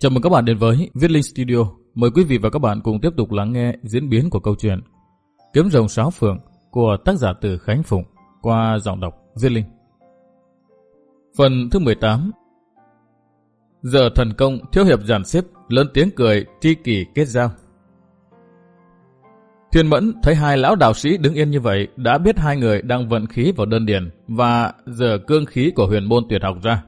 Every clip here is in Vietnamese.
Chào mừng các bạn đến với Viết Linh Studio. Mời quý vị và các bạn cùng tiếp tục lắng nghe diễn biến của câu chuyện Kiếm rồng sáo phượng của tác giả từ Khánh Phụng qua giọng đọc Viết Linh. Phần thứ 18 Giờ thần công thiếu hiệp giàn xếp lớn tiếng cười tri kỷ kết giao. Thiên Mẫn thấy hai lão đạo sĩ đứng yên như vậy đã biết hai người đang vận khí vào đơn điền và giờ cương khí của huyền môn tuyệt học ra.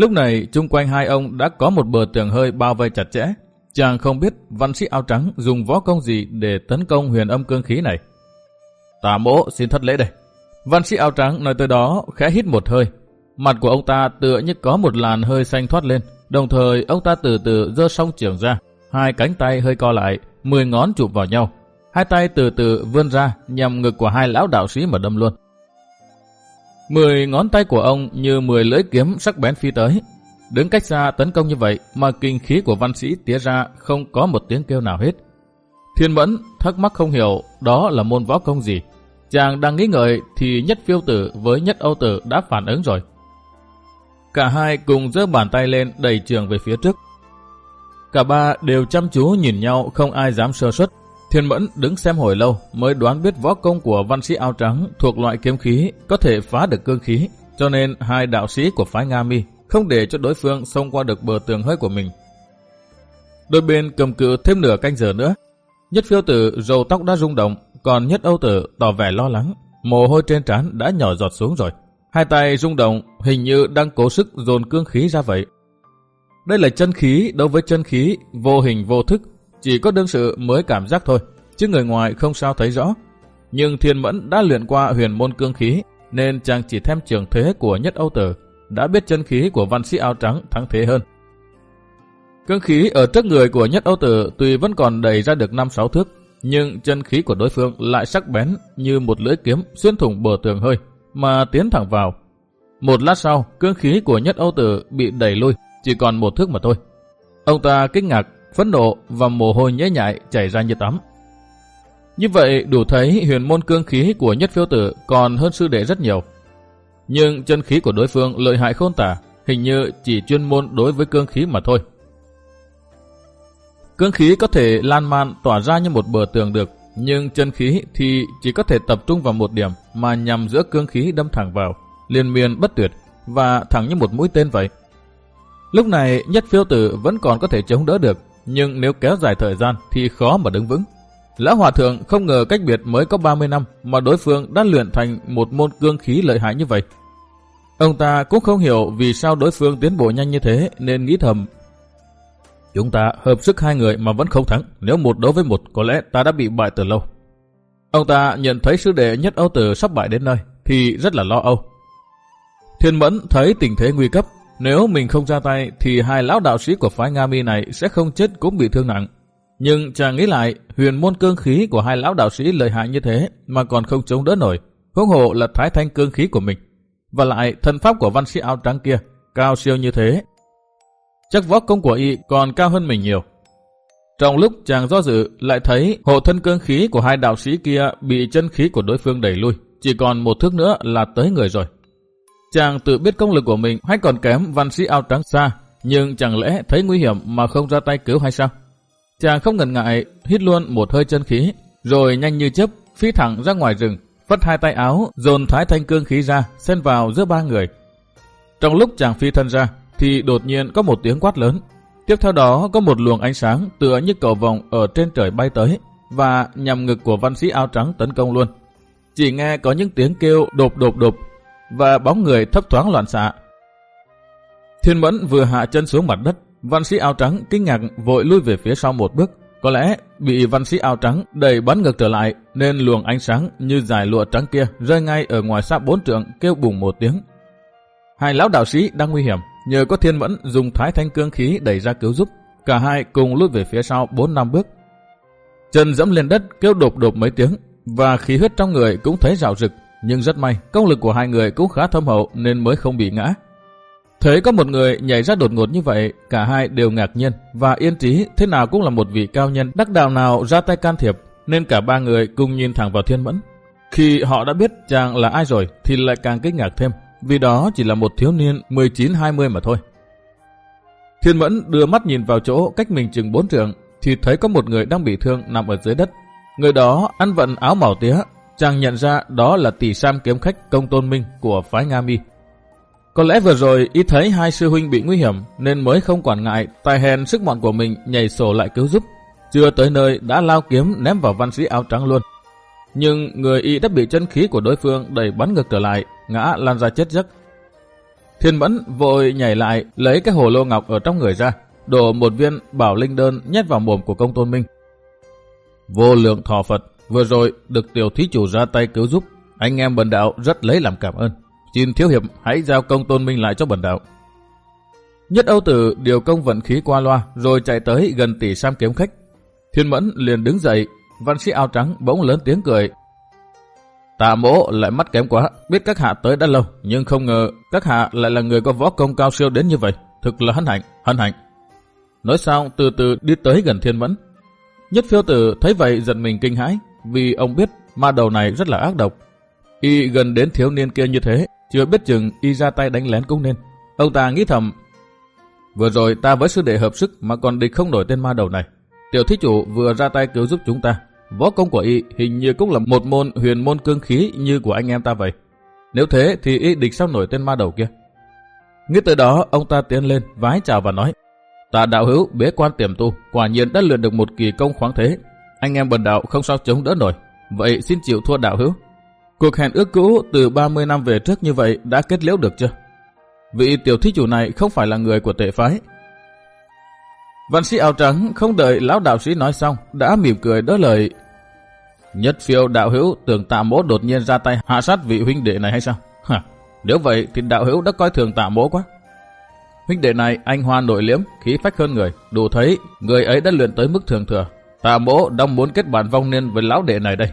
Lúc này, chung quanh hai ông đã có một bờ tường hơi bao vây chặt chẽ. Chàng không biết văn sĩ áo trắng dùng võ công gì để tấn công huyền âm cương khí này. Tà mỗ xin thất lễ đây. Văn sĩ áo trắng nói tới đó khẽ hít một hơi. Mặt của ông ta tựa như có một làn hơi xanh thoát lên. Đồng thời ông ta từ từ dơ song trường ra. Hai cánh tay hơi co lại, mười ngón chụp vào nhau. Hai tay từ từ vươn ra nhằm ngực của hai lão đạo sĩ mà đâm luôn. Mười ngón tay của ông như mười lưỡi kiếm sắc bén phi tới. Đứng cách xa tấn công như vậy mà kinh khí của văn sĩ tía ra không có một tiếng kêu nào hết. Thiên Mẫn thắc mắc không hiểu đó là môn võ công gì. Chàng đang nghĩ ngợi thì nhất phiêu tử với nhất âu tử đã phản ứng rồi. Cả hai cùng giơ bàn tay lên đẩy trường về phía trước. Cả ba đều chăm chú nhìn nhau, không ai dám sơ suất. Thiên Mẫn đứng xem hồi lâu mới đoán biết võ công của văn sĩ áo trắng thuộc loại kiếm khí có thể phá được cương khí, cho nên hai đạo sĩ của phái Nga Mi không để cho đối phương xông qua được bờ tường hơi của mình. Đôi bên cầm cự thêm nửa canh giờ nữa. Nhất phiêu tử râu tóc đã rung động, còn nhất âu tử tỏ vẻ lo lắng. Mồ hôi trên trán đã nhỏ giọt xuống rồi. Hai tay rung động hình như đang cố sức dồn cương khí ra vậy. Đây là chân khí đối với chân khí, vô hình vô thức chỉ có đương sự mới cảm giác thôi, chứ người ngoài không sao thấy rõ. Nhưng thiên mẫn đã luyện qua huyền môn cương khí, nên chàng chỉ thêm trường thế của nhất Âu Tử, đã biết chân khí của văn sĩ áo trắng thắng thế hơn. Cương khí ở trước người của nhất Âu Tử tuy vẫn còn đầy ra được 5-6 thước, nhưng chân khí của đối phương lại sắc bén như một lưỡi kiếm xuyên thủng bờ tường hơi, mà tiến thẳng vào. Một lát sau, cương khí của nhất Âu Tử bị đẩy lui, chỉ còn một thước mà thôi. Ông ta kinh ngạc phẫn nộ và mồ hôi nhễ nhại chảy ra như tắm. Như vậy đủ thấy huyền môn cương khí của nhất phiêu tử còn hơn sư đệ rất nhiều. Nhưng chân khí của đối phương lợi hại khôn tả, hình như chỉ chuyên môn đối với cương khí mà thôi. Cương khí có thể lan man tỏa ra như một bờ tường được, nhưng chân khí thì chỉ có thể tập trung vào một điểm mà nhằm giữa cương khí đâm thẳng vào, liên miên bất tuyệt và thẳng như một mũi tên vậy. Lúc này nhất phiêu tử vẫn còn có thể chống đỡ được, nhưng nếu kéo dài thời gian thì khó mà đứng vững. Lão Hòa Thượng không ngờ cách biệt mới có 30 năm mà đối phương đã luyện thành một môn cương khí lợi hại như vậy. Ông ta cũng không hiểu vì sao đối phương tiến bộ nhanh như thế nên nghĩ thầm. Chúng ta hợp sức hai người mà vẫn không thắng, nếu một đối với một có lẽ ta đã bị bại từ lâu. Ông ta nhận thấy sư đệ nhất Âu Tử sắp bại đến nơi thì rất là lo âu. Thiên Mẫn thấy tình thế nguy cấp nếu mình không ra tay thì hai lão đạo sĩ của phái Nga Mi này sẽ không chết cũng bị thương nặng. Nhưng chàng nghĩ lại, huyền môn cương khí của hai lão đạo sĩ lợi hại như thế mà còn không chống đỡ nổi. Huống hộ là thái thanh cương khí của mình. Và lại thân pháp của văn sĩ áo trắng kia, cao siêu như thế. Chắc võ công của y còn cao hơn mình nhiều. Trong lúc chàng do dự, lại thấy hộ thân cương khí của hai đạo sĩ kia bị chân khí của đối phương đẩy lui. Chỉ còn một thước nữa là tới người rồi. Chàng tự biết công lực của mình hay còn kém văn sĩ áo trắng xa, nhưng chẳng lẽ thấy nguy hiểm mà không ra tay cứu hay sao? Chàng không ngần ngại, hít luôn một hơi chân khí, rồi nhanh như chớp phi thẳng ra ngoài rừng, phất hai tay áo, dồn thái thanh cương khí ra, xen vào giữa ba người. Trong lúc chàng phi thân ra, thì đột nhiên có một tiếng quát lớn. Tiếp theo đó có một luồng ánh sáng tựa như cầu vòng ở trên trời bay tới, và nhằm ngực của văn sĩ áo trắng tấn công luôn. Chỉ nghe có những tiếng kêu đột đột đột và bóng người thấp thoáng loạn xạ. Thiên Mẫn vừa hạ chân xuống mặt đất, văn sĩ áo trắng kinh ngạc vội lui về phía sau một bước. Có lẽ bị văn sĩ áo trắng đẩy bắn ngược trở lại nên luồng ánh sáng như dài lụa trắng kia rơi ngay ở ngoài xa bốn trượng kêu bùng một tiếng. Hai lão đạo sĩ đang nguy hiểm, nhờ có thiên mẫn dùng thái thanh cương khí đẩy ra cứu giúp. Cả hai cùng lui về phía sau bốn năm bước. Chân dẫm lên đất kêu đột đột mấy tiếng và khí huyết trong người cũng thấy rào rực nhưng rất may, công lực của hai người cũng khá thâm hậu nên mới không bị ngã. Thấy có một người nhảy ra đột ngột như vậy, cả hai đều ngạc nhiên và yên trí thế nào cũng là một vị cao nhân đắc đạo nào ra tay can thiệp, nên cả ba người cùng nhìn thẳng vào thiên mẫn. Khi họ đã biết chàng là ai rồi thì lại càng kinh ngạc thêm, vì đó chỉ là một thiếu niên 19-20 mà thôi. Thiên Mẫn đưa mắt nhìn vào chỗ cách mình chừng bốn trường, thì thấy có một người đang bị thương nằm ở dưới đất. Người đó ăn vận áo màu tía, chàng nhận ra đó là tỷ sam kiếm khách công tôn minh của phái Nga Mi. Có lẽ vừa rồi ý thấy hai sư huynh bị nguy hiểm nên mới không quản ngại tài hèn sức mọn của mình nhảy sổ lại cứu giúp. Chưa tới nơi đã lao kiếm ném vào văn sĩ áo trắng luôn. Nhưng người y đã bị chân khí của đối phương đẩy bắn ngược trở lại, ngã lan ra chết giấc. Thiên Mẫn vội nhảy lại lấy cái hồ lô ngọc ở trong người ra, đổ một viên bảo linh đơn nhét vào mồm của công tôn minh. Vô lượng thọ Phật, vừa rồi được tiểu thí chủ ra tay cứu giúp, anh em bần đạo rất lấy làm cảm ơn. Xin thiếu hiệp hãy giao công tôn minh lại cho bần đạo. Nhất Âu Tử điều công vận khí qua loa rồi chạy tới gần tỷ sam kiếm khách. Thiên Mẫn liền đứng dậy, văn sĩ áo trắng bỗng lớn tiếng cười. Tạ mỗ lại mắt kém quá, biết các hạ tới đã lâu, nhưng không ngờ các hạ lại là người có võ công cao siêu đến như vậy. Thực là hân hạnh, hân hạnh. Nói xong từ từ đi tới gần Thiên Mẫn. Nhất phiêu tử thấy vậy giận mình kinh hãi, vì ông biết ma đầu này rất là ác độc. Y gần đến thiếu niên kia như thế, chưa biết chừng y ra tay đánh lén cũng nên. Ông ta nghĩ thầm, vừa rồi ta với sư đệ hợp sức mà còn địch không nổi tên ma đầu này. Tiểu thí chủ vừa ra tay cứu giúp chúng ta. Võ công của y hình như cũng là một môn huyền môn cương khí như của anh em ta vậy. Nếu thế thì y địch sao nổi tên ma đầu kia. Nghĩ tới đó, ông ta tiến lên, vái chào và nói, Ta đạo hữu bế quan tiềm tu, quả nhiên đã luyện được một kỳ công khoáng thế. Anh em bần đạo không sao chống đỡ nổi, vậy xin chịu thua đạo hữu. Cuộc hẹn ước cũ từ 30 năm về trước như vậy đã kết liễu được chưa? Vị tiểu thí chủ này không phải là người của tệ phái. Văn sĩ áo trắng không đợi lão đạo sĩ nói xong, đã mỉm cười đỡ lời. Nhất phiêu đạo hữu tưởng tạ mỗ đột nhiên ra tay hạ sát vị huynh đệ này hay sao? Hả? Nếu vậy thì đạo hữu đã coi thường tạ mỗ quá. Huynh đệ này anh hoa nội liễm, khí phách hơn người, đủ thấy người ấy đã luyện tới mức thường thừa. Tạ mỗ đang muốn kết bạn vong niên với lão đệ này đây.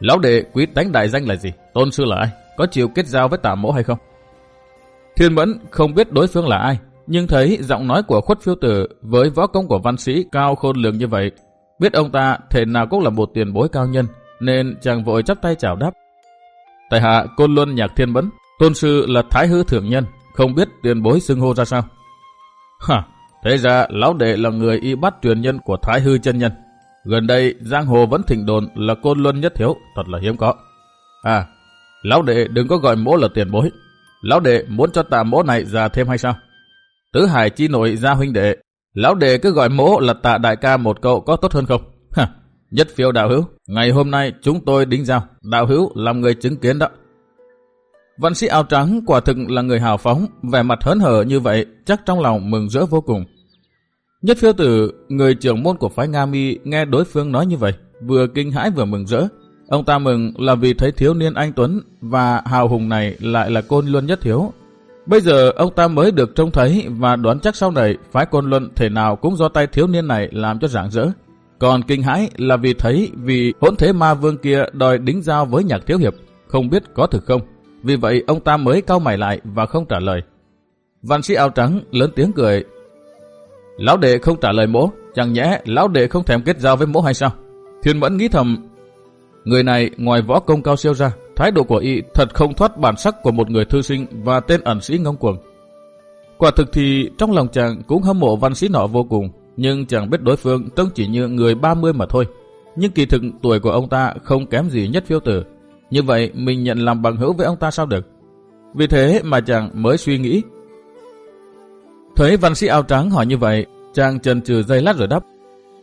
Lão đệ quý tánh đại danh là gì? Tôn sư là ai? Có chịu kết giao với tạ mỗ hay không? Thiên Mẫn không biết đối phương là ai, nhưng thấy giọng nói của khuất phiêu tử với võ công của văn sĩ cao khôn lường như vậy, biết ông ta thể nào cũng là một tiền bối cao nhân, nên chàng vội chắp tay chào đáp. Tại hạ Côn Luân Nhạc Thiên Mẫn, tôn sư là Thái Hư Thượng Nhân, không biết tiền bối xưng hô ra sao. Hả, thế ra lão đệ là người y bắt truyền nhân của Thái Hư chân Nhân. Gần đây giang hồ vẫn thịnh đồn là Côn Luân nhất thiếu, thật là hiếm có. À, lão đệ đừng có gọi mỗ là tiền bối. Lão đệ muốn cho tạ mỗ này già thêm hay sao? Tứ hải chi nội gia huynh đệ, lão đệ cứ gọi mỗ là tạ đại ca một câu có tốt hơn không? Hả, nhất phiêu đạo hữu, ngày hôm nay chúng tôi đính giao, đạo hữu làm người chứng kiến đó. Văn sĩ áo trắng quả thực là người hào phóng, vẻ mặt hớn hở như vậy, chắc trong lòng mừng rỡ vô cùng. Nhất phiêu tử, người trưởng môn của phái Nga Mi nghe đối phương nói như vậy, vừa kinh hãi vừa mừng rỡ. Ông ta mừng là vì thấy thiếu niên anh Tuấn và hào hùng này lại là côn luân nhất thiếu. Bây giờ ông ta mới được trông thấy và đoán chắc sau này phái côn luân thể nào cũng do tay thiếu niên này làm cho rạng rỡ. Còn kinh hãi là vì thấy vì hỗn thế ma vương kia đòi đính giao với nhạc thiếu hiệp, không biết có thực không. Vì vậy ông ta mới cau mày lại và không trả lời. Văn sĩ áo trắng lớn tiếng cười. Lão đệ không trả lời mỗ, chẳng nhẽ lão đệ không thèm kết giao với mỗ hay sao? Thiên mẫn nghĩ thầm, người này ngoài võ công cao siêu ra, thái độ của y thật không thoát bản sắc của một người thư sinh và tên ẩn sĩ ngông cuồng. Quả thực thì trong lòng chàng cũng hâm mộ văn sĩ nọ vô cùng, nhưng chàng biết đối phương trông chỉ như người 30 mà thôi. Nhưng kỳ thực tuổi của ông ta không kém gì nhất phiêu tử, như vậy mình nhận làm bằng hữu với ông ta sao được? Vì thế mà chàng mới suy nghĩ. Thấy văn sĩ áo trắng hỏi như vậy, chàng trần trừ dây lát rồi đáp.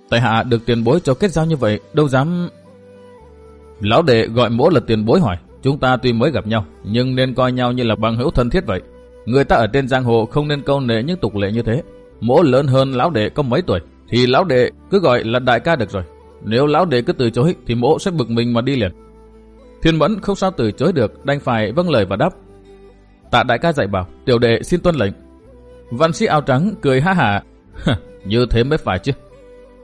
Tại hạ được tiền bối cho kết giao như vậy, đâu dám... Lão đệ gọi mỗ là tiền bối hỏi, chúng ta tuy mới gặp nhau, nhưng nên coi nhau như là bằng hữu thân thiết vậy. Người ta ở trên giang hồ không nên câu nệ những tục lệ như thế. Mỗ lớn hơn lão đệ có mấy tuổi, thì lão đệ cứ gọi là đại ca được rồi. Nếu lão đệ cứ từ chối thì mỗ sẽ bực mình mà đi liền. Thiên Mẫn không sao từ chối được, đành phải vâng lời và đáp. Tạ đại ca dạy bảo, tiểu đệ xin tuân lệnh. Văn sĩ áo trắng cười ha hả, như thế mới phải chứ.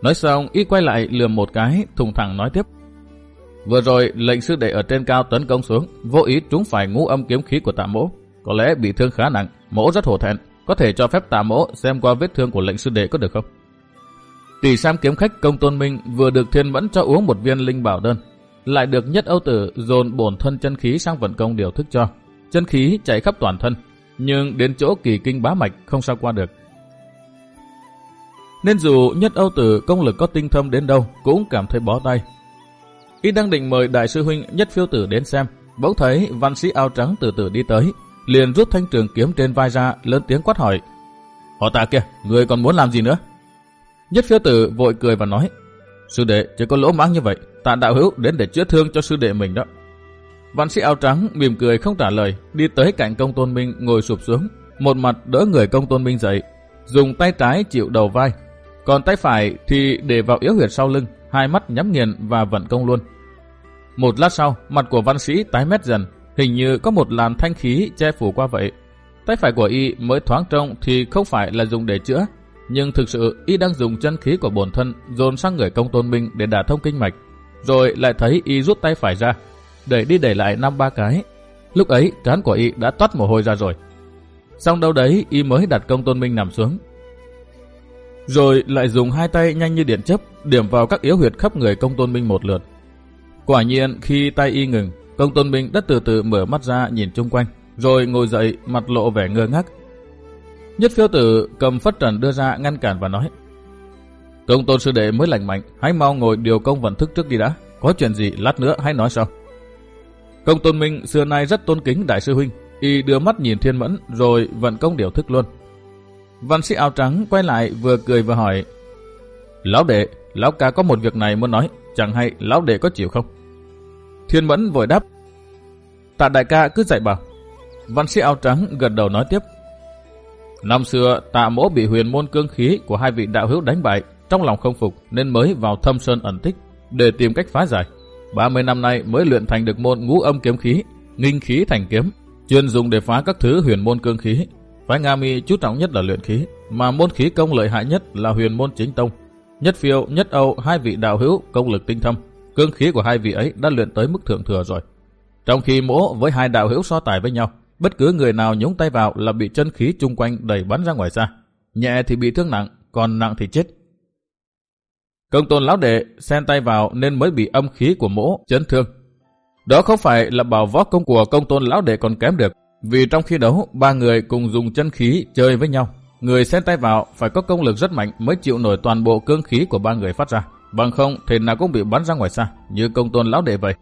Nói xong, y quay lại lườm một cái, thùng thẳng nói tiếp. Vừa rồi, lệnh sư đệ ở trên cao tấn công xuống, vô ý trúng phải ngũ âm kiếm khí của tạ mỗ. Có lẽ bị thương khá nặng, mỗ rất hổ thẹn. Có thể cho phép tạ mỗ xem qua vết thương của lệnh sư đệ có được không? Tỷ Sam kiếm khách công tôn minh vừa được thiên mẫn cho uống một viên linh bảo đơn, lại được nhất âu tử dồn bổn thân chân khí sang vận công điều thức cho. Chân khí chạy khắp toàn thân, nhưng đến chỗ kỳ kinh bá mạch không sao qua được. Nên dù nhất Âu Tử công lực có tinh thâm đến đâu cũng cảm thấy bó tay. Y đang định mời đại sư huynh nhất phiêu tử đến xem, bỗng thấy văn sĩ áo trắng từ từ đi tới, liền rút thanh trường kiếm trên vai ra lớn tiếng quát hỏi. Họ ta kia, người còn muốn làm gì nữa? Nhất phiêu tử vội cười và nói, sư đệ chỉ có lỗ mãng như vậy, tạ đạo hữu đến để chữa thương cho sư đệ mình đó. Văn sĩ áo trắng mỉm cười không trả lời, đi tới cạnh công tôn minh ngồi sụp xuống, một mặt đỡ người công tôn minh dậy, dùng tay trái chịu đầu vai, còn tay phải thì để vào yếu huyệt sau lưng, hai mắt nhắm nghiền và vận công luôn. Một lát sau, mặt của văn sĩ tái mét dần, hình như có một làn thanh khí che phủ qua vậy. Tay phải của y mới thoáng trông thì không phải là dùng để chữa, nhưng thực sự y đang dùng chân khí của bổn thân dồn sang người công tôn minh để đả thông kinh mạch, rồi lại thấy y rút tay phải ra, để đi đẩy lại năm ba cái. Lúc ấy trán của y đã toát mồ hôi ra rồi. Xong đâu đấy y mới đặt công tôn minh nằm xuống. Rồi lại dùng hai tay nhanh như điện chấp điểm vào các yếu huyệt khắp người công tôn minh một lượt. Quả nhiên khi tay y ngừng, công tôn minh đã từ từ mở mắt ra nhìn chung quanh, rồi ngồi dậy mặt lộ vẻ ngơ ngác. Nhất phiêu tử cầm phất trần đưa ra ngăn cản và nói Công tôn sư đệ mới lành mạnh, hãy mau ngồi điều công vận thức trước đi đã. Có chuyện gì lát nữa hãy nói sau. Công tôn minh xưa nay rất tôn kính đại sư huynh, y đưa mắt nhìn thiên mẫn rồi vận công điều thức luôn. Văn sĩ áo trắng quay lại vừa cười vừa hỏi Lão đệ, lão ca có một việc này muốn nói, chẳng hay lão đệ có chịu không? Thiên mẫn vội đáp Tạ đại ca cứ dạy bảo Văn sĩ áo trắng gật đầu nói tiếp Năm xưa tạ mỗ bị huyền môn cương khí của hai vị đạo hữu đánh bại trong lòng không phục nên mới vào thâm sơn ẩn tích Để tìm cách phá giải 30 năm nay mới luyện thành được môn ngũ âm kiếm khí Nghinh khí thành kiếm Chuyên dùng để phá các thứ huyền môn cương khí Phái Nga Mi chú trọng nhất là luyện khí Mà môn khí công lợi hại nhất là huyền môn chính tông Nhất phiêu, nhất âu, hai vị đạo hữu công lực tinh thâm Cương khí của hai vị ấy đã luyện tới mức thượng thừa rồi Trong khi mỗ với hai đạo hữu so tài với nhau Bất cứ người nào nhúng tay vào là bị chân khí chung quanh đẩy bắn ra ngoài xa. Nhẹ thì bị thương nặng, còn nặng thì chết. Công tôn lão đệ xen tay vào nên mới bị âm khí của mỗ chấn thương. Đó không phải là bảo võ công của công tôn lão đệ còn kém được. Vì trong khi đấu, ba người cùng dùng chân khí chơi với nhau. Người xen tay vào phải có công lực rất mạnh mới chịu nổi toàn bộ cương khí của ba người phát ra. Bằng không thì nào cũng bị bắn ra ngoài xa, như công tôn lão đệ vậy.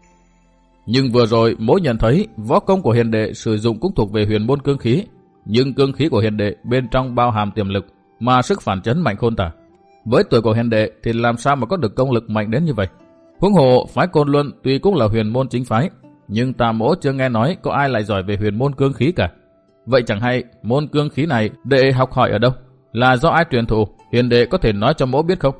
Nhưng vừa rồi mỗi nhận thấy võ công của hiền đệ sử dụng cũng thuộc về huyền môn cương khí. Nhưng cương khí của hiền đệ bên trong bao hàm tiềm lực mà sức phản chấn mạnh khôn tả. Với tuổi của hiền đệ thì làm sao mà có được công lực mạnh đến như vậy? Huống hồ phái côn luân tuy cũng là huyền môn chính phái, nhưng ta mỗ chưa nghe nói có ai lại giỏi về huyền môn cương khí cả. Vậy chẳng hay môn cương khí này đệ học hỏi ở đâu? Là do ai truyền thụ? Hiền đệ có thể nói cho mỗ biết không?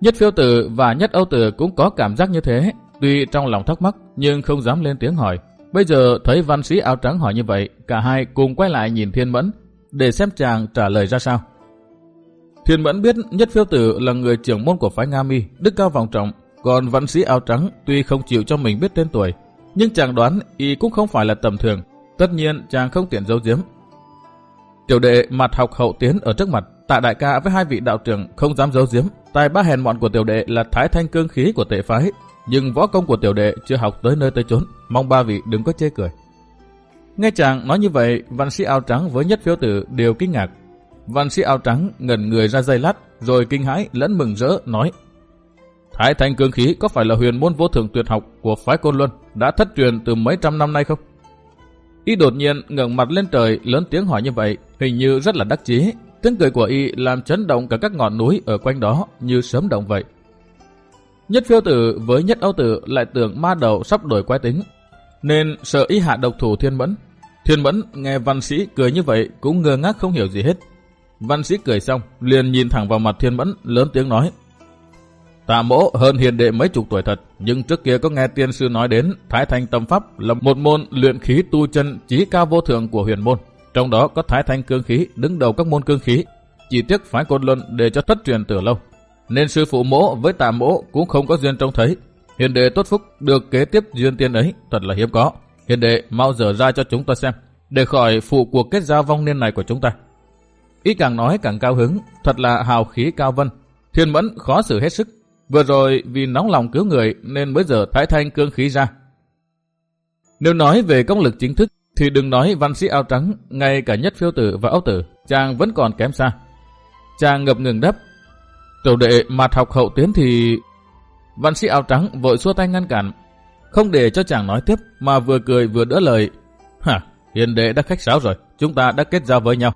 Nhất phiêu tử và nhất âu tử cũng có cảm giác như thế, Tuy trong lòng thắc mắc nhưng không dám lên tiếng hỏi. Bây giờ thấy văn sĩ áo trắng hỏi như vậy, cả hai cùng quay lại nhìn Thiên Mẫn để xem chàng trả lời ra sao. Thiên Mẫn biết nhất phiêu tử là người trưởng môn của phái Nga Mi, đức cao vọng trọng, còn văn sĩ áo trắng tuy không chịu cho mình biết tên tuổi, nhưng chàng đoán y cũng không phải là tầm thường. Tất nhiên chàng không tiện giấu giếm. Tiểu đệ mặt học hậu tiến ở trước mặt, tạ đại ca với hai vị đạo trưởng không dám giấu giếm. Tài ba hèn mọn của tiểu đệ là thái thanh cương khí của tệ phái, nhưng võ công của tiểu đệ chưa học tới nơi tới chốn, mong ba vị đừng có chê cười. Nghe chàng nói như vậy, văn sĩ áo trắng với nhất phiếu tử đều kinh ngạc. Văn sĩ áo trắng ngẩn người ra dây lát, rồi kinh hãi lẫn mừng rỡ nói. Thái thanh cương khí có phải là huyền môn vô thượng tuyệt học của phái Côn Luân đã thất truyền từ mấy trăm năm nay không? Y đột nhiên ngẩng mặt lên trời lớn tiếng hỏi như vậy, hình như rất là đắc chí. Tiếng cười của Y làm chấn động cả các ngọn núi ở quanh đó như sớm động vậy. Nhất phiêu tử với nhất âu tử lại tưởng ma đầu sắp đổi quái tính, nên sợ y hạ độc thủ thiên mẫn. Thiên mẫn nghe văn sĩ cười như vậy cũng ngơ ngác không hiểu gì hết. Văn sĩ cười xong, liền nhìn thẳng vào mặt thiên mẫn, lớn tiếng nói. Tạ mỗ hơn hiền đệ mấy chục tuổi thật, nhưng trước kia có nghe tiên sư nói đến Thái Thanh Tâm Pháp là một môn luyện khí tu chân trí cao vô thượng của huyền môn. Trong đó có Thái Thanh Cương Khí đứng đầu các môn cương khí. Chỉ tiếc phái côn luân để cho thất truyền từ lâu, nên sư phụ mỗ với tạ mỗ cũng không có duyên trông thấy. Hiền đệ tốt phúc được kế tiếp duyên tiên ấy, thật là hiếm có. Hiền đệ mau dở ra cho chúng ta xem, để khỏi phụ cuộc kết giao vong niên này của chúng ta. Ý càng nói càng cao hứng, thật là hào khí cao vân. Thiên mẫn khó xử hết sức. Vừa rồi vì nóng lòng cứu người nên mới giờ thái thanh cương khí ra. Nếu nói về công lực chính thức thì đừng nói văn sĩ áo trắng, ngay cả nhất phiêu tử và ấu tử, chàng vẫn còn kém xa. Chàng ngập ngừng đáp. Tiểu đệ mặt học hậu tiến thì... Văn sĩ áo trắng vội xua tay ngăn cản. Không để cho chàng nói tiếp mà vừa cười vừa đỡ lời. Hả, hiền đệ đã khách sáo rồi, chúng ta đã kết giao với nhau.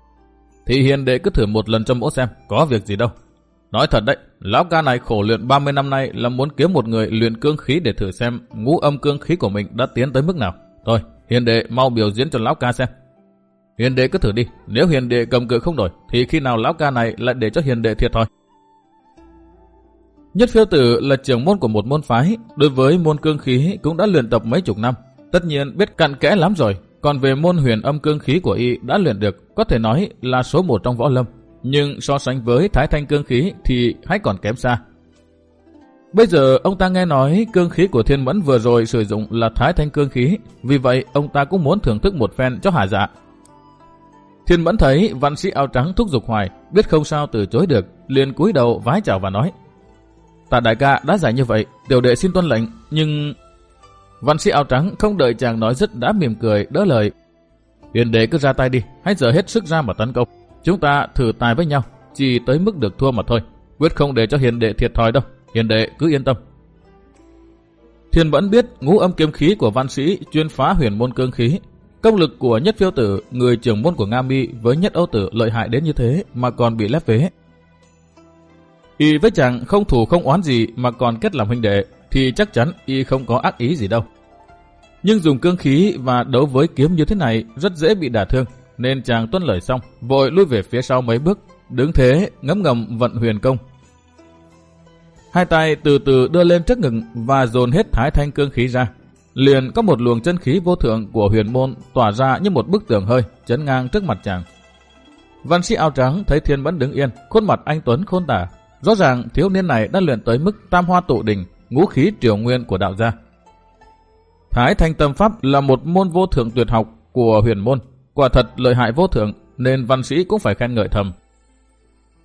Thì hiền đệ cứ thử một lần cho mỗ xem, có việc gì đâu. Nói thật đấy, lão ca này khổ luyện 30 năm nay là muốn kiếm một người luyện cương khí để thử xem ngũ âm cương khí của mình đã tiến tới mức nào. Thôi, hiền đệ mau biểu diễn cho lão ca xem. Hiền đệ cứ thử đi, nếu hiền đệ cầm cự không nổi, thì khi nào lão ca này lại để cho hiền đệ thiệt thôi. Nhất phiêu tử là trưởng môn của một môn phái, đối với môn cương khí cũng đã luyện tập mấy chục năm. Tất nhiên biết cặn kẽ lắm rồi, còn về môn huyền âm cương khí của y đã luyện được, có thể nói là số một trong võ lâm. Nhưng so sánh với thái thanh cương khí thì hãy còn kém xa. Bây giờ ông ta nghe nói cương khí của thiên mẫn vừa rồi sử dụng là thái thanh cương khí, vì vậy ông ta cũng muốn thưởng thức một phen cho hà dạ. Thiên mẫn thấy văn sĩ áo trắng thúc giục hoài, biết không sao từ chối được, liền cúi đầu vái chào và nói. Tạ đại ca đã giải như vậy, tiểu đệ xin tuân lệnh, nhưng... Văn sĩ áo trắng không đợi chàng nói dứt đã mỉm cười, đỡ lời. Hiền đệ cứ ra tay đi, hãy giờ hết sức ra mà tấn công. Chúng ta thử tài với nhau, chỉ tới mức được thua mà thôi. Quyết không để cho hiền đệ thiệt thòi đâu, hiền đệ cứ yên tâm. Thiên vẫn biết ngũ âm kiếm khí của văn sĩ chuyên phá huyền môn cương khí. Công lực của nhất phiêu tử, người trưởng môn của Nga Mi với nhất âu tử lợi hại đến như thế mà còn bị lép vế. Y với chàng không thủ không oán gì mà còn kết làm huynh đệ, thì chắc chắn Y không có ác ý gì đâu. Nhưng dùng cương khí và đấu với kiếm như thế này rất dễ bị đả thương, nên chàng tuân lời xong, vội lui về phía sau mấy bước, đứng thế ngấm ngầm vận huyền công. Hai tay từ từ đưa lên trước ngực và dồn hết thái thanh cương khí ra. Liền có một luồng chân khí vô thượng của huyền môn tỏa ra như một bức tường hơi, chấn ngang trước mặt chàng. Văn sĩ áo trắng thấy thiên vẫn đứng yên, khuôn mặt anh Tuấn khôn tả, Rõ ràng thiếu niên này đã luyện tới mức tam hoa tụ đỉnh ngũ khí triều nguyên của đạo gia. Thái Thanh Tâm Pháp là một môn vô thượng tuyệt học của huyền môn, quả thật lợi hại vô thượng nên văn sĩ cũng phải khen ngợi thầm.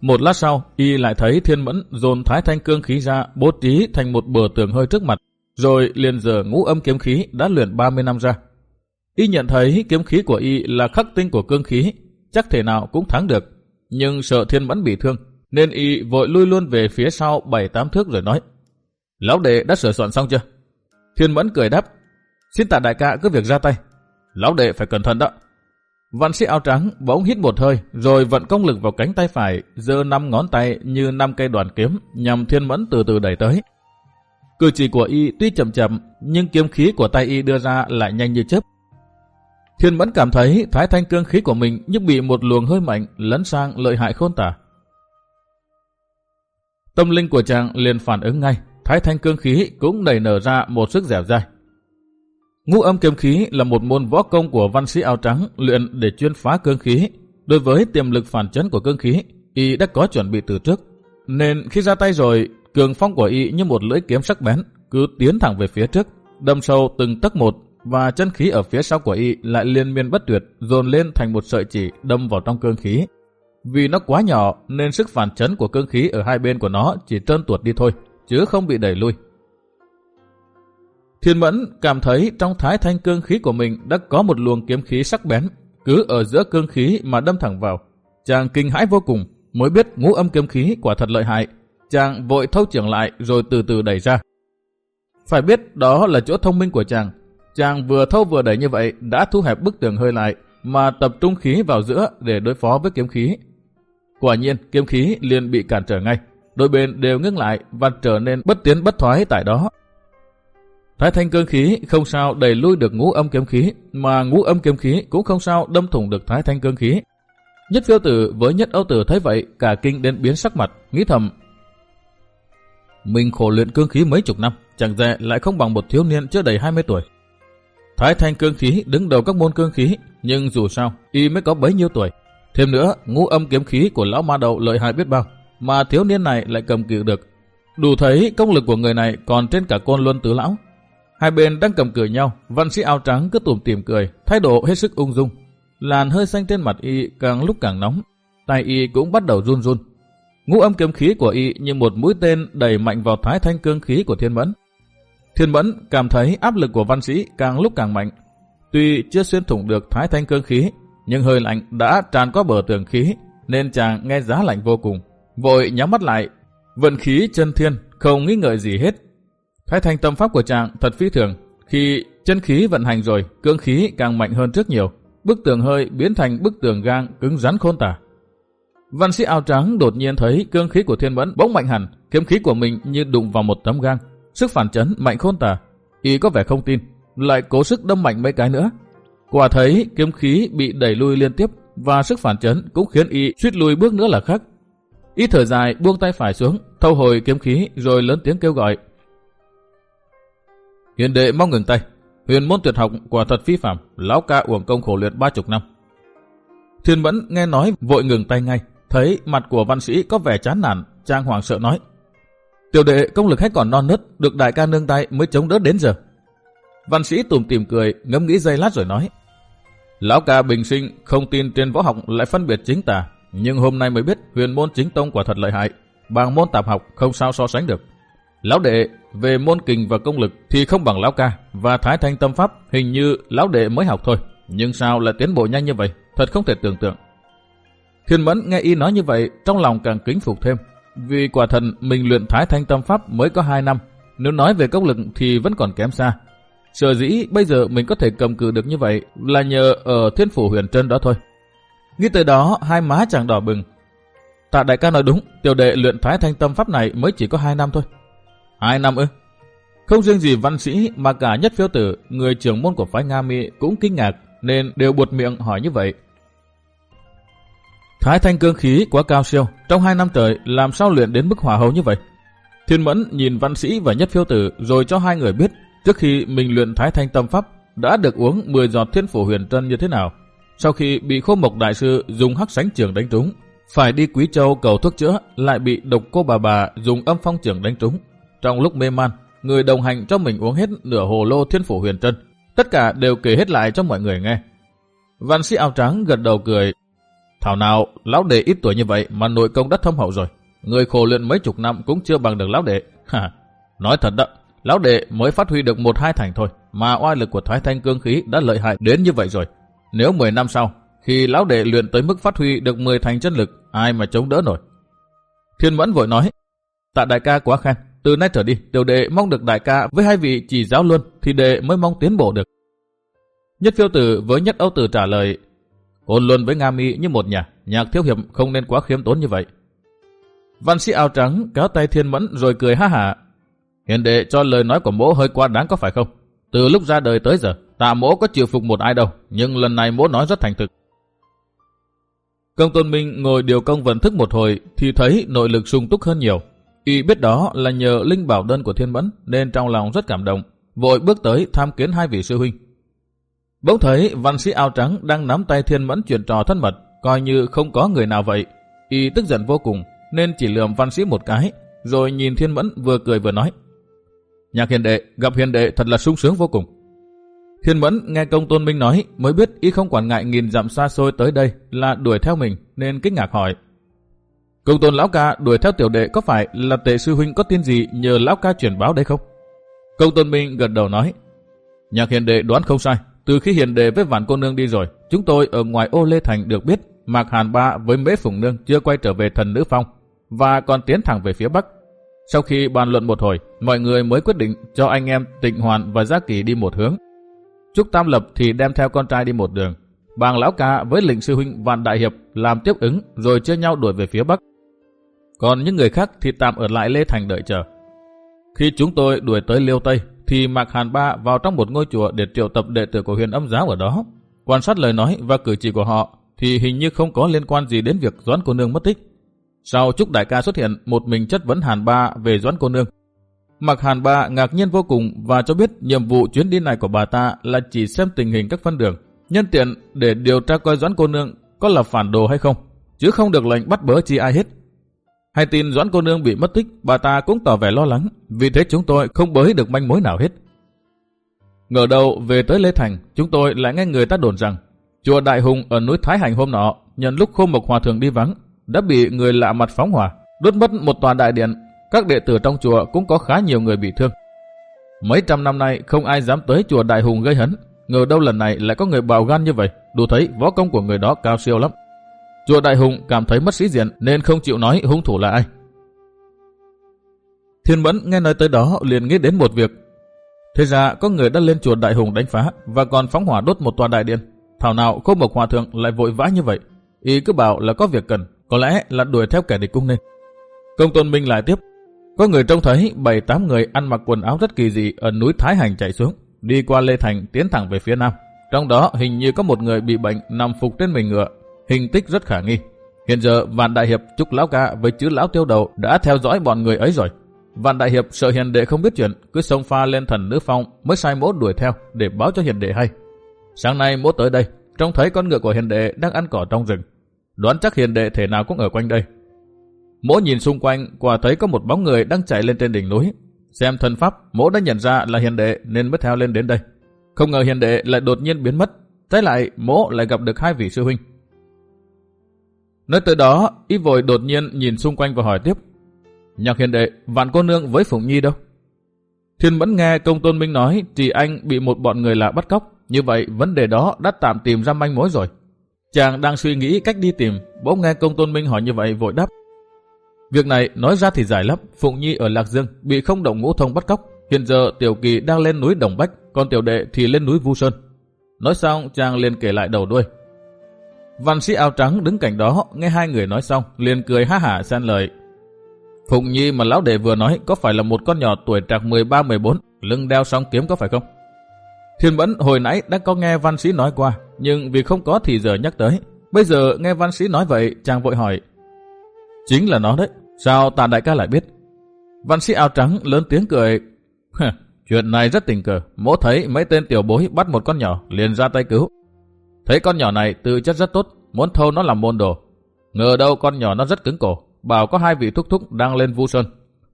Một lát sau, y lại thấy thiên mẫn dồn thái thanh cương khí ra bố trí thành một bờ tường hơi trước mặt, rồi liền giờ ngũ âm kiếm khí đã luyện 30 năm ra. Y nhận thấy kiếm khí của y là khắc tinh của cương khí, chắc thể nào cũng thắng được, nhưng sợ thiên mẫn bị thương, nên y vội lui luôn về phía sau bảy tám thước rồi nói. Lão đệ đã sửa soạn xong chưa? Thiên Mẫn cười đáp. Xin tạ đại ca cứ việc ra tay. Lão đệ phải cẩn thận đó. Văn sĩ áo trắng bỗng hít một hơi rồi vận công lực vào cánh tay phải, giơ năm ngón tay như năm cây đoàn kiếm nhằm thiên mẫn từ từ đẩy tới. Cử chỉ của y tuy chậm chậm nhưng kiếm khí của tay y đưa ra lại nhanh như chớp. Thiên mẫn cảm thấy thái thanh cương khí của mình như bị một luồng hơi mạnh lấn sang lợi hại khôn tả. Tâm linh của chàng liền phản ứng ngay, thái thanh cương khí cũng đẩy nở ra một sức dẻo dai. Ngũ âm kiếm khí là một môn võ công của văn sĩ áo trắng luyện để chuyên phá cương khí. Đối với tiềm lực phản chấn của cương khí, y đã có chuẩn bị từ trước. Nên khi ra tay rồi, cường phong của y như một lưỡi kiếm sắc bén, cứ tiến thẳng về phía trước, đâm sâu từng tấc một và chân khí ở phía sau của y lại liên miên bất tuyệt dồn lên thành một sợi chỉ đâm vào trong cương khí. Vì nó quá nhỏ nên sức phản chấn của cương khí ở hai bên của nó chỉ trơn tuột đi thôi, chứ không bị đẩy lui. Thiên Mẫn cảm thấy trong thái thanh cương khí của mình đã có một luồng kiếm khí sắc bén, cứ ở giữa cương khí mà đâm thẳng vào. Chàng kinh hãi vô cùng, mới biết ngũ âm kiếm khí quả thật lợi hại. Chàng vội thâu trưởng lại rồi từ từ đẩy ra. Phải biết đó là chỗ thông minh của chàng. Chàng vừa thâu vừa đẩy như vậy đã thu hẹp bức tường hơi lại, mà tập trung khí vào giữa để đối phó với kiếm khí. Quả nhiên kiếm khí liền bị cản trở ngay. Đôi bên đều ngưng lại và trở nên bất tiến bất thoái tại đó. Thái thanh cương khí không sao đẩy lui được ngũ âm kiếm khí, mà ngũ âm kiếm khí cũng không sao đâm thủng được thái thanh cương khí. Nhất phiêu tử với nhất âu tử thấy vậy, cả kinh đến biến sắc mặt, nghĩ thầm. Mình khổ luyện cương khí mấy chục năm, chẳng dè lại không bằng một thiếu niên chưa đầy 20 tuổi. Thái thanh cương khí đứng đầu các môn cương khí, nhưng dù sao, y mới có bấy nhiêu tuổi. Thêm nữa, ngũ âm kiếm khí của lão ma đầu lợi hại biết bao, mà thiếu niên này lại cầm cự được. Đủ thấy công lực của người này còn trên cả côn luân tứ lão. Hai bên đang cầm cự nhau, văn sĩ áo trắng cứ tủm tỉm cười, thái độ hết sức ung dung. Làn hơi xanh trên mặt y càng lúc càng nóng, tay y cũng bắt đầu run run. Ngũ âm kiếm khí của y như một mũi tên đẩy mạnh vào thái thanh cương khí của thiên mẫn. Thiên mẫn cảm thấy áp lực của văn sĩ càng lúc càng mạnh. Tuy chưa xuyên thủng được thái thanh cương khí, nhưng hơi lạnh đã tràn qua bờ tường khí, nên chàng nghe giá lạnh vô cùng vội nhắm mắt lại, vận khí chân thiên, không nghĩ ngợi gì hết. Thái thanh tâm pháp của chàng thật phi thường, khi chân khí vận hành rồi, cương khí càng mạnh hơn rất nhiều. Bức tường hơi biến thành bức tường gang cứng rắn khôn tả. Văn sĩ áo trắng đột nhiên thấy cương khí của thiên mẫn bỗng mạnh hẳn, kiếm khí của mình như đụng vào một tấm gang. Sức phản chấn mạnh khôn tả. Y có vẻ không tin, lại cố sức đâm mạnh mấy cái nữa. Quả thấy kiếm khí bị đẩy lui liên tiếp và sức phản chấn cũng khiến y suýt lui bước nữa là khác ít thở dài buông tay phải xuống, thâu hồi kiếm khí rồi lớn tiếng kêu gọi. Hiền đệ mong ngừng tay. Huyền môn tuyệt học quả thật phi phạm, lão ca uổng công khổ luyện ba chục năm. Thiên Mẫn nghe nói vội ngừng tay ngay, thấy mặt của văn sĩ có vẻ chán nản, trang hoàng sợ nói. Tiểu đệ công lực hết còn non nớt, được đại ca nương tay mới chống đỡ đến giờ. Văn sĩ tùm tìm cười, ngẫm nghĩ giây lát rồi nói. Lão ca bình sinh không tin trên võ học lại phân biệt chính tà, nhưng hôm nay mới biết huyền môn chính tông quả thật lợi hại, bằng môn tạp học không sao so sánh được. Lão đệ về môn kình và công lực thì không bằng lão ca và thái thanh tâm pháp hình như lão đệ mới học thôi, nhưng sao lại tiến bộ nhanh như vậy, thật không thể tưởng tượng. Thiên Mẫn nghe y nói như vậy, trong lòng càng kính phục thêm, vì quả thần mình luyện thái thanh tâm pháp mới có 2 năm, nếu nói về công lực thì vẫn còn kém xa. Sở dĩ bây giờ mình có thể cầm cự được như vậy là nhờ ở thiên phủ huyền trân đó thôi. Nghĩ tới đó, hai má chàng đỏ bừng. Tạ đại ca nói đúng, tiểu đệ luyện thái thanh tâm pháp này mới chỉ có 2 năm thôi. Hai năm ư? Không riêng gì văn sĩ mà cả nhất phiêu tử, người trưởng môn của phái Nga Mi cũng kinh ngạc nên đều buột miệng hỏi như vậy. Thái thanh cương khí quá cao siêu, trong hai năm tới làm sao luyện đến mức hỏa hầu như vậy? Thiên Mẫn nhìn văn sĩ và nhất phiêu tử rồi cho hai người biết trước khi mình luyện thái thanh tâm pháp đã được uống 10 giọt thiên phủ huyền trân như thế nào. Sau khi bị khô mộc đại sư dùng hắc sánh trường đánh trúng, phải đi quý châu cầu thuốc chữa lại bị độc cô bà bà dùng âm phong trường đánh trúng. Trong lúc mê man, người đồng hành cho mình uống hết nửa hồ lô thiên phủ huyền trân. Tất cả đều kể hết lại cho mọi người nghe. Văn sĩ áo trắng gật đầu cười. Thảo nào, lão đệ ít tuổi như vậy mà nội công đất thâm hậu rồi. Người khổ luyện mấy chục năm cũng chưa bằng được lão đệ. Ha, nói thật đó, lão đệ mới phát huy được một hai thành thôi, mà oai lực của thái thanh cương khí đã lợi hại đến như vậy rồi. Nếu 10 năm sau, khi lão đệ luyện tới mức phát huy được 10 thành chân lực, ai mà chống đỡ nổi. Thiên Mẫn vội nói, tạ đại ca quá khen, từ nay trở đi, tiểu đệ mong được đại ca với hai vị chỉ giáo luôn, thì đệ mới mong tiến bộ được. Nhất phiêu tử với nhất âu tử trả lời, Côn luôn với Nga Mi như một nhà, nhạc thiếu hiệp không nên quá khiêm tốn như vậy. Văn sĩ áo trắng kéo tay thiên mẫn rồi cười ha hả. Hiền đệ cho lời nói của mỗ hơi quá đáng có phải không? Từ lúc ra đời tới giờ, tạ mỗ có chịu phục một ai đâu, nhưng lần này mỗ nói rất thành thực. Công tôn minh ngồi điều công vận thức một hồi thì thấy nội lực sung túc hơn nhiều. Y biết đó là nhờ linh bảo đơn của thiên mẫn nên trong lòng rất cảm động, vội bước tới tham kiến hai vị sư huynh. Bỗng thấy văn sĩ áo trắng đang nắm tay thiên mẫn chuyện trò thân mật, coi như không có người nào vậy. Y tức giận vô cùng nên chỉ lườm văn sĩ một cái, rồi nhìn thiên mẫn vừa cười vừa nói. Nhạc hiền đệ, gặp hiền đệ thật là sung sướng vô cùng. Thiên mẫn nghe công tôn minh nói mới biết y không quản ngại nghìn dặm xa xôi tới đây là đuổi theo mình nên kinh ngạc hỏi. Công tôn lão ca đuổi theo tiểu đệ có phải là tệ sư huynh có tin gì nhờ lão ca chuyển báo đây không? Công tôn minh gật đầu nói. Nhạc hiền đệ đoán không sai. Từ khi hiền đệ với vạn cô nương đi rồi, chúng tôi ở ngoài ô Lê Thành được biết Mạc Hàn Ba với Mễ Phùng Nương chưa quay trở về thần nữ phong và còn tiến thẳng về phía Bắc. Sau khi bàn luận một hồi, mọi người mới quyết định cho anh em Tịnh Hoàn và Gia Kỳ đi một hướng. Trúc Tam Lập thì đem theo con trai đi một đường. Bàng Lão Ca với lệnh sư huynh Vạn Đại Hiệp làm tiếp ứng rồi chia nhau đuổi về phía Bắc. Còn những người khác thì tạm ở lại Lê Thành đợi chờ. Khi chúng tôi đuổi tới Liêu Tây, thì Mạc Hàn Ba vào trong một ngôi chùa để triệu tập đệ tử của huyền âm giáo ở đó. Quan sát lời nói và cử chỉ của họ thì hình như không có liên quan gì đến việc Doãn cô nương mất tích. Sau Trúc Đại ca xuất hiện, một mình chất vấn Hàn Ba về Doãn cô nương. Mạc Hàn Ba ngạc nhiên vô cùng và cho biết nhiệm vụ chuyến đi này của bà ta là chỉ xem tình hình các phân đường, nhân tiện để điều tra coi Doãn cô nương có là phản đồ hay không, chứ không được lệnh bắt bớ chi ai hết. Hay tin Doãn cô nương bị mất tích, bà ta cũng tỏ vẻ lo lắng, vì thế chúng tôi không bới được manh mối nào hết. Ngờ đầu về tới Lê Thành, chúng tôi lại nghe người ta đồn rằng chùa Đại Hùng ở núi Thái Hành hôm nọ, nhân lúc Khô Mộc Hòa Thượng đi vắng, đã bị người lạ mặt phóng hỏa, đốt mất một tòa đại điện. Các đệ tử trong chùa cũng có khá nhiều người bị thương. Mấy trăm năm nay không ai dám tới chùa Đại Hùng gây hấn, ngờ đâu lần này lại có người bào gan như vậy, đủ thấy võ công của người đó cao siêu lắm. Chùa Đại Hùng cảm thấy mất sĩ diện nên không chịu nói hung thủ là ai. Thiên Mẫn nghe nói tới đó liền nghĩ đến một việc. Thế ra có người đã lên chùa Đại Hùng đánh phá và còn phóng hỏa đốt một tòa đại điện. Thảo nào cô Mộc Hòa Thượng lại vội vã như vậy. Ý cứ bảo là có việc cần, có lẽ là đuổi theo kẻ địch cung nên. Công tôn minh lại tiếp. Có người trông thấy bảy tám người ăn mặc quần áo rất kỳ dị ở núi Thái Hành chạy xuống, đi qua Lê Thành tiến thẳng về phía nam. Trong đó hình như có một người bị bệnh nằm phục trên mình ngựa, hình tích rất khả nghi. Hiện giờ Vạn Đại Hiệp Trúc Lão Ca với chữ Lão Tiêu Đầu đã theo dõi bọn người ấy rồi. Vạn Đại Hiệp sợ hiền đệ không biết chuyện, cứ xông pha lên thần nữ phong mới sai mỗ đuổi theo để báo cho hiền đệ hay. Sáng nay mỗ tới đây, trông thấy con ngựa của hiền đệ đang ăn cỏ trong rừng. Đoán chắc hiền đệ thể nào cũng ở quanh đây. Mỗ nhìn xung quanh, quả thấy có một bóng người đang chạy lên trên đỉnh núi. Xem thân pháp, mỗ đã nhận ra là hiền đệ nên mới theo lên đến đây. Không ngờ hiền đệ lại đột nhiên biến mất. Trái lại, mỗ lại gặp được hai vị sư huynh. Nói tới đó, y vội đột nhiên nhìn xung quanh và hỏi tiếp. Nhạc hiền đệ, vạn cô nương với Phụng Nhi đâu? Thiên vẫn nghe công tôn minh nói chỉ anh bị một bọn người lạ bắt cóc. Như vậy vấn đề đó đã tạm tìm ra manh mối rồi. Chàng đang suy nghĩ cách đi tìm, bỗng nghe công tôn minh hỏi như vậy vội đáp. Việc này nói ra thì dài lắm, Phụng Nhi ở Lạc Dương bị không động ngũ thông bắt cóc. Hiện giờ Tiểu Kỳ đang lên núi Đồng Bách, còn Tiểu Đệ thì lên núi Vu Sơn. Nói xong chàng liền kể lại đầu đuôi. Văn sĩ áo trắng đứng cạnh đó, nghe hai người nói xong, liền cười ha hả xen lời. Phụng Nhi mà lão đệ vừa nói có phải là một con nhỏ tuổi trạc 13-14, lưng đeo song kiếm có phải không? Thiên Mẫn hồi nãy đã có nghe văn sĩ nói qua, nhưng vì không có thì giờ nhắc tới. Bây giờ nghe văn sĩ nói vậy, chàng vội hỏi. Chính là nó đấy, sao tàn đại ca lại biết? Văn sĩ áo trắng lớn tiếng cười. Chuyện này rất tình cờ, mỗ thấy mấy tên tiểu bối bắt một con nhỏ liền ra tay cứu. Thấy con nhỏ này tư chất rất tốt, muốn thâu nó làm môn đồ. Ngờ đâu con nhỏ nó rất cứng cổ, bảo có hai vị thúc thúc đang lên vu sơn.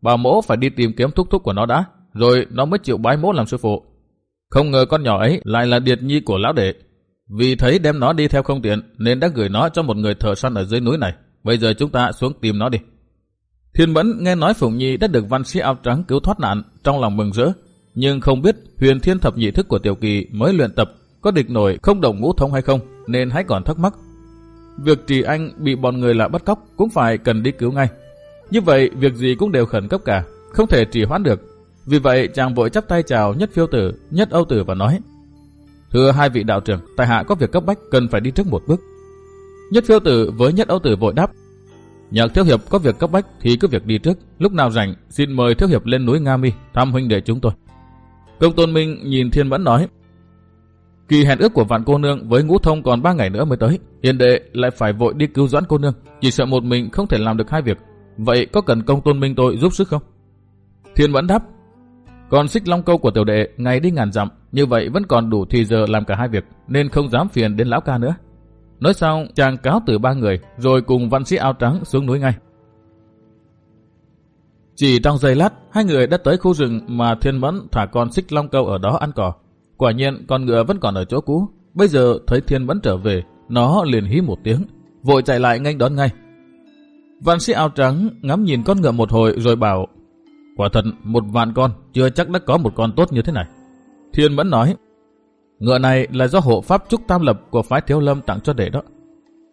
Bảo mỗ phải đi tìm kiếm thúc thúc của nó đã, rồi nó mới chịu bái mỗ làm sư phụ. Không ngờ con nhỏ ấy lại là điệt nhi của lão đệ. Vì thấy đem nó đi theo không tiện nên đã gửi nó cho một người thợ săn ở dưới núi này. Bây giờ chúng ta xuống tìm nó đi. Thiên Mẫn nghe nói Phụng Nhi đã được văn sĩ áo trắng cứu thoát nạn, trong lòng mừng rỡ. Nhưng không biết huyền thiên thập nhị thức của Tiểu Kỳ mới luyện tập có địch nổi không đồng ngũ thông hay không, nên hãy còn thắc mắc. Việc trì anh bị bọn người lạ bắt cóc cũng phải cần đi cứu ngay. Như vậy, việc gì cũng đều khẩn cấp cả, không thể trì hoãn được. Vì vậy, chàng vội chắp tay chào nhất phiêu tử, nhất âu tử và nói Thưa hai vị đạo trưởng, tại hạ có việc cấp bách cần phải đi trước một bước. Nhất phiêu tử với nhất âu tử vội đáp Nhạc thiếu hiệp có việc cấp bách thì cứ việc đi trước, lúc nào rảnh xin mời thiếu hiệp lên núi Nga Mi thăm huynh đệ chúng tôi. Công tôn minh nhìn thiên mẫn nói Kỳ hẹn ước của vạn cô nương với ngũ thông còn 3 ngày nữa mới tới. Hiền đệ lại phải vội đi cứu doãn cô nương. Chỉ sợ một mình không thể làm được hai việc. Vậy có cần công tôn minh tôi giúp sức không? Thiên vẫn đáp. Còn xích long câu của tiểu đệ ngày đi ngàn dặm. Như vậy vẫn còn đủ thì giờ làm cả hai việc. Nên không dám phiền đến lão ca nữa. Nói xong chàng cáo từ ba người. Rồi cùng văn sĩ áo trắng xuống núi ngay. Chỉ trong giây lát, hai người đã tới khu rừng mà Thiên Mẫn thả con xích long câu ở đó ăn cỏ. Quả nhiên con ngựa vẫn còn ở chỗ cũ. Bây giờ thấy Thiên vẫn trở về, nó liền hí một tiếng, vội chạy lại nhanh đón ngay. Văn sĩ áo trắng ngắm nhìn con ngựa một hồi rồi bảo, quả thật một vạn con, chưa chắc đã có một con tốt như thế này. Thiên vẫn nói, ngựa này là do hộ pháp trúc tam lập của phái thiếu lâm tặng cho đệ đó.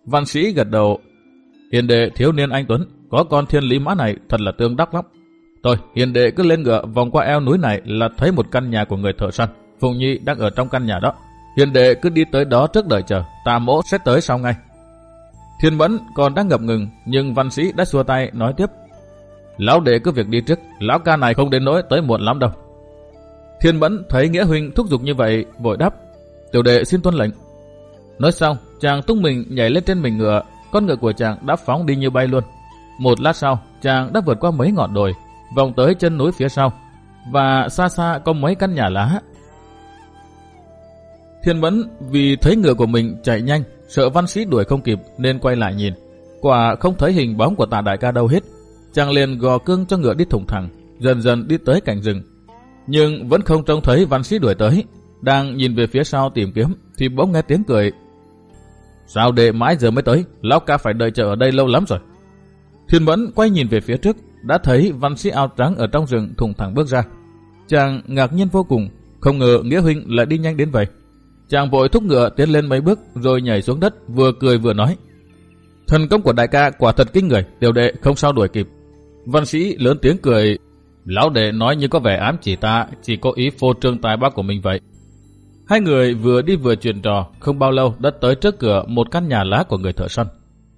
Văn sĩ gật đầu, hiền đệ thiếu niên anh Tuấn, có con thiên lý mã này thật là tương đắc lắm. Thôi, hiền đệ cứ lên ngựa vòng qua eo núi này là thấy một căn nhà của người thợ săn. Phùng Nhi đang ở trong căn nhà đó. Hiền đệ cứ đi tới đó trước đợi chờ, ta mỗ sẽ tới sau ngay. Thiên Mẫn còn đang ngập ngừng, nhưng văn sĩ đã xua tay nói tiếp. Lão đệ cứ việc đi trước, lão ca này không đến nỗi tới muộn lắm đâu. Thiên Mẫn thấy Nghĩa Huynh thúc giục như vậy, vội đáp. Tiểu đệ xin tuân lệnh. Nói xong, chàng tung mình nhảy lên trên mình ngựa, con ngựa của chàng đã phóng đi như bay luôn. Một lát sau, chàng đã vượt qua mấy ngọn đồi, vòng tới chân núi phía sau, và xa xa có mấy căn nhà lá Thiên Mẫn vì thấy ngựa của mình chạy nhanh, sợ văn sĩ đuổi không kịp nên quay lại nhìn. Quả không thấy hình bóng của tà đại ca đâu hết. Chàng liền gò cương cho ngựa đi thủng thẳng, dần dần đi tới cảnh rừng. Nhưng vẫn không trông thấy văn sĩ đuổi tới. Đang nhìn về phía sau tìm kiếm thì bỗng nghe tiếng cười. Sao đệ mãi giờ mới tới, lão ca phải đợi chờ ở đây lâu lắm rồi. Thiên Mẫn quay nhìn về phía trước, đã thấy văn sĩ áo trắng ở trong rừng thùng thẳng bước ra. Chàng ngạc nhiên vô cùng, không ngờ Nghĩa Huynh lại đi nhanh đến vậy. Chàng vội thúc ngựa tiến lên mấy bước rồi nhảy xuống đất vừa cười vừa nói. Thần công của đại ca quả thật kinh người, tiểu đệ không sao đuổi kịp. Văn sĩ lớn tiếng cười, lão đệ nói như có vẻ ám chỉ ta, chỉ có ý phô trương tài bác của mình vậy. Hai người vừa đi vừa chuyện trò, không bao lâu đã tới trước cửa một căn nhà lá của người thợ săn.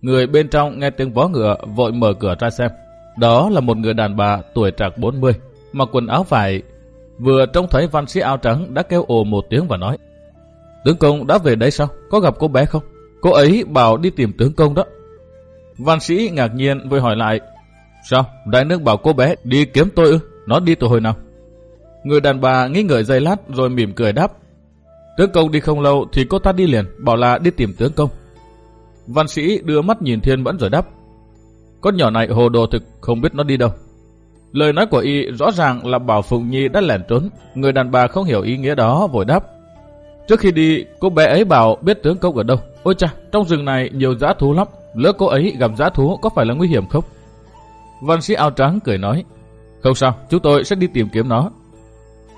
Người bên trong nghe tiếng vó ngựa vội mở cửa ra xem. Đó là một người đàn bà tuổi trạc 40, mặc quần áo vải. Vừa trông thấy văn sĩ áo trắng đã kêu ồ một tiếng và nói. Tướng công đã về đây sao? Có gặp cô bé không? Cô ấy bảo đi tìm tướng công đó. Văn sĩ ngạc nhiên vội hỏi lại. Sao? Đại nước bảo cô bé đi kiếm tôi ư? Nó đi từ hồi nào? Người đàn bà nghĩ ngợi giây lát rồi mỉm cười đáp. Tướng công đi không lâu thì cô ta đi liền, bảo là đi tìm tướng công. Văn sĩ đưa mắt nhìn thiên mẫn rồi đáp. Con nhỏ này hồ đồ thực, không biết nó đi đâu. Lời nói của y rõ ràng là bảo Phụng Nhi đã lẻn trốn. Người đàn bà không hiểu ý nghĩa đó vội đáp. Trước khi đi, cô bé ấy bảo biết tướng công ở đâu. Ôi cha, trong rừng này nhiều dã thú lắm. Lỡ cô ấy gặp dã thú có phải là nguy hiểm không? Văn sĩ áo trắng cười nói. Không sao, chúng tôi sẽ đi tìm kiếm nó.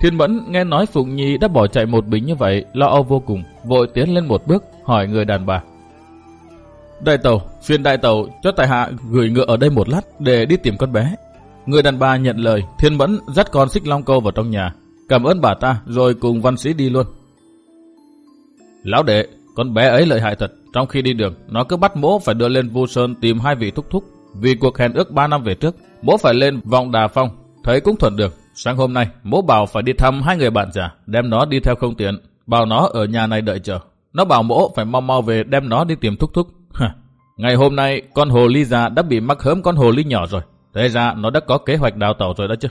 Thiên Mẫn nghe nói Phụng Nhi đã bỏ chạy một mình như vậy, lo âu vô cùng, vội tiến lên một bước, hỏi người đàn bà. Đại tàu, phiên đại tàu cho tài hạ gửi ngựa ở đây một lát để đi tìm con bé. Người đàn bà nhận lời, Thiên Mẫn dắt con xích long câu vào trong nhà. Cảm ơn bà ta, rồi cùng văn sĩ đi luôn. Lão đệ, con bé ấy lợi hại thật. Trong khi đi đường, nó cứ bắt mỗ phải đưa lên Vu Sơn tìm hai vị thúc thúc. Vì cuộc hẹn ước 3 năm về trước, bố phải lên vòng đà phong. Thấy cũng thuận được. Sáng hôm nay, bố bảo phải đi thăm hai người bạn già, đem nó đi theo không tiện. Bảo nó ở nhà này đợi chờ. Nó bảo mỗ phải mau mau về đem nó đi tìm thúc thúc. Ngày hôm nay, con hồ ly già đã bị mắc hớm con hồ ly nhỏ rồi. Thế ra nó đã có kế hoạch đào tẩu rồi đó chứ.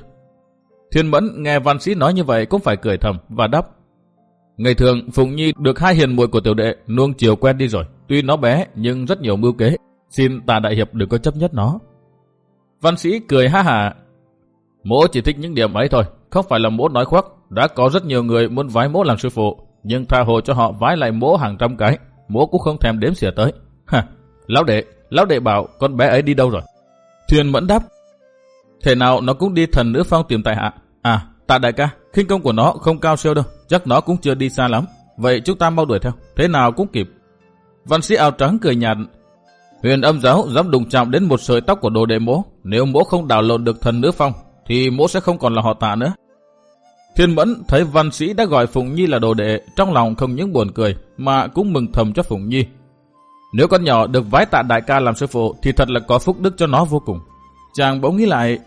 Thiên Mẫn nghe văn sĩ nói như vậy cũng phải cười thầm và đáp. Ngày thường, Phụng Nhi được hai hiền muội của tiểu đệ nuông chiều quen đi rồi. Tuy nó bé nhưng rất nhiều mưu kế. Xin tà đại hiệp đừng có chấp nhất nó. Văn sĩ cười ha hà. Mỗ chỉ thích những điểm ấy thôi. Không phải là mỗ nói khoác. Đã có rất nhiều người muốn vái mỗ làm sư phụ. Nhưng tha hồ cho họ vái lại mỗ hàng trăm cái. Mỗ cũng không thèm đếm xỉa tới. Ha, lão đệ, lão đệ bảo con bé ấy đi đâu rồi? Thuyền mẫn đáp. thế nào nó cũng đi thần nữ phong tìm tại hạ. À, tạ đại ca, khinh công của nó không cao siêu đâu. Chắc nó cũng chưa đi xa lắm. Vậy chúng ta mau đuổi theo. Thế nào cũng kịp. Văn sĩ áo trắng cười nhạt. Huyền âm giáo dám đụng chạm đến một sợi tóc của đồ đệ mỗ. Nếu mỗ không đào lộn được thần nữ phong, thì mỗ sẽ không còn là họ tạ nữa. Thiên Mẫn thấy văn sĩ đã gọi Phụng Nhi là đồ đệ, trong lòng không những buồn cười, mà cũng mừng thầm cho Phụng Nhi. Nếu con nhỏ được vái tạ đại ca làm sư phụ thì thật là có phúc đức cho nó vô cùng. Chàng bỗng nghĩ lại,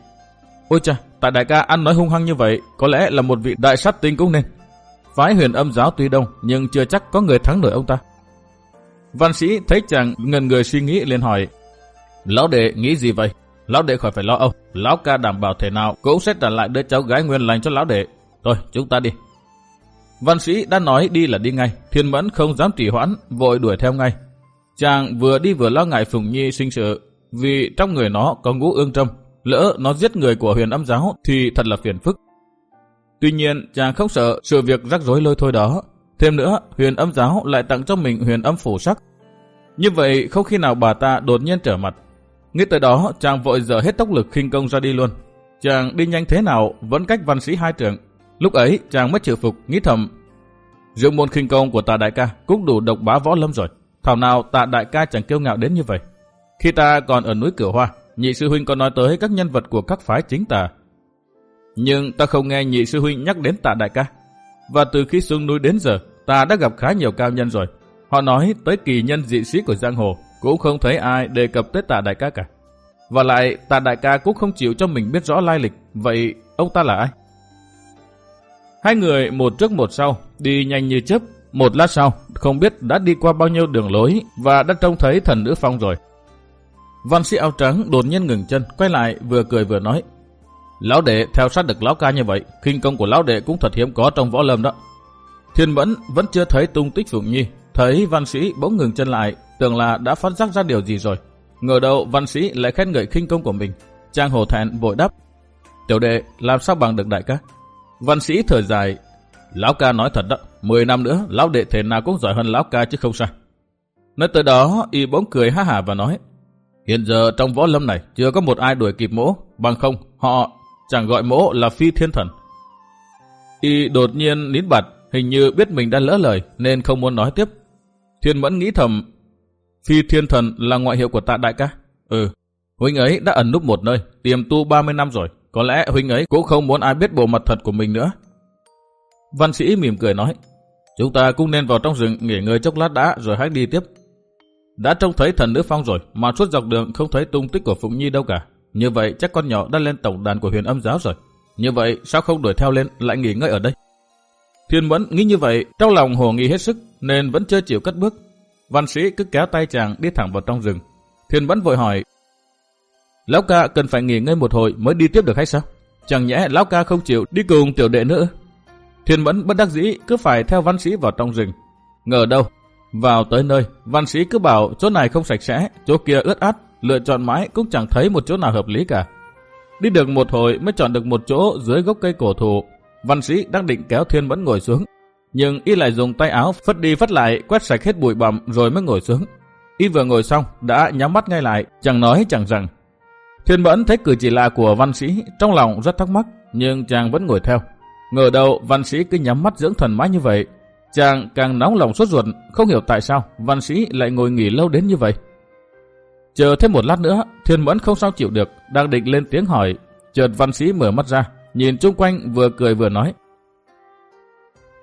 ôi cha, tạ đại ca ăn nói hung hăng như vậy, có lẽ là một vị đại sát tinh cũng nên. Phái huyền âm giáo tuy đông, nhưng chưa chắc có người thắng nổi ông ta. Văn sĩ thấy chàng ngần người suy nghĩ liền hỏi, Lão đệ nghĩ gì vậy? Lão đệ khỏi phải lo âu, lão ca đảm bảo thể nào cũng sẽ trả lại đứa cháu gái nguyên lành cho lão đệ. Thôi, chúng ta đi. Văn sĩ đã nói đi là đi ngay, thiên mẫn không dám trì hoãn, vội đuổi theo ngay. Chàng vừa đi vừa lo ngại Phùng Nhi sinh sự, vì trong người nó có ngũ ương trâm, lỡ nó giết người của huyền âm giáo thì thật là phiền phức. Tuy nhiên, chàng không sợ sự việc rắc rối lôi thôi đó. Thêm nữa, huyền âm giáo lại tặng cho mình huyền âm phủ sắc. Như vậy, không khi nào bà ta đột nhiên trở mặt. Nghĩ tới đó, chàng vội dở hết tốc lực khinh công ra đi luôn. Chàng đi nhanh thế nào, vẫn cách văn sĩ hai trường. Lúc ấy, chàng mới chịu phục, nghĩ thầm. Dương môn khinh công của Tạ đại ca cũng đủ độc bá võ lâm rồi. Thảo nào tạ đại ca chẳng kiêu ngạo đến như vậy. Khi ta còn ở núi Cửa Hoa, nhị sư huynh còn nói tới các nhân vật của các phái chính tà. Nhưng ta không nghe nhị sư huynh nhắc đến tạ đại ca. Và từ khi xuống núi đến giờ, ta đã gặp khá nhiều cao nhân rồi. Họ nói tới kỳ nhân dị sĩ của giang hồ, cũng không thấy ai đề cập tới tà đại ca cả. Và lại, tà đại ca cũng không chịu cho mình biết rõ lai lịch, vậy ông ta là ai? Hai người một trước một sau, đi nhanh như chớp, một lát sau, không biết đã đi qua bao nhiêu đường lối và đã trông thấy thần nữ phong rồi. Văn sĩ áo trắng đột nhiên ngừng chân, quay lại vừa cười vừa nói. Lão đệ theo sát được lão ca như vậy, kinh công của lão đệ cũng thật hiếm có trong võ lâm đó. Thiên Mẫn vẫn chưa thấy tung tích Phụng Nhi, thấy văn sĩ bỗng ngừng chân lại, tưởng là đã phát giác ra điều gì rồi. Ngờ đầu văn sĩ lại khen ngợi khinh công của mình, trang hồ thẹn vội đáp. Tiểu đệ làm sao bằng được đại ca? Văn sĩ thở dài, lão ca nói thật đó, 10 năm nữa, lão đệ thể nào cũng giỏi hơn lão ca chứ không sao. Nói tới đó, y bỗng cười ha hả và nói, hiện giờ trong võ lâm này chưa có một ai đuổi kịp mỗ, bằng không họ chẳng gọi mỗ là phi thiên thần. Y đột nhiên nín bặt, hình như biết mình đã lỡ lời nên không muốn nói tiếp. Thiên mẫn nghĩ thầm, Phi thiên thần là ngoại hiệu của tạ đại ca. Ừ, huynh ấy đã ẩn núp một nơi, tiềm tu 30 năm rồi. Có lẽ huynh ấy cũng không muốn ai biết bộ mặt thật của mình nữa. Văn sĩ mỉm cười nói, chúng ta cũng nên vào trong rừng nghỉ ngơi chốc lát đã rồi hãy đi tiếp. Đã trông thấy thần nữ phong rồi mà suốt dọc đường không thấy tung tích của Phụng Nhi đâu cả. Như vậy chắc con nhỏ đã lên tổng đàn của huyền âm giáo rồi. Như vậy sao không đuổi theo lên lại nghỉ ngơi ở đây? Thiên Mẫn nghĩ như vậy, trong lòng hồ nghi hết sức nên vẫn chưa chịu cất bước. Văn sĩ cứ kéo tay chàng đi thẳng vào trong rừng. Thiên Mẫn vội hỏi, Lão ca cần phải nghỉ ngơi một hồi mới đi tiếp được hay sao? Chẳng nhẽ lão ca không chịu đi cùng tiểu đệ nữa. Thiên Mẫn bất đắc dĩ cứ phải theo văn sĩ vào trong rừng. Ngờ đâu, vào tới nơi, văn sĩ cứ bảo chỗ này không sạch sẽ, chỗ kia ướt át, lựa chọn mãi cũng chẳng thấy một chỗ nào hợp lý cả. Đi được một hồi mới chọn được một chỗ dưới gốc cây cổ thụ. Văn sĩ đang định kéo Thiên Mẫn ngồi xuống. Nhưng y lại dùng tay áo phất đi phất lại quét sạch hết bụi bặm rồi mới ngồi xuống. Y vừa ngồi xong đã nhắm mắt ngay lại, chẳng nói chẳng rằng. Thiên Mẫn thấy cử chỉ lạ của văn sĩ, trong lòng rất thắc mắc, nhưng chàng vẫn ngồi theo. Ngờ đầu văn sĩ cứ nhắm mắt dưỡng thần mãi như vậy. Chàng càng nóng lòng sốt ruột, không hiểu tại sao văn sĩ lại ngồi nghỉ lâu đến như vậy. Chờ thêm một lát nữa, Thiên Mẫn không sao chịu được, đang định lên tiếng hỏi. Chợt văn sĩ mở mắt ra, nhìn chung quanh vừa cười vừa nói.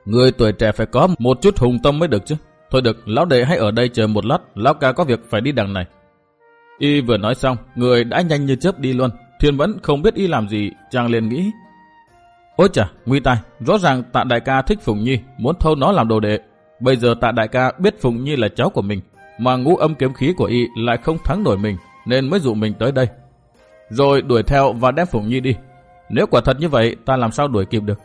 Người tuổi trẻ phải có một chút hùng tâm mới được chứ. Thôi được, lão đệ hãy ở đây chờ một lát, lão ca có việc phải đi đằng này. Y vừa nói xong, người đã nhanh như chớp đi luôn. Thiên vẫn không biết y làm gì, chàng liền nghĩ. Ôi chà, nguy tai, rõ ràng tạ đại ca thích Phùng Nhi, muốn thâu nó làm đồ đệ. Bây giờ tạ đại ca biết Phùng Nhi là cháu của mình, mà ngũ âm kiếm khí của y lại không thắng nổi mình, nên mới dụ mình tới đây. Rồi đuổi theo và đem Phùng Nhi đi. Nếu quả thật như vậy, ta làm sao đuổi kịp được?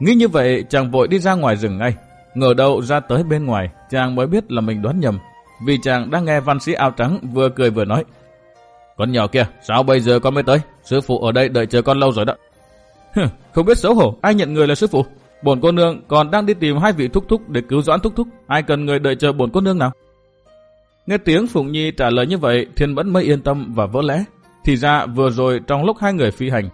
Nghĩ như vậy, chàng vội đi ra ngoài rừng ngay. Ngờ đâu ra tới bên ngoài, chàng mới biết là mình đoán nhầm. Vì chàng đang nghe văn sĩ áo trắng vừa cười vừa nói. Con nhỏ kia, sao bây giờ con mới tới? Sư phụ ở đây đợi chờ con lâu rồi đó. không biết xấu hổ, ai nhận người là sư phụ? Bổn cô nương còn đang đi tìm hai vị thúc thúc để cứu doãn thúc thúc. Ai cần người đợi chờ bổn cô nương nào? Nghe tiếng Phụng Nhi trả lời như vậy, Thiên Mẫn mới yên tâm và vỡ lẽ. Thì ra vừa rồi trong lúc hai người phi hành,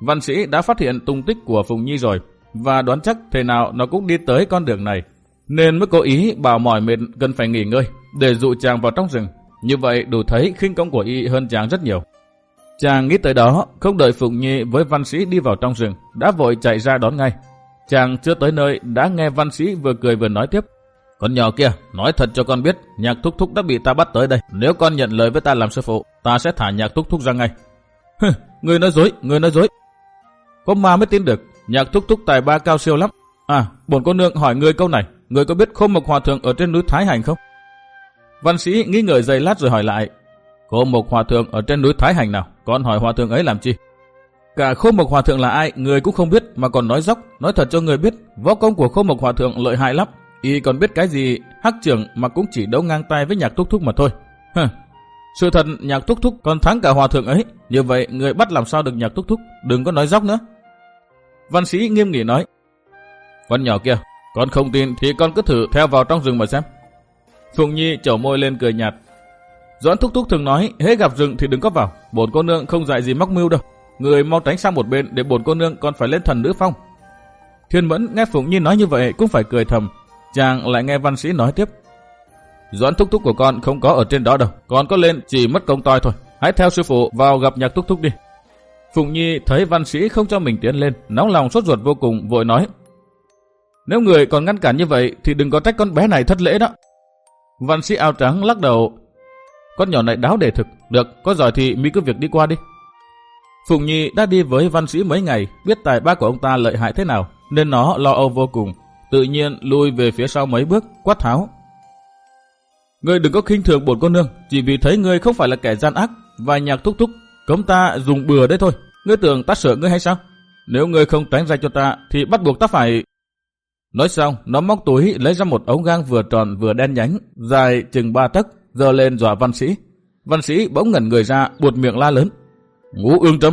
văn sĩ đã phát hiện tung tích của Phụng Nhi rồi và đoán chắc thế nào nó cũng đi tới con đường này. Nên mới cố ý bảo mỏi mệt cần phải nghỉ ngơi để dụ chàng vào trong rừng. Như vậy đủ thấy khinh công của y hơn chàng rất nhiều. Chàng nghĩ tới đó, không đợi Phụng Nhi với văn sĩ đi vào trong rừng, đã vội chạy ra đón ngay. Chàng chưa tới nơi đã nghe văn sĩ vừa cười vừa nói tiếp. Con nhỏ kia, nói thật cho con biết, nhạc thúc thúc đã bị ta bắt tới đây. Nếu con nhận lời với ta làm sư phụ, ta sẽ thả nhạc thúc thúc ra ngay. Hừ, người nói dối, người nói dối. Có ma mới tin được, nhạc thúc thúc tài ba cao siêu lắm. À, bổn cô nương hỏi người câu này, người có biết khô mộc hòa thượng ở trên núi Thái Hành không? Văn sĩ nghĩ ngợi giây lát rồi hỏi lại. Khô mộc hòa thượng ở trên núi Thái Hành nào, con hỏi hòa thượng ấy làm chi? Cả khô mộc hòa thượng là ai, người cũng không biết mà còn nói dốc, nói thật cho người biết, võ công của khô mộc hòa thượng lợi hại lắm. Y còn biết cái gì, hắc trưởng mà cũng chỉ đấu ngang tay với nhạc thúc thúc mà thôi. Hừ. Sự thật nhạc thúc thúc còn thắng cả hòa thượng ấy, như vậy người bắt làm sao được nhạc thúc thúc, đừng có nói dốc nữa. Văn sĩ nghiêm nghị nói, Con nhỏ kia, con không tin thì con cứ thử theo vào trong rừng mà xem. Phùng Nhi chẩu môi lên cười nhạt. Doãn thúc thúc thường nói, hễ gặp rừng thì đừng có vào, bổn cô nương không dạy gì mắc mưu đâu. Người mau tránh sang một bên để bổn cô nương còn phải lên thần nữ phong. Thiên Mẫn nghe Phùng Nhi nói như vậy cũng phải cười thầm. Chàng lại nghe văn sĩ nói tiếp. Doãn thúc thúc của con không có ở trên đó đâu. Con có lên chỉ mất công toi thôi. Hãy theo sư phụ vào gặp nhạc thúc thúc đi. Phụng Nhi thấy văn sĩ không cho mình tiến lên. Nóng lòng sốt ruột vô cùng vội nói. Nếu người còn ngăn cản như vậy thì đừng có trách con bé này thất lễ đó. Văn sĩ áo trắng lắc đầu. Con nhỏ này đáo để thực. Được, có giỏi thì mi cứ việc đi qua đi. Phùng Nhi đã đi với văn sĩ mấy ngày, biết tài ba của ông ta lợi hại thế nào, nên nó lo âu vô cùng. Tự nhiên lùi về phía sau mấy bước, quát tháo. Ngươi đừng có khinh thường bổn cô nương, chỉ vì thấy ngươi không phải là kẻ gian ác, và nhạc thúc thúc, cấm ta dùng bừa đấy thôi. Ngươi tưởng ta sợ ngươi hay sao? Nếu ngươi không tránh ra cho ta, thì bắt buộc ta phải... Nói xong, nó móc túi lấy ra một ống gang vừa tròn vừa đen nhánh, dài chừng ba tấc, giơ lên dọa văn sĩ. Văn sĩ bỗng ngẩn người ra, buột miệng la lớn. Ngũ ương trâm.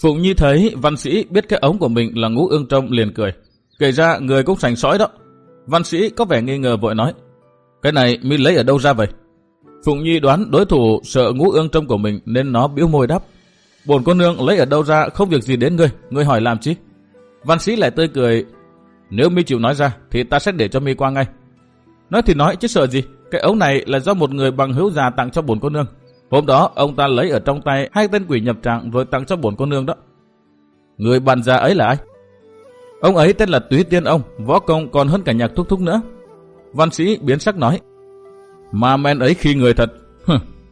Phụng Nhi thấy văn sĩ biết cái ống của mình là ngũ ương trâm liền cười. Kể ra người cũng sành sói đó. Văn sĩ có vẻ nghi ngờ vội nói. Cái này mi lấy ở đâu ra vậy? Phụng Nhi đoán đối thủ sợ ngũ ương trâm của mình nên nó biểu môi đáp. Bồn cô nương lấy ở đâu ra không việc gì đến ngươi, ngươi hỏi làm chi? Văn sĩ lại tươi cười. Nếu mi chịu nói ra thì ta sẽ để cho mi qua ngay. Nói thì nói chứ sợ gì, cái ống này là do một người bằng hữu già tặng cho bổn cô nương. Hôm đó ông ta lấy ở trong tay hai tên quỷ nhập trạng rồi tặng cho bổn cô nương đó. Người bàn già ấy là ai? Ông ấy tên là Túy Tiên ông, võ công còn hơn cả nhạc thúc thúc nữa. Văn sĩ biến sắc nói. Mà men ấy khi người thật.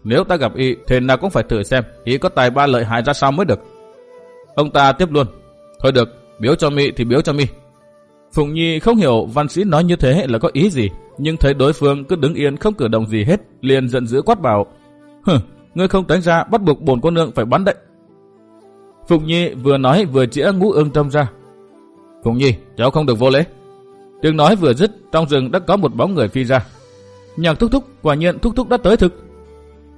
nếu ta gặp y, thì nào cũng phải thử xem y có tài ba lợi hại ra sao mới được. Ông ta tiếp luôn. Thôi được, biếu cho mi thì biếu cho mi. Phụng Nhi không hiểu văn sĩ nói như thế là có ý gì, nhưng thấy đối phương cứ đứng yên không cử động gì hết, liền giận dữ quát bảo. Hừ, ngươi không tránh ra bắt buộc bổn cô nương phải bắn đấy. Phụng Nhi vừa nói vừa chĩa ngũ ương trông ra. Phụng Nhi, cháu không được vô lễ. Tiếng nói vừa dứt, trong rừng đã có một bóng người phi ra. Nhạc thúc thúc, quả nhiên thúc thúc đã tới thực.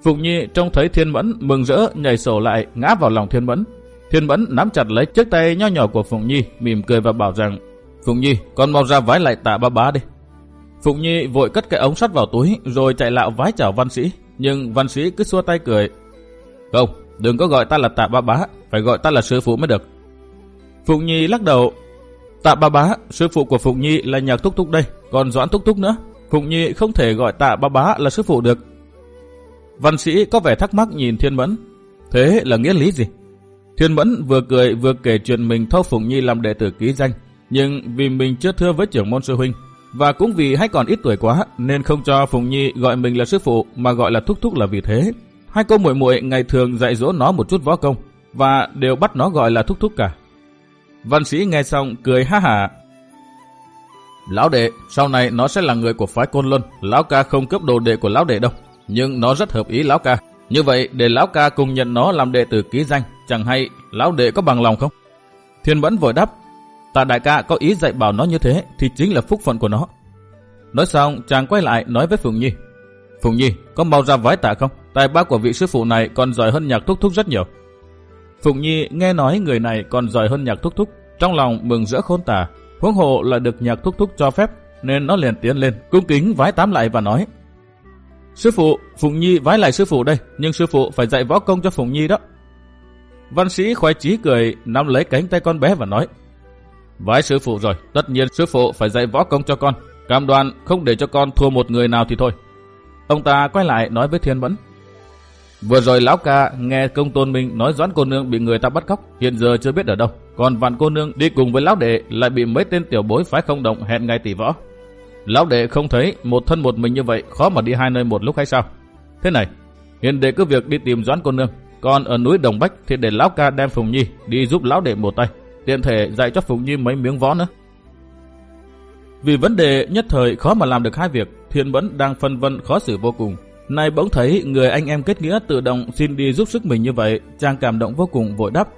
Phụng Nhi trông thấy Thiên Mẫn mừng rỡ nhảy sổ lại ngã vào lòng Thiên Mẫn. Thiên Mẫn nắm chặt lấy chiếc tay nho nhỏ của Phụng Nhi, mỉm cười và bảo rằng Phụng Nhi, con mau ra vái lại tạ ba bá đi. Phụng Nhi vội cất cái ống sắt vào túi rồi chạy lạo vái chào văn sĩ. Nhưng văn sĩ cứ xua tay cười. Không, đừng có gọi ta là tạ ba bá, phải gọi ta là sư phụ mới được. Phụng Nhi lắc đầu. Tạ ba bá, sư phụ của Phụng Nhi là nhạc thúc thúc đây, còn doãn thúc thúc nữa. Phụng Nhi không thể gọi tạ ba bá là sư phụ được. Văn sĩ có vẻ thắc mắc nhìn Thiên Mẫn. Thế là nghĩa lý gì? Thiên Mẫn vừa cười vừa kể chuyện mình thâu Phụng Nhi làm đệ tử ký danh. Nhưng vì mình chưa thưa với trưởng môn sư huynh, và cũng vì hay còn ít tuổi quá nên không cho Phụng Nhi gọi mình là sư phụ mà gọi là thúc thúc là vì thế. Hai cô muội muội ngày thường dạy dỗ nó một chút võ công và đều bắt nó gọi là thúc thúc cả. Văn sĩ nghe xong cười ha hả. Lão đệ, sau này nó sẽ là người của phái Côn Luân, lão ca không cướp đồ đệ của lão đệ đâu, nhưng nó rất hợp ý lão ca. Như vậy để lão ca cùng nhận nó làm đệ tử ký danh, chẳng hay lão đệ có bằng lòng không? Thiên Mẫn vội đáp, tạ đại ca có ý dạy bảo nó như thế thì chính là phúc phận của nó. Nói xong, chàng quay lại nói với Phùng Nhi. Phùng Nhi, có mau ra vái tạ không? Tài ba của vị sư phụ này còn giỏi hơn nhạc thúc thúc rất nhiều. Phùng Nhi nghe nói người này còn giỏi hơn nhạc thúc thúc, trong lòng mừng rỡ khôn tả, huống hộ là được nhạc thúc thúc cho phép, nên nó liền tiến lên, cung kính vái tám lại và nói. Sư phụ, Phùng Nhi vái lại sư phụ đây, nhưng sư phụ phải dạy võ công cho Phùng Nhi đó. Văn sĩ khoái chí cười, nắm lấy cánh tay con bé và nói. Vái sư phụ rồi, tất nhiên sư phụ phải dạy võ công cho con. Cam đoan không để cho con thua một người nào thì thôi. Ông ta quay lại nói với Thiên Mẫn. Vừa rồi lão ca nghe công tôn minh nói doãn cô nương bị người ta bắt cóc, hiện giờ chưa biết ở đâu. Còn vạn cô nương đi cùng với lão đệ lại bị mấy tên tiểu bối phái không động hẹn ngay tỷ võ. Lão đệ không thấy một thân một mình như vậy khó mà đi hai nơi một lúc hay sao? Thế này, hiện đệ cứ việc đi tìm doãn cô nương, còn ở núi Đồng Bách thì để lão ca đem Phùng Nhi đi giúp lão đệ một tay, tiện thể dạy cho Phùng Nhi mấy miếng võ nữa. Vì vấn đề nhất thời khó mà làm được hai việc, Thiên Mẫn đang phân vân khó xử vô cùng. Nay bỗng thấy người anh em kết nghĩa tự động xin đi giúp sức mình như vậy, chàng cảm động vô cùng vội đáp.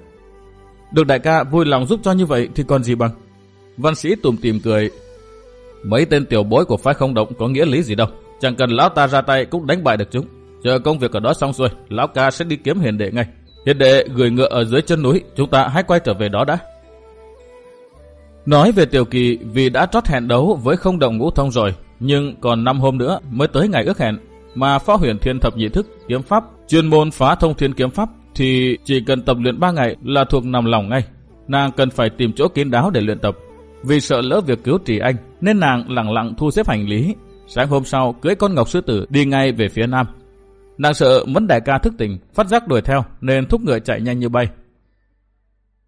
Được đại ca vui lòng giúp cho như vậy thì còn gì bằng. Văn sĩ tùm tìm cười. Mấy tên tiểu bối của phái không động có nghĩa lý gì đâu. Chẳng cần lão ta ra tay cũng đánh bại được chúng. Chờ công việc ở đó xong rồi, lão ca sẽ đi kiếm hiền đệ ngay. Hiền đệ gửi ngựa ở dưới chân núi, chúng ta hãy quay trở về đó đã. Nói về tiểu kỳ vì đã trót hẹn đấu với không động ngũ thông rồi, nhưng còn 5 hôm nữa mới tới ngày ước hẹn, mà phó huyền thiên thập nhị thức kiếm pháp, chuyên môn phá thông thiên kiếm pháp thì chỉ cần tập luyện 3 ngày là thuộc nằm lòng ngay. Nàng cần phải tìm chỗ kín đáo để luyện tập. Vì sợ lỡ việc cứu trì anh, nên nàng lặng lặng thu xếp hành lý. Sáng hôm sau, cưới con ngọc sư tử đi ngay về phía nam. Nàng sợ Mẫn đại ca thức tỉnh, phát giác đuổi theo nên thúc ngựa chạy nhanh như bay.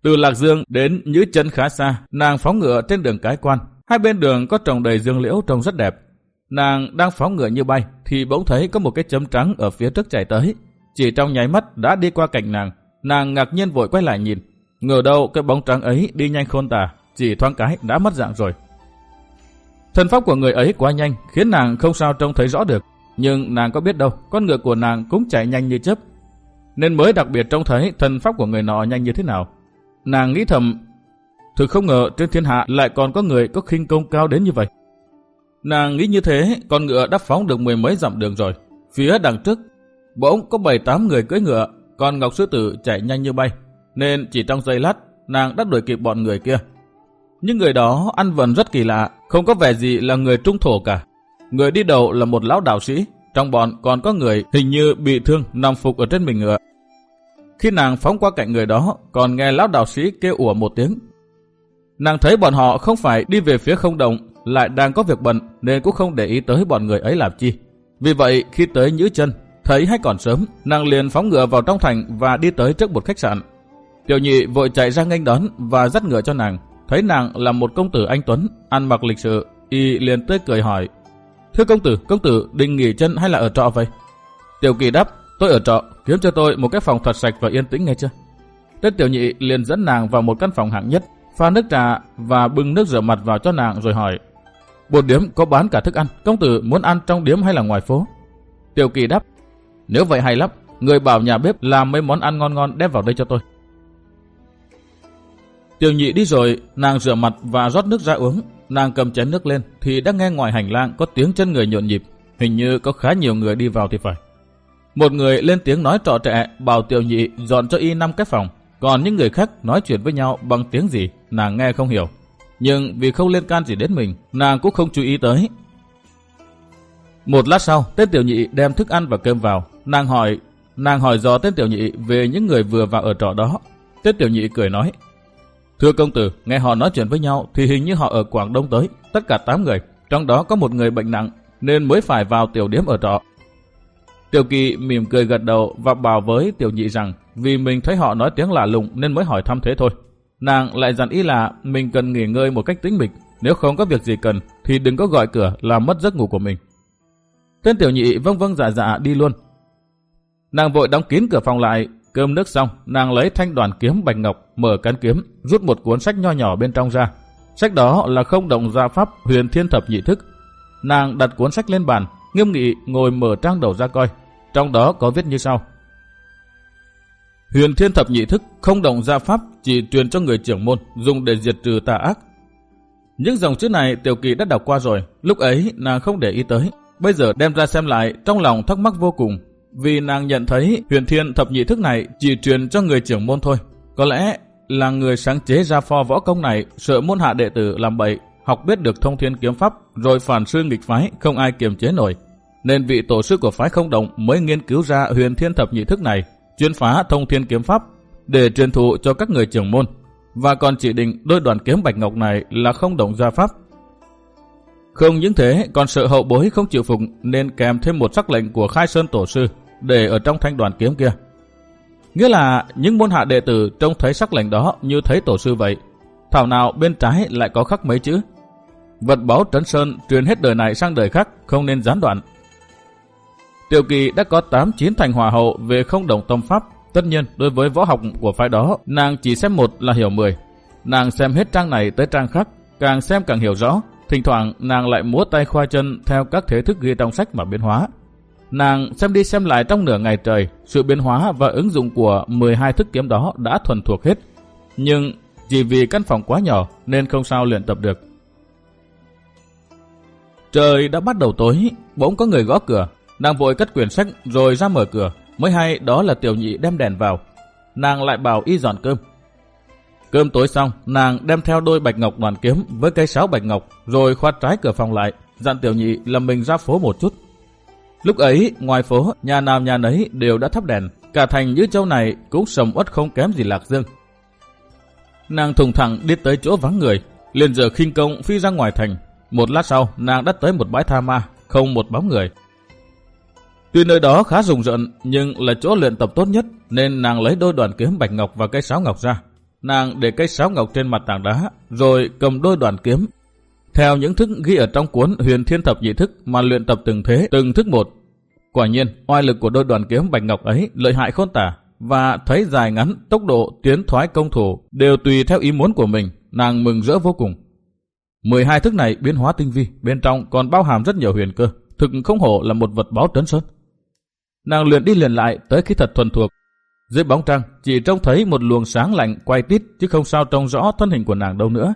Từ Lạc Dương đến Nhữ chân khá xa, nàng phóng ngựa trên đường cái quan. Hai bên đường có trồng đầy dương liễu trông rất đẹp. Nàng đang phóng ngựa như bay thì bỗng thấy có một cái chấm trắng ở phía trước chạy tới. Chỉ trong nháy mắt đã đi qua cạnh nàng. Nàng ngạc nhiên vội quay lại nhìn. Ngờ đâu cái bóng trắng ấy đi nhanh khôn tả, chỉ thoáng cái đã mất dạng rồi. Thần pháp của người ấy quá nhanh khiến nàng không sao trông thấy rõ được. Nhưng nàng có biết đâu, con ngựa của nàng cũng chạy nhanh như chớp. Nên mới đặc biệt trông thấy thần pháp của người nọ nhanh như thế nào. Nàng nghĩ thầm, thực không ngờ trên thiên hạ lại còn có người có khinh công cao đến như vậy. Nàng nghĩ như thế, con ngựa đã phóng được mười mấy dặm đường rồi. Phía đằng trước, bỗng có bảy tám người cưỡi ngựa, còn Ngọc Sư Tử chạy nhanh như bay. Nên chỉ trong giây lát, nàng đã đuổi kịp bọn người kia. những người đó ăn vận rất kỳ lạ, không có vẻ gì là người trung thổ cả. Người đi đầu là một lão đạo sĩ, trong bọn còn có người hình như bị thương nằm phục ở trên mình ngựa. Khi nàng phóng qua cạnh người đó, còn nghe lão đạo sĩ kêu ủa một tiếng. Nàng thấy bọn họ không phải đi về phía không đồng lại đang có việc bận nên cũng không để ý tới bọn người ấy làm chi. Vì vậy khi tới nhữ chân, thấy hay còn sớm, nàng liền phóng ngựa vào trong thành và đi tới trước một khách sạn. Tiểu nhị vội chạy ra nghênh đón và dắt ngựa cho nàng. Thấy nàng là một công tử anh Tuấn, ăn mặc lịch sự, y liền tươi cười hỏi. Thưa công tử, công tử định nghỉ chân hay là ở trọ vậy? Tiểu kỳ đáp, tôi ở trọ, kiếm cho tôi một cái phòng thật sạch và yên tĩnh nghe chưa? Tết tiểu nhị liền dẫn nàng vào một căn phòng hạng nhất, pha nước trà và bưng nước rửa mặt vào cho nàng rồi hỏi. Một điếm có bán cả thức ăn, công tử muốn ăn trong điếm hay là ngoài phố? Tiểu kỳ đáp, nếu vậy hay lắm, người bảo nhà bếp làm mấy món ăn ngon ngon đem vào đây cho tôi. Tiểu nhị đi rồi, nàng rửa mặt và rót nước ra uống. Nàng cầm chén nước lên thì đã nghe ngoài hành lang có tiếng chân người nhộn nhịp. Hình như có khá nhiều người đi vào thì phải. Một người lên tiếng nói trọ trẻ bảo tiểu nhị dọn cho y năm cái phòng. Còn những người khác nói chuyện với nhau bằng tiếng gì nàng nghe không hiểu. Nhưng vì không liên can gì đến mình, nàng cũng không chú ý tới. Một lát sau, tên tiểu nhị đem thức ăn và cơm vào. Nàng hỏi nàng hỏi dò tên tiểu nhị về những người vừa vào ở trọ đó. Tên tiểu nhị cười nói, Thưa công tử, nghe họ nói chuyện với nhau thì hình như họ ở Quảng Đông tới, tất cả 8 người, trong đó có một người bệnh nặng nên mới phải vào tiểu điếm ở trọ. Tiểu kỳ mỉm cười gật đầu và bảo với tiểu nhị rằng vì mình thấy họ nói tiếng lạ lùng nên mới hỏi thăm thế thôi. Nàng lại dặn ý là mình cần nghỉ ngơi một cách tĩnh mịch, nếu không có việc gì cần thì đừng có gọi cửa làm mất giấc ngủ của mình. Tên tiểu nhị vâng vâng dạ dạ đi luôn. Nàng vội đóng kín cửa phòng lại, Cơm nước xong, nàng lấy thanh đoàn kiếm bạch ngọc, mở cán kiếm, rút một cuốn sách nho nhỏ bên trong ra. Sách đó là không động gia pháp huyền thiên thập nhị thức. Nàng đặt cuốn sách lên bàn, nghiêm nghị ngồi mở trang đầu ra coi. Trong đó có viết như sau. Huyền thiên thập nhị thức không động gia pháp chỉ truyền cho người trưởng môn, dùng để diệt trừ tà ác. Những dòng chữ này tiểu kỳ đã đọc qua rồi, lúc ấy nàng không để ý tới. Bây giờ đem ra xem lại, trong lòng thắc mắc vô cùng, vì nàng nhận thấy huyền thiên thập nhị thức này chỉ truyền cho người trưởng môn thôi. Có lẽ là người sáng chế ra pho võ công này sợ môn hạ đệ tử làm bậy, học biết được thông thiên kiếm pháp rồi phản sư nghịch phái không ai kiềm chế nổi. Nên vị tổ sư của phái không động mới nghiên cứu ra huyền thiên thập nhị thức này, chuyên phá thông thiên kiếm pháp để truyền thụ cho các người trưởng môn. Và còn chỉ định đôi đoàn kiếm bạch ngọc này là không động gia pháp không những thế, còn sợ hậu bối không chịu phục nên kèm thêm một sắc lệnh của khai sơn tổ sư để ở trong thanh đoàn kiếm kia. Nghĩa là những môn hạ đệ tử trông thấy sắc lệnh đó như thấy tổ sư vậy. Thảo nào bên trái lại có khắc mấy chữ. Vật báo Trấn Sơn truyền hết đời này sang đời khác, không nên gián đoạn. Tiểu kỳ đã có 8-9 thành hòa hậu về không đồng tâm pháp. Tất nhiên, đối với võ học của phái đó, nàng chỉ xem một là hiểu 10. Nàng xem hết trang này tới trang khác, càng xem càng hiểu rõ. Thỉnh thoảng nàng lại múa tay khoa chân theo các thế thức ghi trong sách mà biến hóa. Nàng xem đi xem lại trong nửa ngày trời, sự biến hóa và ứng dụng của 12 thức kiếm đó đã thuần thuộc hết. Nhưng chỉ vì căn phòng quá nhỏ nên không sao luyện tập được. Trời đã bắt đầu tối, bỗng có người gõ cửa. Nàng vội cất quyển sách rồi ra mở cửa. Mới hay đó là tiểu nhị đem đèn vào. Nàng lại bảo y dọn cơm. Cơm tối xong, nàng đem theo đôi bạch ngọc đoàn kiếm với cây sáo bạch ngọc rồi khoát trái cửa phòng lại, dặn tiểu nhị là mình ra phố một chút Lúc ấy, ngoài phố, nhà nào nhà nấy đều đã thắp đèn. Cả thành như Châu này cũng sầm uất không kém gì Lạc Dương. Nàng thùng thẳng đi tới chỗ vắng người, liền giờ khinh công phi ra ngoài thành. Một lát sau, nàng đã tới một bãi tha ma, không một bóng người. Tuy nơi đó khá rùng rợn, nhưng là chỗ luyện tập tốt nhất, nên nàng lấy đôi đoàn kiếm bạch ngọc và cây sáo ngọc ra. Nàng để cây sáo ngọc trên mặt tảng đá, rồi cầm đôi đoàn kiếm theo những thức ghi ở trong cuốn Huyền Thiên Thập Nhị Thức mà luyện tập từng thế, từng thức một. Quả nhiên, oai lực của đôi đoàn kiếm bạch ngọc ấy lợi hại khôn tả, và thấy dài ngắn, tốc độ, tiến thoái công thủ đều tùy theo ý muốn của mình, nàng mừng rỡ vô cùng. 12 thức này biến hóa tinh vi, bên trong còn bao hàm rất nhiều huyền cơ, thực không hổ là một vật báo trấn sơn. Nàng luyện đi luyện lại tới khi thật thuần thuộc. Dưới bóng trăng, chỉ trông thấy một luồng sáng lạnh quay tít chứ không sao trông rõ thân hình của nàng đâu nữa.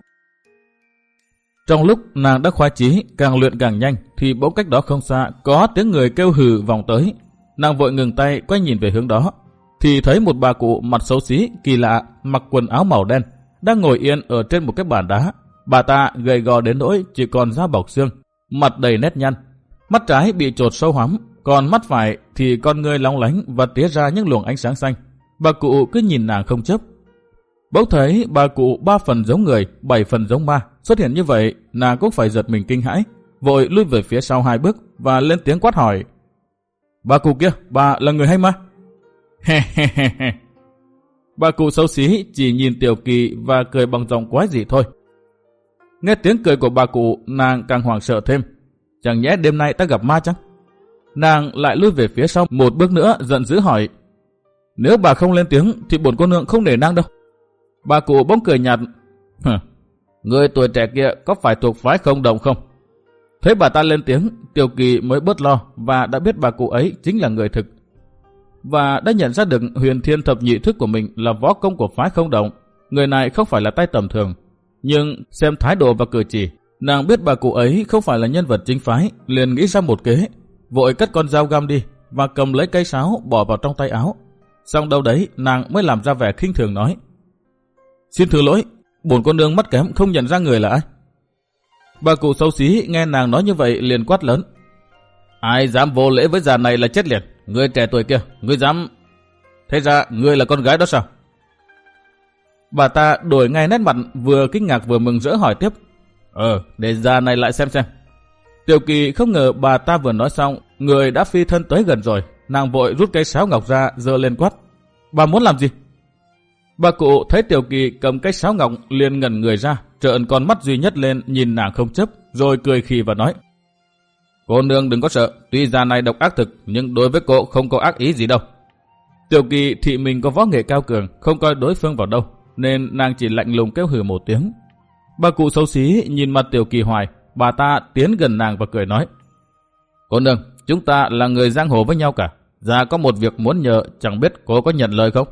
Trong lúc nàng đã khoái chí, càng luyện càng nhanh, thì bỗng cách đó không xa, có tiếng người kêu hừ vòng tới. Nàng vội ngừng tay, quay nhìn về hướng đó. Thì thấy một bà cụ mặt xấu xí, kỳ lạ, mặc quần áo màu đen, đang ngồi yên ở trên một cái bàn đá. Bà ta gầy gò đến nỗi chỉ còn da bọc xương, mặt đầy nét nhăn. Mắt trái bị trột sâu hắm, còn mắt phải thì con người long lánh và tía ra những luồng ánh sáng xanh. Bà cụ cứ nhìn nàng không chấp, Bỗng thấy bà cụ ba phần giống người, bảy phần giống ma. Xuất hiện như vậy, nàng cũng phải giật mình kinh hãi. Vội lui về phía sau hai bước và lên tiếng quát hỏi. Bà cụ kia, bà là người hay ma? bà cụ xấu xí chỉ nhìn Tiểu Kỳ và cười bằng giọng quái gì thôi. Nghe tiếng cười của bà cụ, nàng càng hoảng sợ thêm. Chẳng nhẽ đêm nay ta gặp ma chăng? Nàng lại lui về phía sau một bước nữa giận dữ hỏi. Nếu bà không lên tiếng thì bổn cô nương không để nàng đâu. Bà cụ bỗng cười nhạt. Người tuổi trẻ kia có phải thuộc phái không đồng không? Thấy bà ta lên tiếng, Tiểu Kỳ mới bớt lo và đã biết bà cụ ấy chính là người thực. Và đã nhận ra được huyền thiên thập nhị thức của mình là võ công của phái không động. Người này không phải là tay tầm thường. Nhưng xem thái độ và cử chỉ, nàng biết bà cụ ấy không phải là nhân vật chính phái, liền nghĩ ra một kế. Vội cất con dao găm đi và cầm lấy cây sáo bỏ vào trong tay áo. Xong đâu đấy, nàng mới làm ra vẻ khinh thường nói. Xin thứ lỗi, bổn con nương mắt kém không nhận ra người là ai. Bà cụ xấu xí nghe nàng nói như vậy liền quát lớn. Ai dám vô lễ với già này là chết liền. Người trẻ tuổi kia, người dám... Thế ra, người là con gái đó sao? Bà ta đổi ngay nét mặt vừa kinh ngạc vừa mừng rỡ hỏi tiếp. Ờ, để già này lại xem xem. Tiểu kỳ không ngờ bà ta vừa nói xong, người đã phi thân tới gần rồi. Nàng vội rút cây sáo ngọc ra, dơ lên quát. Bà muốn làm gì? Bà cụ thấy Tiểu Kỳ cầm cái sáo ngọc liền ngẩn người ra, trợn con mắt duy nhất lên nhìn nàng không chấp, rồi cười khì và nói. Cô nương đừng có sợ, tuy già này độc ác thực, nhưng đối với cô không có ác ý gì đâu. Tiểu Kỳ thị mình có võ nghệ cao cường, không coi đối phương vào đâu, nên nàng chỉ lạnh lùng kêu hừ một tiếng. Bà cụ xấu xí nhìn mặt Tiểu Kỳ hoài, bà ta tiến gần nàng và cười nói. Cô nương, chúng ta là người giang hồ với nhau cả. Già có một việc muốn nhờ, chẳng biết cô có nhận lời không?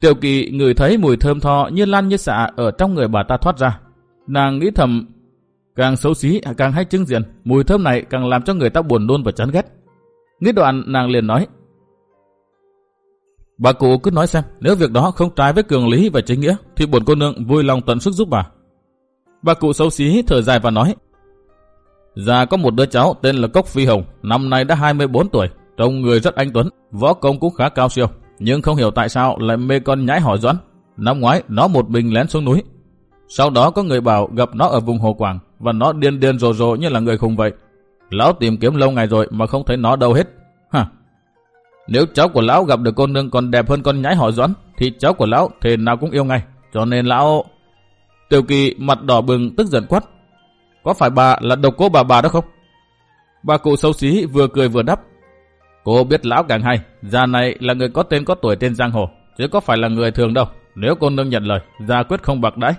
Tiểu kỳ ngửi thấy mùi thơm tho như lan như xạ ở trong người bà ta thoát ra. Nàng nghĩ thầm, càng xấu xí càng hay chứng diện, mùi thơm này càng làm cho người ta buồn nôn và chán ghét. Nghĩ đoạn nàng liền nói, Bà cụ cứ nói xem, nếu việc đó không trái với cường lý và chính nghĩa, thì bổn cô nương vui lòng tận sức giúp bà. Bà cụ xấu xí thở dài và nói, Già có một đứa cháu tên là Cốc Phi Hồng, năm nay đã 24 tuổi, trông người rất anh tuấn, võ công cũng khá cao siêu nhưng không hiểu tại sao lại mê con nhãi hỏi doãn. Năm ngoái nó một mình lén xuống núi. Sau đó có người bảo gặp nó ở vùng Hồ Quảng và nó điên điên rồ rồ như là người khùng vậy. Lão tìm kiếm lâu ngày rồi mà không thấy nó đâu hết. Hả? Nếu cháu của lão gặp được cô nương còn đẹp hơn con nhãi hỏi doãn thì cháu của lão thì nào cũng yêu ngay. Cho nên lão... Tiểu kỳ mặt đỏ bừng tức giận quát. Có phải bà là độc cô bà bà đó không? Bà cụ xấu xí vừa cười vừa đắp. Cô biết lão càng hay, già này là người có tên có tuổi trên giang hồ, chứ có phải là người thường đâu. Nếu cô nương nhận lời, già quyết không bạc đãi.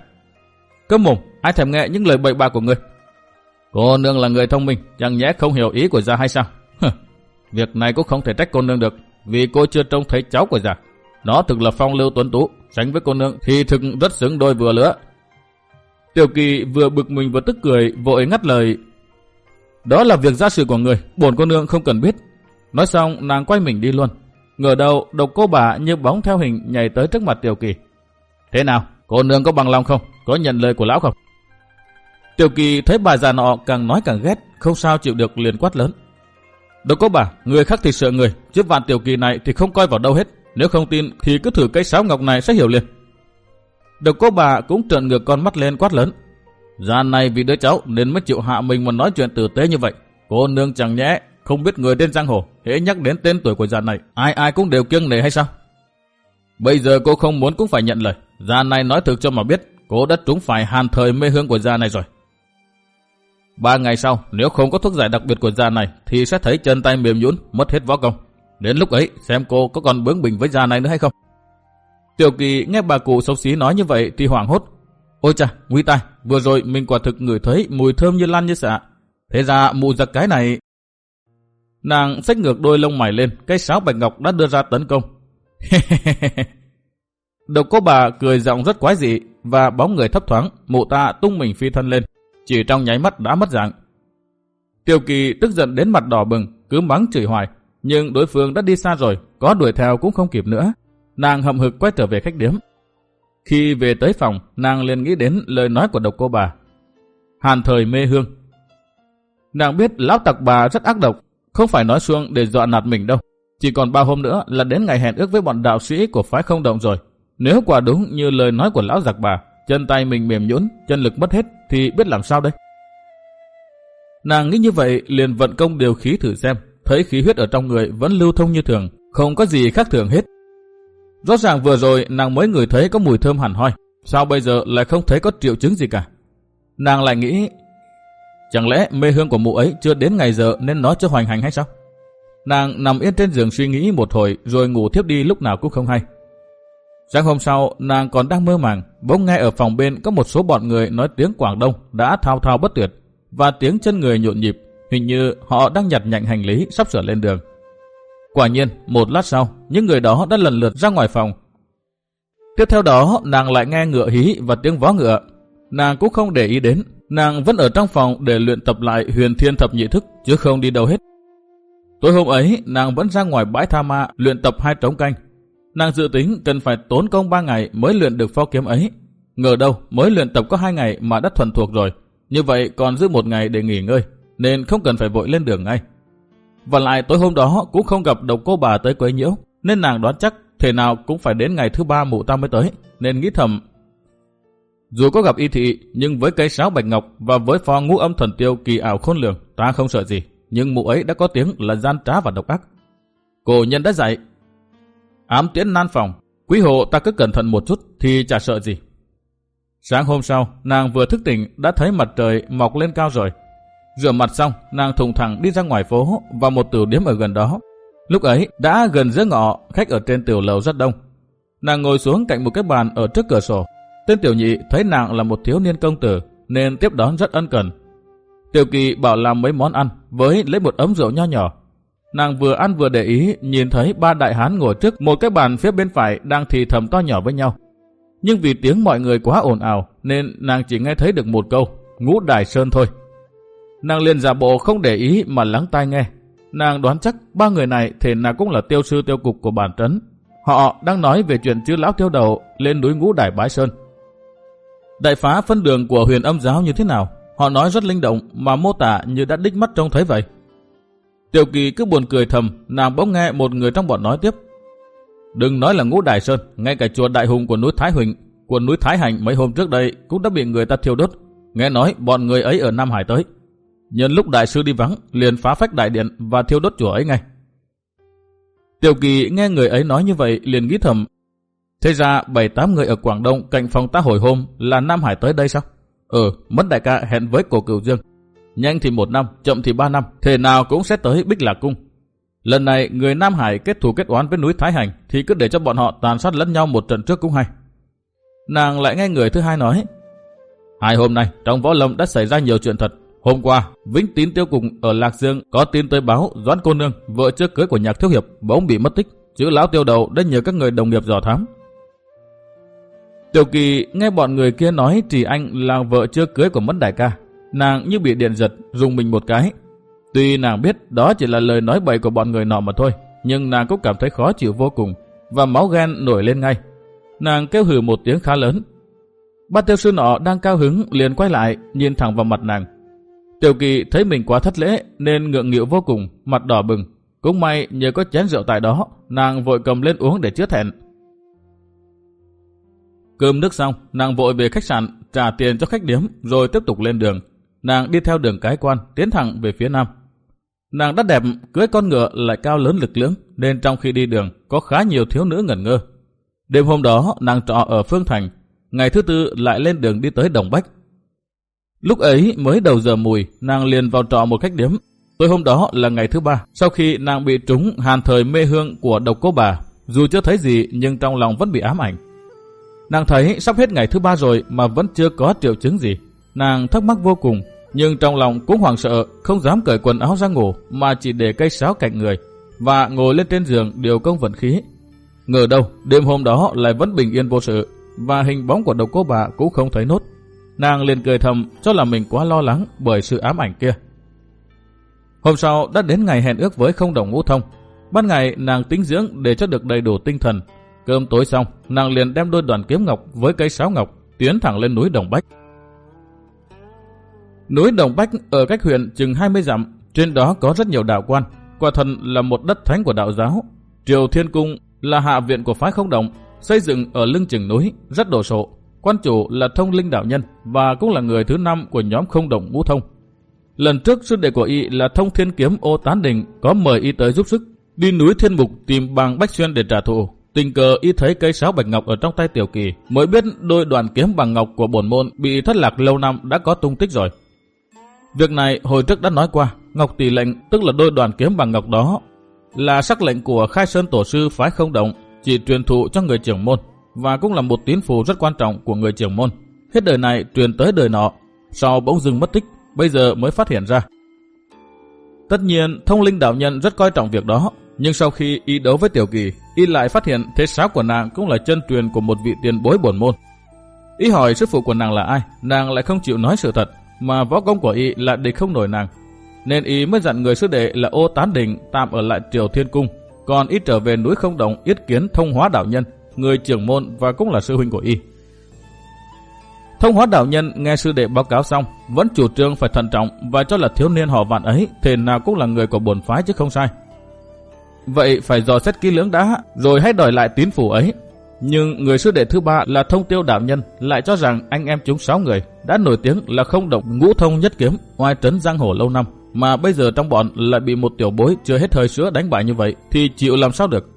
Cấm mồm, ai thèm nghe những lời bậy bạ của người. Cô nương là người thông minh, chẳng nhẽ không hiểu ý của già hay sao? Việc này cũng không thể trách cô nương được, vì cô chưa trông thấy cháu của già. Nó thực là phong lưu tuấn tú, sánh với cô nương thì thực rất xứng đôi vừa lứa. Tiểu kỳ vừa bực mình vừa tức cười, vội ngắt lời. Đó là việc gia sự của người, bổn cô nương không cần biết, Nói xong nàng quay mình đi luôn. Ngờ đầu độc cô bà như bóng theo hình nhảy tới trước mặt Tiểu Kỳ. Thế nào, cô nương có bằng lòng không? Có nhận lời của lão không? Tiểu Kỳ thấy bà già nọ càng nói càng ghét, không sao chịu được liền quát lớn. Độc cô bà, người khác thì sợ người, chứ vạn Tiểu Kỳ này thì không coi vào đâu hết. Nếu không tin thì cứ thử cây sáo ngọc này sẽ hiểu liền. Độc cô bà cũng trợn ngược con mắt lên quát lớn. Gian này vì đứa cháu nên mới chịu hạ mình mà nói chuyện tử tế như vậy. Cô nương chẳng nhẽ không biết người trên giang hồ, hễ nhắc đến tên tuổi của gian này, ai ai cũng đều kiêng nể hay sao? Bây giờ cô không muốn cũng phải nhận lời. Gian này nói thực cho mà biết, cô đã trúng phải hàn thời mê hương của gian này rồi. Ba ngày sau, nếu không có thuốc giải đặc biệt của già này, thì sẽ thấy chân tay mềm nhũn, mất hết võ công. Đến lúc ấy, xem cô có còn bướng bỉnh với già này nữa hay không. Tiểu kỳ nghe bà cụ xấu xí nói như vậy thì hoảng hốt. Ôi cha, nguy tai, vừa rồi mình quả thực ngửi thấy mùi thơm như lan như xạ. Thế ra mụ giặc cái này Nàng xách ngược đôi lông mày lên, cây sáo bạch ngọc đã đưa ra tấn công. Độc cô bà cười giọng rất quái dị và bóng người thấp thoáng, mụ ta tung mình phi thân lên, chỉ trong nháy mắt đã mất dạng. Tiêu kỳ tức giận đến mặt đỏ bừng, cứ mắng chửi hoài, nhưng đối phương đã đi xa rồi, có đuổi theo cũng không kịp nữa. Nàng hậm hực quay trở về khách điếm. Khi về tới phòng, nàng liền nghĩ đến lời nói của độc cô bà. Hàn thời mê hương. Nàng biết lão tặc bà rất ác độc, không phải nói xuông để dọa nạt mình đâu. Chỉ còn ba hôm nữa là đến ngày hẹn ước với bọn đạo sĩ của phái không động rồi. Nếu quả đúng như lời nói của lão giặc bà, chân tay mình mềm nhũn, chân lực mất hết thì biết làm sao đây? Nàng nghĩ như vậy liền vận công điều khí thử xem, thấy khí huyết ở trong người vẫn lưu thông như thường, không có gì khác thường hết. Rõ ràng vừa rồi nàng mới ngửi thấy có mùi thơm hẳn hoi, sao bây giờ lại không thấy có triệu chứng gì cả. Nàng lại nghĩ, chẳng lẽ mê hương của mụ ấy chưa đến ngày giờ nên nó chưa hoành hành hay sao? Nàng nằm yên trên giường suy nghĩ một hồi rồi ngủ thiếp đi lúc nào cũng không hay. Sáng hôm sau, nàng còn đang mơ màng, bỗng nghe ở phòng bên có một số bọn người nói tiếng Quảng Đông đã thao thao bất tuyệt, và tiếng chân người nhộn nhịp, hình như họ đang nhặt nhạnh hành lý sắp sửa lên đường. Quả nhiên, một lát sau, những người đó đã lần lượt ra ngoài phòng. Tiếp theo đó, nàng lại nghe ngựa hí và tiếng vó ngựa. Nàng cũng không để ý đến, nàng vẫn ở trong phòng để luyện tập lại huyền thiên thập nhị thức, chứ không đi đâu hết. Tối hôm ấy, nàng vẫn ra ngoài bãi tha ma luyện tập hai trống canh. Nàng dự tính cần phải tốn công ba ngày mới luyện được pho kiếm ấy. Ngờ đâu mới luyện tập có hai ngày mà đã thuần thuộc rồi. Như vậy còn giữ một ngày để nghỉ ngơi, nên không cần phải vội lên đường ngay. Và lại tối hôm đó cũng không gặp độc cô bà tới quấy nhiễu, nên nàng đoán chắc thể nào cũng phải đến ngày thứ ba mụ ta mới tới, nên nghĩ thầm. Dù có gặp y thị, nhưng với cây sáo bạch ngọc và với pho ngũ âm thần tiêu kỳ ảo khôn lường, ta không sợ gì nhưng mụ ấy đã có tiếng là gian trá và độc ác. Cổ nhân đã dạy, ám tiễn nan phòng, quý hộ ta cứ cẩn thận một chút thì chả sợ gì. Sáng hôm sau, nàng vừa thức tỉnh đã thấy mặt trời mọc lên cao rồi. Rửa mặt xong, nàng thùng thẳng đi ra ngoài phố vào một tiểu điếm ở gần đó. Lúc ấy đã gần giữa ngọ, khách ở trên tiểu lầu rất đông. Nàng ngồi xuống cạnh một cái bàn ở trước cửa sổ. Tên tiểu nhị thấy nàng là một thiếu niên công tử nên tiếp đón rất ân cần, Tiểu kỳ bảo làm mấy món ăn với lấy một ấm rượu nho nhỏ. Nàng vừa ăn vừa để ý nhìn thấy ba đại hán ngồi trước một cái bàn phía bên phải đang thì thầm to nhỏ với nhau. Nhưng vì tiếng mọi người quá ồn ào nên nàng chỉ nghe thấy được một câu, ngũ đài sơn thôi. Nàng liền giả bộ không để ý mà lắng tai nghe. Nàng đoán chắc ba người này thể nào cũng là tiêu sư tiêu cục của bản trấn. Họ đang nói về chuyện chư lão tiêu đầu lên núi ngũ đài bái sơn. Đại phá phân đường của huyền âm giáo như thế nào? Họ nói rất linh động mà mô tả như đã đích mắt trông thấy vậy. Tiểu kỳ cứ buồn cười thầm, nàng bỗng nghe một người trong bọn nói tiếp. Đừng nói là ngũ Đại Sơn, ngay cả chùa Đại Hùng của núi Thái Huỳnh, của núi Thái Hành mấy hôm trước đây cũng đã bị người ta thiêu đốt. Nghe nói bọn người ấy ở Nam Hải tới. Nhân lúc đại sư đi vắng, liền phá phách đại điện và thiêu đốt chùa ấy ngay. Tiểu kỳ nghe người ấy nói như vậy liền nghĩ thầm. Thế ra bảy tám người ở Quảng Đông cạnh phòng ta hồi hôm là Nam Hải tới đây sao? Ừ, mất đại ca hẹn với cổ cửu dương. Nhanh thì một năm, chậm thì ba năm, thế nào cũng sẽ tới Bích Lạc Cung. Lần này người Nam Hải kết thù kết oán với núi Thái Hành thì cứ để cho bọn họ tàn sát lẫn nhau một trận trước cũng hay. Nàng lại nghe người thứ hai nói. Hai hôm nay trong võ lâm đã xảy ra nhiều chuyện thật. Hôm qua, Vĩnh Tín Tiêu Cùng ở Lạc Dương có tin tới báo Doãn Cô Nương, vợ trước cưới của nhạc thiếu hiệp, bỗng bị mất tích. Chữ lão tiêu đầu đã nhờ các người đồng nghiệp dò thám, Tiểu kỳ nghe bọn người kia nói Trì Anh là vợ chưa cưới của mất đại ca. Nàng như bị điện giật, dùng mình một cái. Tuy nàng biết đó chỉ là lời nói bậy của bọn người nọ mà thôi, nhưng nàng cũng cảm thấy khó chịu vô cùng, và máu ghen nổi lên ngay. Nàng kêu hừ một tiếng khá lớn. Ba tiêu sư nọ đang cao hứng liền quay lại, nhìn thẳng vào mặt nàng. Tiểu kỳ thấy mình quá thất lễ nên ngượng nghịu vô cùng, mặt đỏ bừng. Cũng may nhờ có chén rượu tại đó, nàng vội cầm lên uống để chữa thẹn. Cơm nước xong, nàng vội về khách sạn, trả tiền cho khách điếm, rồi tiếp tục lên đường. Nàng đi theo đường cái quan, tiến thẳng về phía nam. Nàng đắt đẹp, cưới con ngựa lại cao lớn lực lưỡng, nên trong khi đi đường, có khá nhiều thiếu nữ ngẩn ngơ. Đêm hôm đó, nàng trọ ở Phương Thành, ngày thứ tư lại lên đường đi tới Đồng Bách. Lúc ấy mới đầu giờ mùi, nàng liền vào trọ một khách điếm. Tối hôm đó là ngày thứ ba, sau khi nàng bị trúng hàn thời mê hương của độc cô bà, dù chưa thấy gì nhưng trong lòng vẫn bị ám ảnh. Nàng thấy sắp hết ngày thứ ba rồi mà vẫn chưa có triệu chứng gì. Nàng thắc mắc vô cùng, nhưng trong lòng cũng hoảng sợ, không dám cởi quần áo ra ngủ mà chỉ để cây sáo cạnh người và ngồi lên trên giường điều công vận khí. Ngờ đâu, đêm hôm đó lại vẫn bình yên vô sự và hình bóng của độc cô bà cũng không thấy nốt. Nàng liền cười thầm cho là mình quá lo lắng bởi sự ám ảnh kia. Hôm sau đã đến ngày hẹn ước với không đồng ngũ thông. Ban ngày nàng tính dưỡng để cho được đầy đủ tinh thần Cơm tối xong, nàng liền đem đôi đoàn kiếm ngọc với cây sáo ngọc tiến thẳng lên núi Đồng Bách. Núi Đồng Bách ở cách huyện chừng 20 dặm, trên đó có rất nhiều đạo quan. Quả thần là một đất thánh của đạo giáo. Triều Thiên Cung là hạ viện của phái không Đồng, xây dựng ở lưng chừng núi, rất đồ sộ. Quan chủ là thông linh đạo nhân và cũng là người thứ năm của nhóm không động ngũ thông. Lần trước sư đệ của y là thông thiên kiếm ô tán đình có mời y tới giúp sức, đi núi thiên mục tìm bằng bách xuyên để trả thù. Tình cờ y thấy cây sáo bạch ngọc ở trong tay tiểu kỳ, mới biết đôi đoàn kiếm bằng ngọc của bổn môn bị thất lạc lâu năm đã có tung tích rồi. Việc này hồi trước đã nói qua, ngọc tỷ lệnh tức là đôi đoàn kiếm bằng ngọc đó là sắc lệnh của khai sơn tổ sư phái không động, chỉ truyền thụ cho người trưởng môn và cũng là một tín phù rất quan trọng của người trưởng môn. Hết đời này truyền tới đời nọ, sau bỗng dưng mất tích, bây giờ mới phát hiện ra. Tất nhiên, thông linh đạo nhân rất coi trọng việc đó, nhưng sau khi y đấu với Tiểu Kỳ, y lại phát hiện thế sáo của nàng cũng là chân truyền của một vị tiền bối bổn môn. Y hỏi sư phụ của nàng là ai, nàng lại không chịu nói sự thật, mà võ công của y lại địch không nổi nàng. Nên y mới dặn người sư đệ là ô tán đình tạm ở lại triều thiên cung, còn y trở về núi không động yết kiến thông hóa đạo nhân, người trưởng môn và cũng là sư huynh của y. Thông hóa đạo nhân nghe sư đệ báo cáo xong, vẫn chủ trương phải thận trọng và cho là thiếu niên họ vạn ấy, thì nào cũng là người của bổn phái chứ không sai. Vậy phải dò xét kỹ lưỡng đã, rồi hãy đòi lại tín phủ ấy. Nhưng người sư đệ thứ ba là thông tiêu đạo nhân lại cho rằng anh em chúng sáu người đã nổi tiếng là không động ngũ thông nhất kiếm, oai trấn giang hồ lâu năm. Mà bây giờ trong bọn lại bị một tiểu bối chưa hết thời sữa đánh bại như vậy thì chịu làm sao được.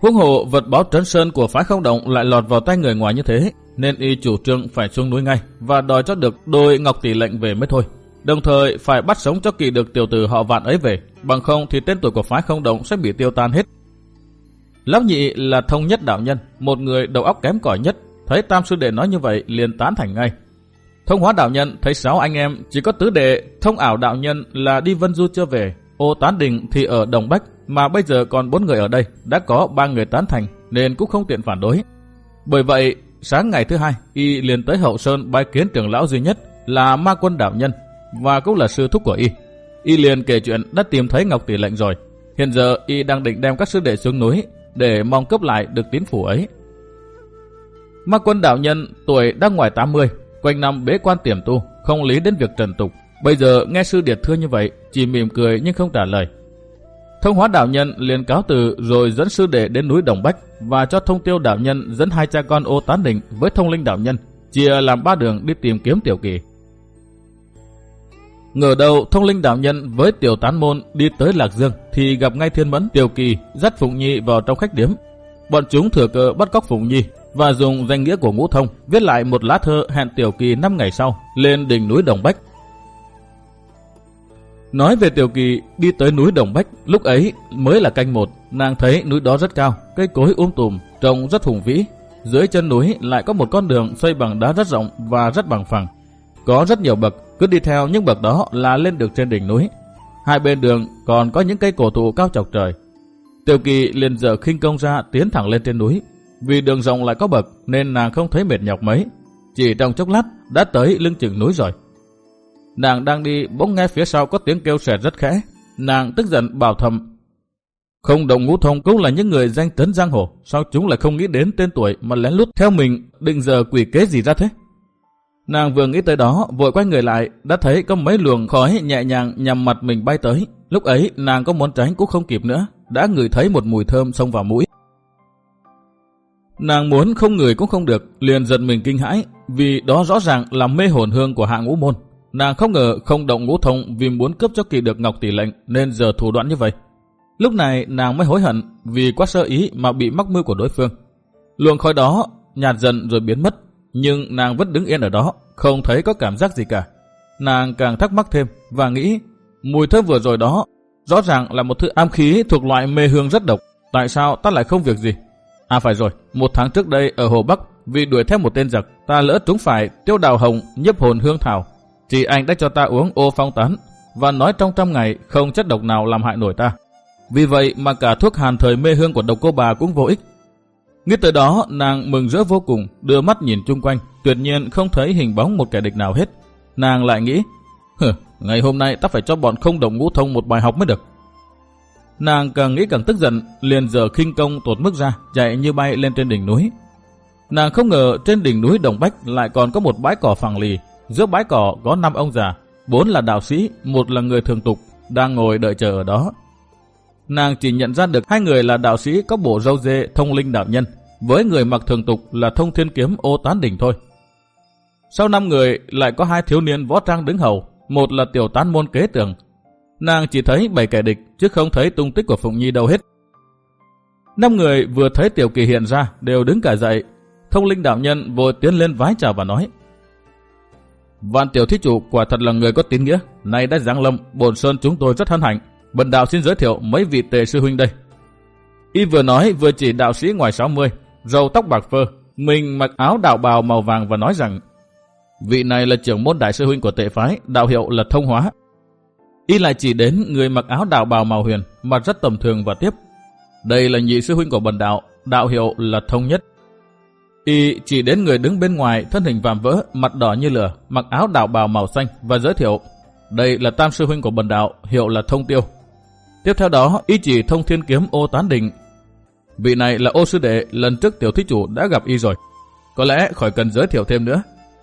Huống hồ vật báo trấn sơn của phái không động lại lọt vào tay người ngoài như thế, nên y chủ trương phải xuống núi ngay và đòi cho được đôi ngọc tỷ lệnh về mới thôi. Đồng thời phải bắt sống cho kỳ được tiểu tử họ vạn ấy về, bằng không thì tên tuổi của phái không động sẽ bị tiêu tan hết. Lão nhị là thông nhất đạo nhân, một người đầu óc kém cỏi nhất, thấy tam sư đệ nói như vậy liền tán thành ngay. Thông hóa đạo nhân thấy sáu anh em chỉ có tứ đệ, thông ảo đạo nhân là đi vân du chưa về, ô tán đình thì ở Đồng Bách, mà bây giờ còn bốn người ở đây, đã có ba người tán thành nên cũng không tiện phản đối. Bởi vậy, sáng ngày thứ hai, y liền tới hậu sơn bái kiến trưởng lão duy nhất là ma quân đạo nhân và cũng là sư thúc của y. Y liền kể chuyện đã tìm thấy Ngọc Tỷ lệnh rồi. Hiện giờ y đang định đem các sư đệ xuống núi để mong cấp lại được tín phủ ấy. Ma quân đạo nhân tuổi đang ngoài 80, quanh năm bế quan tiềm tu, không lý đến việc trần tục. Bây giờ nghe sư điệt thưa như vậy, chỉ mỉm cười nhưng không trả lời. Thông hóa đạo nhân liền cáo từ rồi dẫn sư đệ đến núi Đồng Bách và cho thông tiêu đạo nhân dẫn hai cha con ô tán định với thông linh đạo nhân, chia làm ba đường đi tìm kiếm tiểu kỳ. Ngờ đầu thông linh đạo nhân với tiểu tán môn đi tới Lạc Dương thì gặp ngay thiên mẫn tiểu kỳ dắt Phụng Nhi vào trong khách điếm. Bọn chúng thừa cơ bắt cóc Phụng Nhi và dùng danh nghĩa của ngũ thông viết lại một lá thơ hẹn tiểu kỳ 5 ngày sau lên đỉnh núi Đồng Bách. Nói về tiểu kỳ, đi tới núi Đồng Bách, lúc ấy mới là canh một, nàng thấy núi đó rất cao, cây cối um tùm, trông rất hùng vĩ dưới chân núi lại có một con đường xây bằng đá rất rộng và rất bằng phẳng có rất nhiều bậc, cứ đi theo những bậc đó là lên được trên đỉnh núi. Hai bên đường còn có những cây cổ thụ cao chọc trời. Tiểu kỳ liền dở khinh công ra tiến thẳng lên trên núi. Vì đường rộng lại có bậc, nên nàng không thấy mệt nhọc mấy. Chỉ trong chốc lát, đã tới lưng chừng núi rồi. Nàng đang đi bỗng nghe phía sau có tiếng kêu sẹt rất khẽ. Nàng tức giận bảo thầm. Không đồng ngũ thông cũng là những người danh tấn giang hồ. Sao chúng lại không nghĩ đến tên tuổi mà lén lút theo mình định giờ quỷ kế gì ra thế? Nàng vừa nghĩ tới đó, vội quay người lại, đã thấy có mấy luồng khói nhẹ nhàng nhằm mặt mình bay tới. Lúc ấy, nàng có muốn tránh cũng không kịp nữa, đã ngửi thấy một mùi thơm xông vào mũi. Nàng muốn không người cũng không được, liền giật mình kinh hãi, vì đó rõ ràng là mê hồn hương của hạ ngũ môn. Nàng không ngờ không động ngũ thông vì muốn cướp cho kỳ được ngọc tỷ lệnh nên giờ thủ đoạn như vậy. Lúc này nàng mới hối hận vì quá sơ ý mà bị mắc mưu của đối phương. Luồng khói đó nhạt dần rồi biến mất, nhưng nàng vẫn đứng yên ở đó, không thấy có cảm giác gì cả. Nàng càng thắc mắc thêm và nghĩ mùi thơm vừa rồi đó rõ ràng là một thứ am khí thuộc loại mê hương rất độc. Tại sao ta lại không việc gì? À phải rồi, một tháng trước đây ở Hồ Bắc vì đuổi theo một tên giặc, ta lỡ trúng phải tiêu đào hồng nhấp hồn hương thảo. Chị anh đã cho ta uống ô phong tán và nói trong trăm ngày không chất độc nào làm hại nổi ta. Vì vậy mà cả thuốc hàn thời mê hương của độc cô bà cũng vô ích. Nghĩ tới đó, nàng mừng rỡ vô cùng, đưa mắt nhìn chung quanh, tuyệt nhiên không thấy hình bóng một kẻ địch nào hết. Nàng lại nghĩ, hừ, ngày hôm nay ta phải cho bọn không đồng ngũ thông một bài học mới được. Nàng càng nghĩ càng tức giận, liền giờ khinh công tột mức ra, chạy như bay lên trên đỉnh núi. Nàng không ngờ trên đỉnh núi Đồng Bách lại còn có một bãi cỏ phẳng lì. Giữa bãi cỏ có năm ông già, bốn là đạo sĩ, một là người thường tục, đang ngồi đợi chờ ở đó. Nàng chỉ nhận ra được hai người là đạo sĩ có bộ râu dê thông linh đạo nhân, với người mặc thường tục là thông thiên kiếm ô tán đỉnh thôi. Sau năm người lại có hai thiếu niên võ trang đứng hầu, một là tiểu tán môn kế tường. Nàng chỉ thấy bảy kẻ địch, chứ không thấy tung tích của Phụng Nhi đâu hết. Năm người vừa thấy tiểu kỳ hiện ra, đều đứng cả dậy. Thông linh đạo nhân vội tiến lên vái chào và nói. Vạn tiểu thí chủ quả thật là người có tín nghĩa. Nay đã giáng lâm, bồn sơn chúng tôi rất hân hạnh. Bần đạo xin giới thiệu mấy vị tề sư huynh đây. Y vừa nói vừa chỉ đạo sĩ ngoài 60, râu tóc bạc phơ, mình mặc áo đạo bào màu vàng và nói rằng vị này là trưởng môn đại sư huynh của tệ phái, đạo hiệu là thông hóa. Y lại chỉ đến người mặc áo đạo bào màu huyền, mặt rất tầm thường và tiếp. Đây là nhị sư huynh của bần đạo, đạo hiệu là thông nhất. Y chỉ đến người đứng bên ngoài, thân hình vàm vỡ, mặt đỏ như lửa, mặc áo đạo bào màu xanh và giới thiệu. Đây là tam sư huynh của bần đạo, hiệu là thông tiêu. Tiếp theo đó, y chỉ thông thiên kiếm ô tán đình. Vị này là ô sư đệ, lần trước tiểu thí chủ đã gặp y rồi. Có lẽ khỏi cần giới thiệu thêm nữa.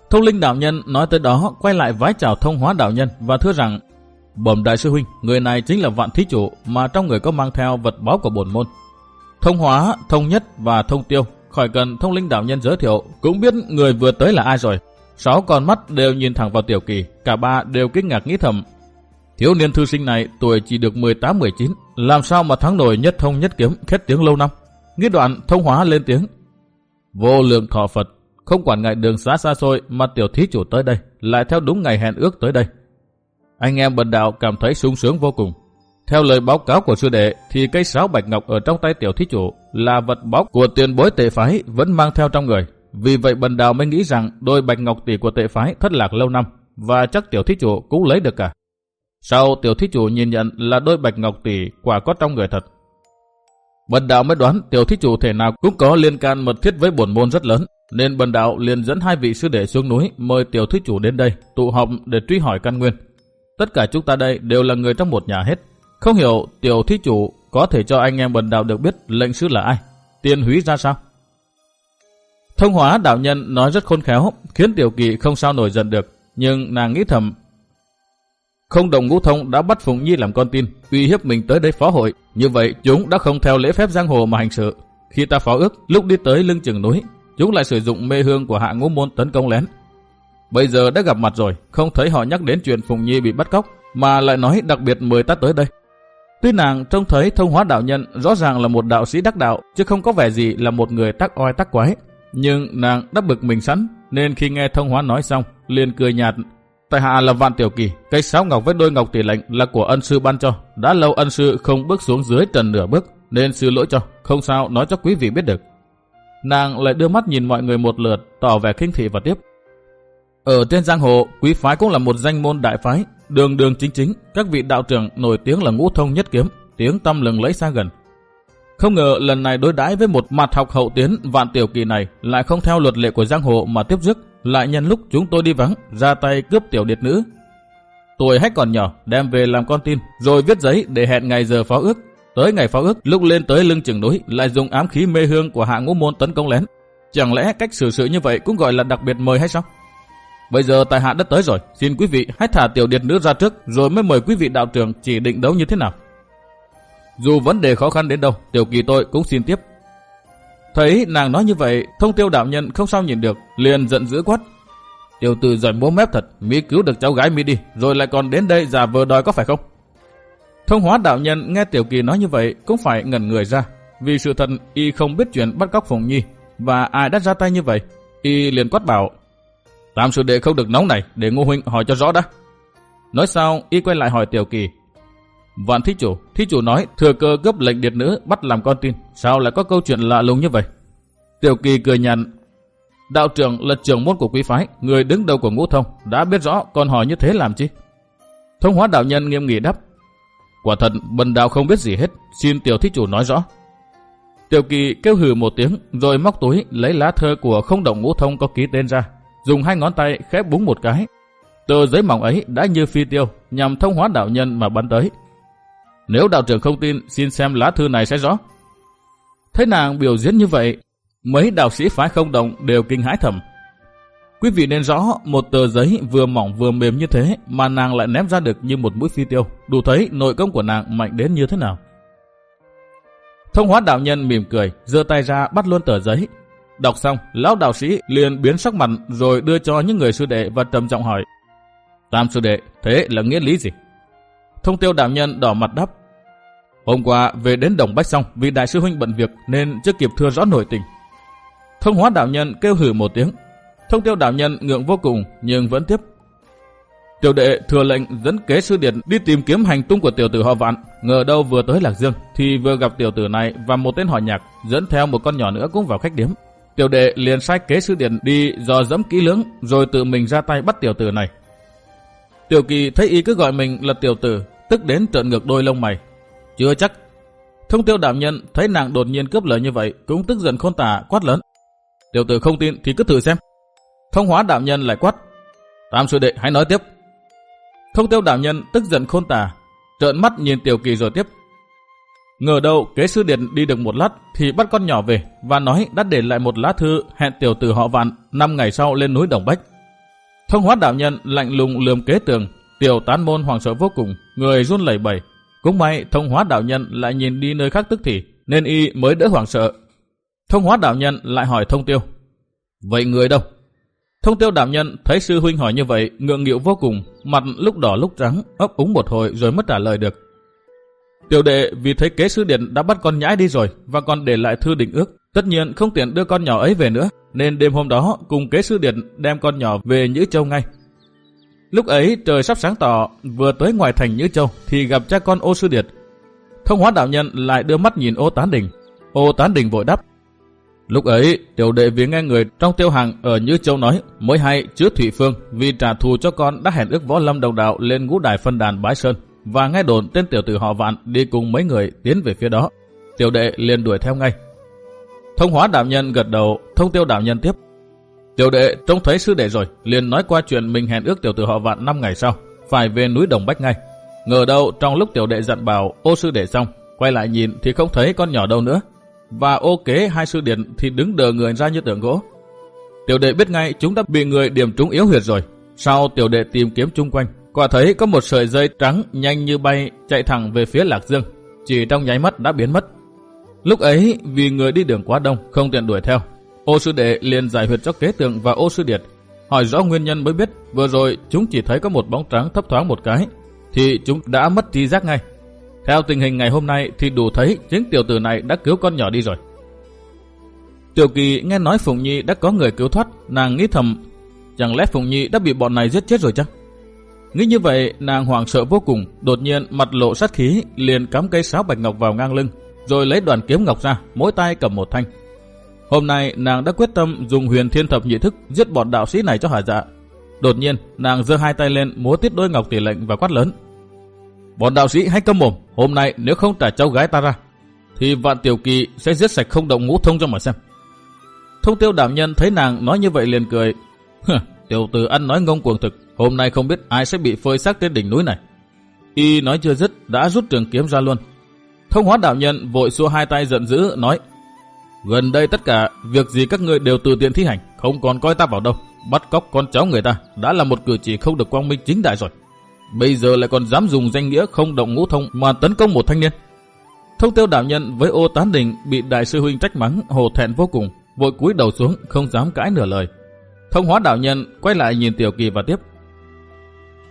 Thông linh đạo nhân nói tới đó, quay lại vái chào thông hóa đạo nhân và thưa rằng Bẩm đại sư huynh, người này chính là vạn thí chủ mà trong người có mang theo vật báo của bổn môn. Thông hóa, thông nhất và thông tiêu, khỏi cần thông linh đạo nhân giới thiệu, cũng biết người vừa tới là ai rồi. Sáu con mắt đều nhìn thẳng vào tiểu kỳ, cả ba đều kinh ngạc nghĩ thầm Thiếu niên thư sinh này tuổi chỉ được 18-19, làm sao mà thắng nổi nhất thông nhất kiếm khét tiếng lâu năm. Nghĩ đoạn thông hóa lên tiếng. Vô lượng thọ Phật, không quản ngại đường xa xa xôi mà tiểu thí chủ tới đây, lại theo đúng ngày hẹn ước tới đây. Anh em bần đạo cảm thấy sung sướng vô cùng. Theo lời báo cáo của sư đệ thì cây sáo bạch ngọc ở trong tay tiểu thí chủ là vật bóc của tiền bối tệ phái vẫn mang theo trong người. Vì vậy bần đạo mới nghĩ rằng đôi bạch ngọc tỷ của tệ phái thất lạc lâu năm và chắc tiểu thí chủ cũng lấy được cả. Sau tiểu thí chủ nhìn nhận là đôi bạch ngọc tỷ quả có trong người thật. Bần đạo mới đoán tiểu thí chủ thể nào cũng có liên can mật thiết với bổn môn rất lớn, nên bần đạo liền dẫn hai vị sư đệ xuống núi mời tiểu thí chủ đến đây tụ họp để truy hỏi căn nguyên. Tất cả chúng ta đây đều là người trong một nhà hết. Không hiểu tiểu thí chủ có thể cho anh em bần đạo được biết lệnh sứ là ai, tiền húy ra sao? Thông hóa đạo nhân nói rất khôn khéo, khiến tiểu kỳ không sao nổi giận được, nhưng nàng nghĩ thầm không đồng ngũ thông đã bắt Phùng Nhi làm con tin, uy hiếp mình tới đây phó hội. Như vậy, chúng đã không theo lễ phép giang hồ mà hành sự. Khi ta phó ước, lúc đi tới lưng chừng núi, chúng lại sử dụng mê hương của hạ ngũ môn tấn công lén. Bây giờ đã gặp mặt rồi, không thấy họ nhắc đến chuyện Phùng Nhi bị bắt cóc, mà lại nói đặc biệt mời ta tới đây. Tuy nàng trông thấy thông hóa đạo nhân rõ ràng là một đạo sĩ đắc đạo, chứ không có vẻ gì là một người tắc oai tắc quái. Nhưng nàng đã bực mình sẵn, nên khi nghe thông hóa nói xong, liền cười nhạt, Tại hạ là Vạn Tiểu Kỳ, cây sáo ngọc với đôi ngọc tỷ lệnh là của ân sư ban cho. Đã lâu ân sư không bước xuống dưới trần nửa bước, nên sư lỗi cho, không sao nói cho quý vị biết được. Nàng lại đưa mắt nhìn mọi người một lượt, tỏ vẻ kinh thị và tiếp. Ở trên giang hồ, quý phái cũng là một danh môn đại phái, đường đường chính chính, các vị đạo trưởng nổi tiếng là ngũ thông nhất kiếm, tiếng tâm lừng lấy xa gần. Không ngờ lần này đối đãi với một mặt học hậu tiến vạn tiểu kỳ này lại không theo luật lệ của giang hồ mà tiếp rước, lại nhân lúc chúng tôi đi vắng, ra tay cướp tiểu điệt nữ. Tuổi hách còn nhỏ, đem về làm con tin, rồi viết giấy để hẹn ngày giờ pháo ước. Tới ngày pháo ước, lúc lên tới lưng chừng núi, lại dùng ám khí mê hương của hạ ngũ môn tấn công lén. Chẳng lẽ cách xử sự như vậy cũng gọi là đặc biệt mời hay sao? Bây giờ tài hạ đã tới rồi, xin quý vị hãy thả tiểu điệt nữ ra trước, rồi mới mời quý vị đạo trưởng chỉ định đấu như thế nào. Dù vấn đề khó khăn đến đâu, tiểu kỳ tôi cũng xin tiếp Thấy nàng nói như vậy, thông tiêu đạo nhân không sao nhìn được, liền giận dữ quát. Tiểu tử giỏi bố mép thật, mi cứu được cháu gái mi đi, rồi lại còn đến đây giả vờ đòi có phải không? Thông hóa đạo nhân nghe tiểu kỳ nói như vậy cũng phải ngẩn người ra, vì sự thật y không biết chuyện bắt cóc Phùng Nhi, và ai đã ra tay như vậy. Y liền quát bảo, Tam sư đệ không được nóng này, để ngô huynh hỏi cho rõ đã. Nói sau y quay lại hỏi tiểu kỳ, Vạn thí chủ, thí chủ nói thừa cơ gấp lệnh điệt nữ bắt làm con tin. Sao lại có câu chuyện lạ lùng như vậy? Tiểu kỳ cười nhàn. Đạo trưởng là trưởng môn của quý phái, người đứng đầu của ngũ thông, đã biết rõ còn hỏi như thế làm chi? Thông hóa đạo nhân nghiêm nghị đáp. Quả thật, bần đạo không biết gì hết, xin tiểu thí chủ nói rõ. Tiểu kỳ kêu hừ một tiếng, rồi móc túi lấy lá thơ của không động ngũ thông có ký tên ra, dùng hai ngón tay khép búng một cái. Tờ giấy mỏng ấy đã như phi tiêu, nhằm thông hóa đạo nhân mà bắn tới. Nếu đạo trưởng không tin, xin xem lá thư này sẽ rõ. Thấy nàng biểu diễn như vậy, mấy đạo sĩ phái không động đều kinh hãi thầm. Quý vị nên rõ, một tờ giấy vừa mỏng vừa mềm như thế mà nàng lại ném ra được như một mũi phi tiêu, đủ thấy nội công của nàng mạnh đến như thế nào. Thông hóa đạo nhân mỉm cười, giơ tay ra bắt luôn tờ giấy. Đọc xong, lão đạo sĩ liền biến sắc mặt rồi đưa cho những người sư đệ và trầm trọng hỏi. Tam sư đệ, thế là nghĩa lý gì? Thông tiêu đạo nhân đỏ mặt đáp. Hôm qua về đến Đồng Bách xong vì đại sư huynh bận việc nên chưa kịp thưa rõ nội tình. Thông hóa đạo nhân kêu hử một tiếng. Thông tiêu đạo nhân ngượng vô cùng nhưng vẫn tiếp. Tiểu đệ thừa lệnh dẫn kế sư điện đi tìm kiếm hành tung của tiểu tử họ vạn. Ngờ đâu vừa tới Lạc Dương thì vừa gặp tiểu tử này và một tên họ nhạc dẫn theo một con nhỏ nữa cũng vào khách điếm. Tiểu đệ liền sai kế sư điện đi dò dẫm kỹ lưỡng rồi tự mình ra tay bắt tiểu tử này. Tiểu kỳ thấy y cứ gọi mình là tiểu tử, tức đến trợn ngược đôi lông mày. Chưa chắc. Thông tiêu đạo nhân thấy nàng đột nhiên cướp lời như vậy cũng tức giận khôn tả quát lớn. Tiểu tử không tin thì cứ thử xem. Thông hóa đạo nhân lại quát. Tam sư đệ hãy nói tiếp. Thông tiêu đạo nhân tức giận khôn tả, trợn mắt nhìn tiểu kỳ rồi tiếp. Ngờ đâu kế sư điện đi được một lát thì bắt con nhỏ về và nói đã để lại một lá thư hẹn tiểu tử họ vạn năm ngày sau lên núi Đồng Bách. Thông hóa đạo nhân lạnh lùng lườm kế tường, tiểu tán môn hoàng sợ vô cùng, người run lẩy bẩy. Cũng may thông hóa đạo nhân lại nhìn đi nơi khác tức thì, nên y mới đỡ hoảng sợ. Thông hóa đạo nhân lại hỏi thông tiêu. Vậy người đâu? Thông tiêu đạo nhân thấy sư huynh hỏi như vậy, ngượng nghịu vô cùng, mặt lúc đỏ lúc trắng, ấp úng một hồi rồi mất trả lời được. Tiểu đệ vì thấy kế sư điện đã bắt con nhãi đi rồi và còn để lại thư định ước. Tất nhiên không tiện đưa con nhỏ ấy về nữa, nên đêm hôm đó cùng kế sư điện đem con nhỏ về Nhữ Châu ngay. Lúc ấy trời sắp sáng tỏ, vừa tới ngoài thành Nhữ Châu thì gặp cha con ô sư điệt. Thông hóa đạo nhân lại đưa mắt nhìn ô tán đình. Ô tán đình vội đáp. Lúc ấy, tiểu đệ vì nghe người trong tiêu hàng ở Như Châu nói, mới hay chứa Thủy Phương vì trả thù cho con đã hẹn ước võ lâm đồng đạo lên ngũ đài phân đàn Bái Sơn và nghe đồn tên tiểu tử họ vạn đi cùng mấy người tiến về phía đó. Tiểu đệ liền đuổi theo ngay. Thông hóa đạo nhân gật đầu, thông tiêu đạo nhân tiếp. Tiểu đệ trông thấy sư đệ rồi, liền nói qua chuyện mình hẹn ước tiểu tử họ vạn 5 ngày sau, phải về núi Đồng Bách ngay. Ngờ đâu trong lúc tiểu đệ dặn bảo ô sư đệ xong, quay lại nhìn thì không thấy con nhỏ đâu nữa. Và ô kế hai sư điện thì đứng đờ người ra như tượng gỗ. Tiểu đệ biết ngay chúng đã bị người điểm trúng yếu huyệt rồi. Sau tiểu đệ tìm kiếm chung quanh, quả thấy có một sợi dây trắng nhanh như bay chạy thẳng về phía Lạc Dương. Chỉ trong nháy mắt đã biến mất. Lúc ấy vì người đi đường quá đông không tiện đuổi theo. Ô sư đệ liền giải huyệt cho kế tượng và ô sư điệt. Hỏi rõ nguyên nhân mới biết vừa rồi chúng chỉ thấy có một bóng trắng thấp thoáng một cái. Thì chúng đã mất trí giác ngay. Theo tình hình ngày hôm nay thì đủ thấy chính tiểu tử này đã cứu con nhỏ đi rồi. Tiểu kỳ nghe nói Phùng Nhi đã có người cứu thoát, nàng nghĩ thầm, chẳng lẽ Phùng Nhi đã bị bọn này giết chết rồi chăng? Nghĩ như vậy, nàng hoảng sợ vô cùng, đột nhiên mặt lộ sát khí, liền cắm cây sáo bạch ngọc vào ngang lưng, rồi lấy đoàn kiếm ngọc ra, mỗi tay cầm một thanh. Hôm nay nàng đã quyết tâm dùng huyền thiên thập nhị thức giết bọn đạo sĩ này cho hả dạ. Đột nhiên, nàng giơ hai tay lên múa tiết đôi ngọc tỷ lệnh và quát lớn. Bọn đạo sĩ hãy câm mồm, hôm nay nếu không trả cháu gái ta ra, thì vạn tiểu kỳ sẽ giết sạch không động ngũ thông cho mà xem. Thông tiêu đảm nhân thấy nàng nói như vậy liền cười. tiểu tử ăn nói ngông cuồng thực, hôm nay không biết ai sẽ bị phơi xác trên đỉnh núi này. Y nói chưa dứt, đã rút trường kiếm ra luôn. Thông hóa đạo nhân vội xua hai tay giận dữ, nói Gần đây tất cả, việc gì các ngươi đều tự tiện thi hành, không còn coi ta vào đâu. Bắt cóc con cháu người ta đã là một cử chỉ không được quang minh chính đại rồi. Bây giờ lại còn dám dùng danh nghĩa không động ngũ thông mà tấn công một thanh niên. Thông tiêu đạo nhân với ô tán đình bị đại sư huynh trách mắng hồ thẹn vô cùng, vội cúi đầu xuống không dám cãi nửa lời. Thông hóa đạo nhân quay lại nhìn tiểu kỳ và tiếp.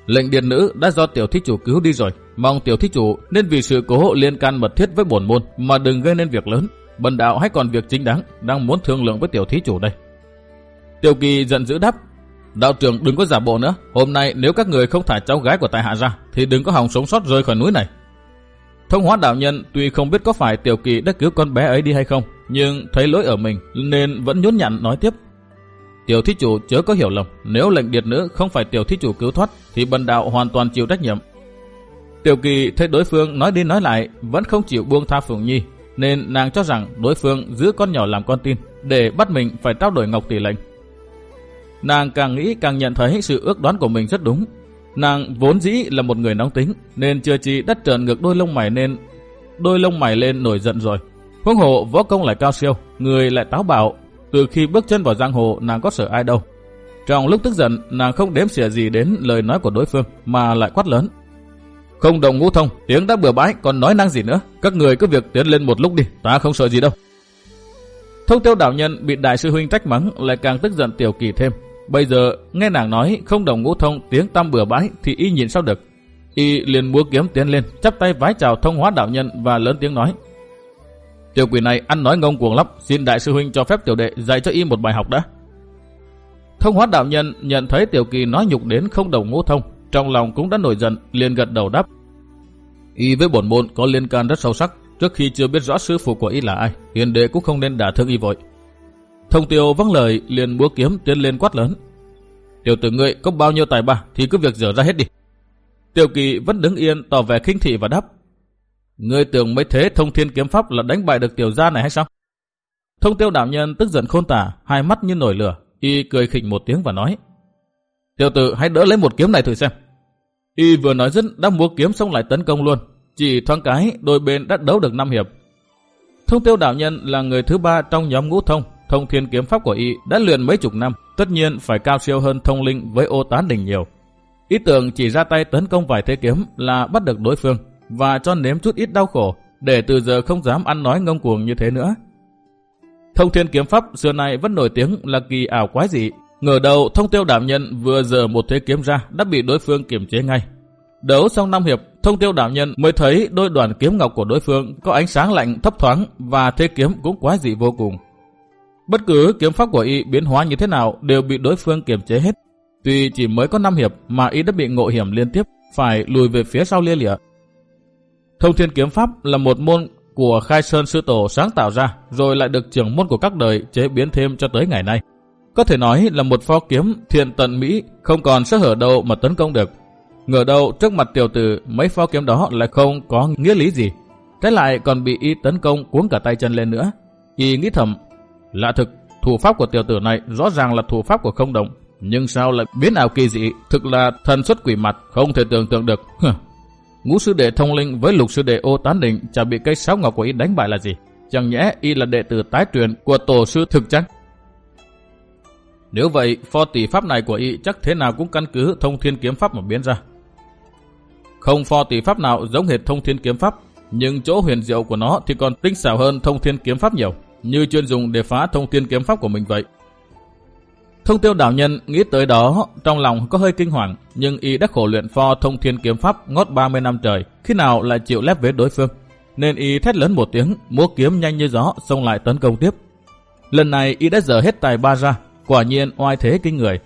Lệnh điện nữ đã do tiểu thí chủ cứu đi rồi, mong tiểu thí chủ nên vì sự cố hộ liên can mật thiết với bổn môn mà đừng gây nên việc lớn. Bần đạo hay còn việc chính đáng, đang muốn thương lượng với tiểu thí chủ đây. Tiểu kỳ giận dữ đáp, đạo trưởng đừng có giả bộ nữa, hôm nay nếu các người không thả cháu gái của tài hạ ra, thì đừng có hòng sống sót rơi khỏi núi này. Thông hóa đạo nhân tuy không biết có phải tiểu kỳ đã cứu con bé ấy đi hay không, nhưng thấy lỗi ở mình nên vẫn nhún nhặn nói tiếp. Tiểu thí chủ chớ có hiểu lầm, nếu lệnh điệt nữ không phải tiểu thí chủ cứu thoát, thì bần đạo hoàn toàn chịu trách nhiệm. Tiểu kỳ thấy đối phương nói đi nói lại vẫn không chịu buông tha Phượng Nhi, nên nàng cho rằng đối phương giữ con nhỏ làm con tin để bắt mình phải trao đổi ngọc tỷ lệnh. Nàng càng nghĩ càng nhận thấy sự ước đoán của mình rất đúng. Nàng vốn dĩ là một người nóng tính nên chưa chi đất trợn ngược đôi lông mày nên đôi lông mày lên nổi giận rồi. Huống hộ võ công lại cao siêu, người lại táo bạo. Từ khi bước chân vào giang hồ nàng có sợ ai đâu. Trong lúc tức giận nàng không đếm xỉa gì đến lời nói của đối phương mà lại quát lớn. Không đồng ngũ thông, tiếng đã bừa bãi, còn nói năng gì nữa. Các người cứ việc tiến lên một lúc đi, ta không sợ gì đâu. Thông tiêu đạo nhân bị đại sư huynh trách mắng lại càng tức giận tiểu kỳ thêm. Bây giờ nghe nàng nói không đồng ngũ thông tiếng tam bừa bãi thì y nhìn sao được. Y liền múa kiếm tiến lên, chắp tay vái chào thông hóa đạo nhân và lớn tiếng nói. Tiểu quỷ này ăn nói ngông cuồng lắm, xin đại sư huynh cho phép tiểu đệ dạy cho y một bài học đã. Thông hóa đạo nhân nhận thấy tiểu kỳ nói nhục đến không đầu ngũ thông, trong lòng cũng đã nổi giận, liền gật đầu đáp. Y với bổn môn có liên can rất sâu sắc, trước khi chưa biết rõ sư phụ của y là ai, hiền đệ cũng không nên đả thương y vội. Thông tiêu vắng lời liền búa kiếm tiến lên quát lớn. Tiểu tử ngươi có bao nhiêu tài ba thì cứ việc dở ra hết đi. Tiểu kỳ vẫn đứng yên tỏ vẻ khinh thị và đáp. Ngươi tưởng mấy thế thông thiên kiếm pháp là đánh bại được tiểu gia này hay sao? Thông tiêu đạo nhân tức giận khôn tả, hai mắt như nổi lửa, y cười khỉnh một tiếng và nói. Tiểu tử hãy đỡ lấy một kiếm này thử xem. Y vừa nói dứt đã múa kiếm xong lại tấn công luôn. Chỉ thoáng cái, đôi bên đã đấu được năm hiệp. Thông tiêu đạo nhân là người thứ ba trong nhóm ngũ thông. Thông thiên kiếm pháp của y đã luyện mấy chục năm, tất nhiên phải cao siêu hơn thông linh với ô tán đỉnh nhiều. Ý tưởng chỉ ra tay tấn công vài thế kiếm là bắt được đối phương và cho nếm chút ít đau khổ để từ giờ không dám ăn nói ngông cuồng như thế nữa. Thông thiên kiếm pháp xưa nay vẫn nổi tiếng là kỳ ảo quái dị. Ngờ đầu thông tiêu đảm nhân vừa giờ một thế kiếm ra đã bị đối phương kiểm chế ngay. Đấu xong năm hiệp, thông tiêu đảm nhân mới thấy đôi đoàn kiếm ngọc của đối phương có ánh sáng lạnh thấp thoáng và thế kiếm cũng quái dị vô cùng. Bất cứ kiếm pháp của y biến hóa như thế nào đều bị đối phương kiềm chế hết. Tuy chỉ mới có 5 hiệp mà y đã bị ngộ hiểm liên tiếp, phải lùi về phía sau lia lịa. Thông thiên kiếm pháp là một môn của Khai Sơn Sư Tổ sáng tạo ra, rồi lại được trưởng môn của các đời chế biến thêm cho tới ngày nay. Có thể nói là một pho kiếm thiện tận Mỹ, không còn sơ hở đâu mà tấn công được. Ngờ đâu trước mặt tiểu tử mấy pho kiếm đó lại không có nghĩa lý gì. Thế lại còn bị y tấn công cuống cả tay chân lên nữa. Y nghĩ thầm, lạ thực, thủ pháp của tiểu tử này rõ ràng là thủ pháp của không động. Nhưng sao lại biến ảo kỳ dị, thực là thần xuất quỷ mặt, không thể tưởng tượng được. Ngũ sư đệ thông linh với lục sư đệ ô tán định chả bị cây sáo ngọc của y đánh bại là gì. Chẳng nhẽ y là đệ tử tái truyền của tổ sư thực chăng? Nếu vậy, pho tỷ pháp này của y chắc thế nào cũng căn cứ thông thiên kiếm pháp mà biến ra. Không pho tỷ pháp nào giống hệt thông thiên kiếm pháp, nhưng chỗ huyền diệu của nó thì còn tinh xảo hơn thông thiên kiếm pháp nhiều, như chuyên dùng để phá thông thiên kiếm pháp của mình vậy. Thông tiêu đạo nhân nghĩ tới đó, trong lòng có hơi kinh hoàng, nhưng y đã khổ luyện pho thông thiên kiếm pháp ngót 30 năm trời, khi nào lại chịu lép vế đối phương. Nên y thét lớn một tiếng, múa kiếm nhanh như gió, xông lại tấn công tiếp. Lần này y đã dở hết tài ba ra, quả nhiên oai thế kinh người.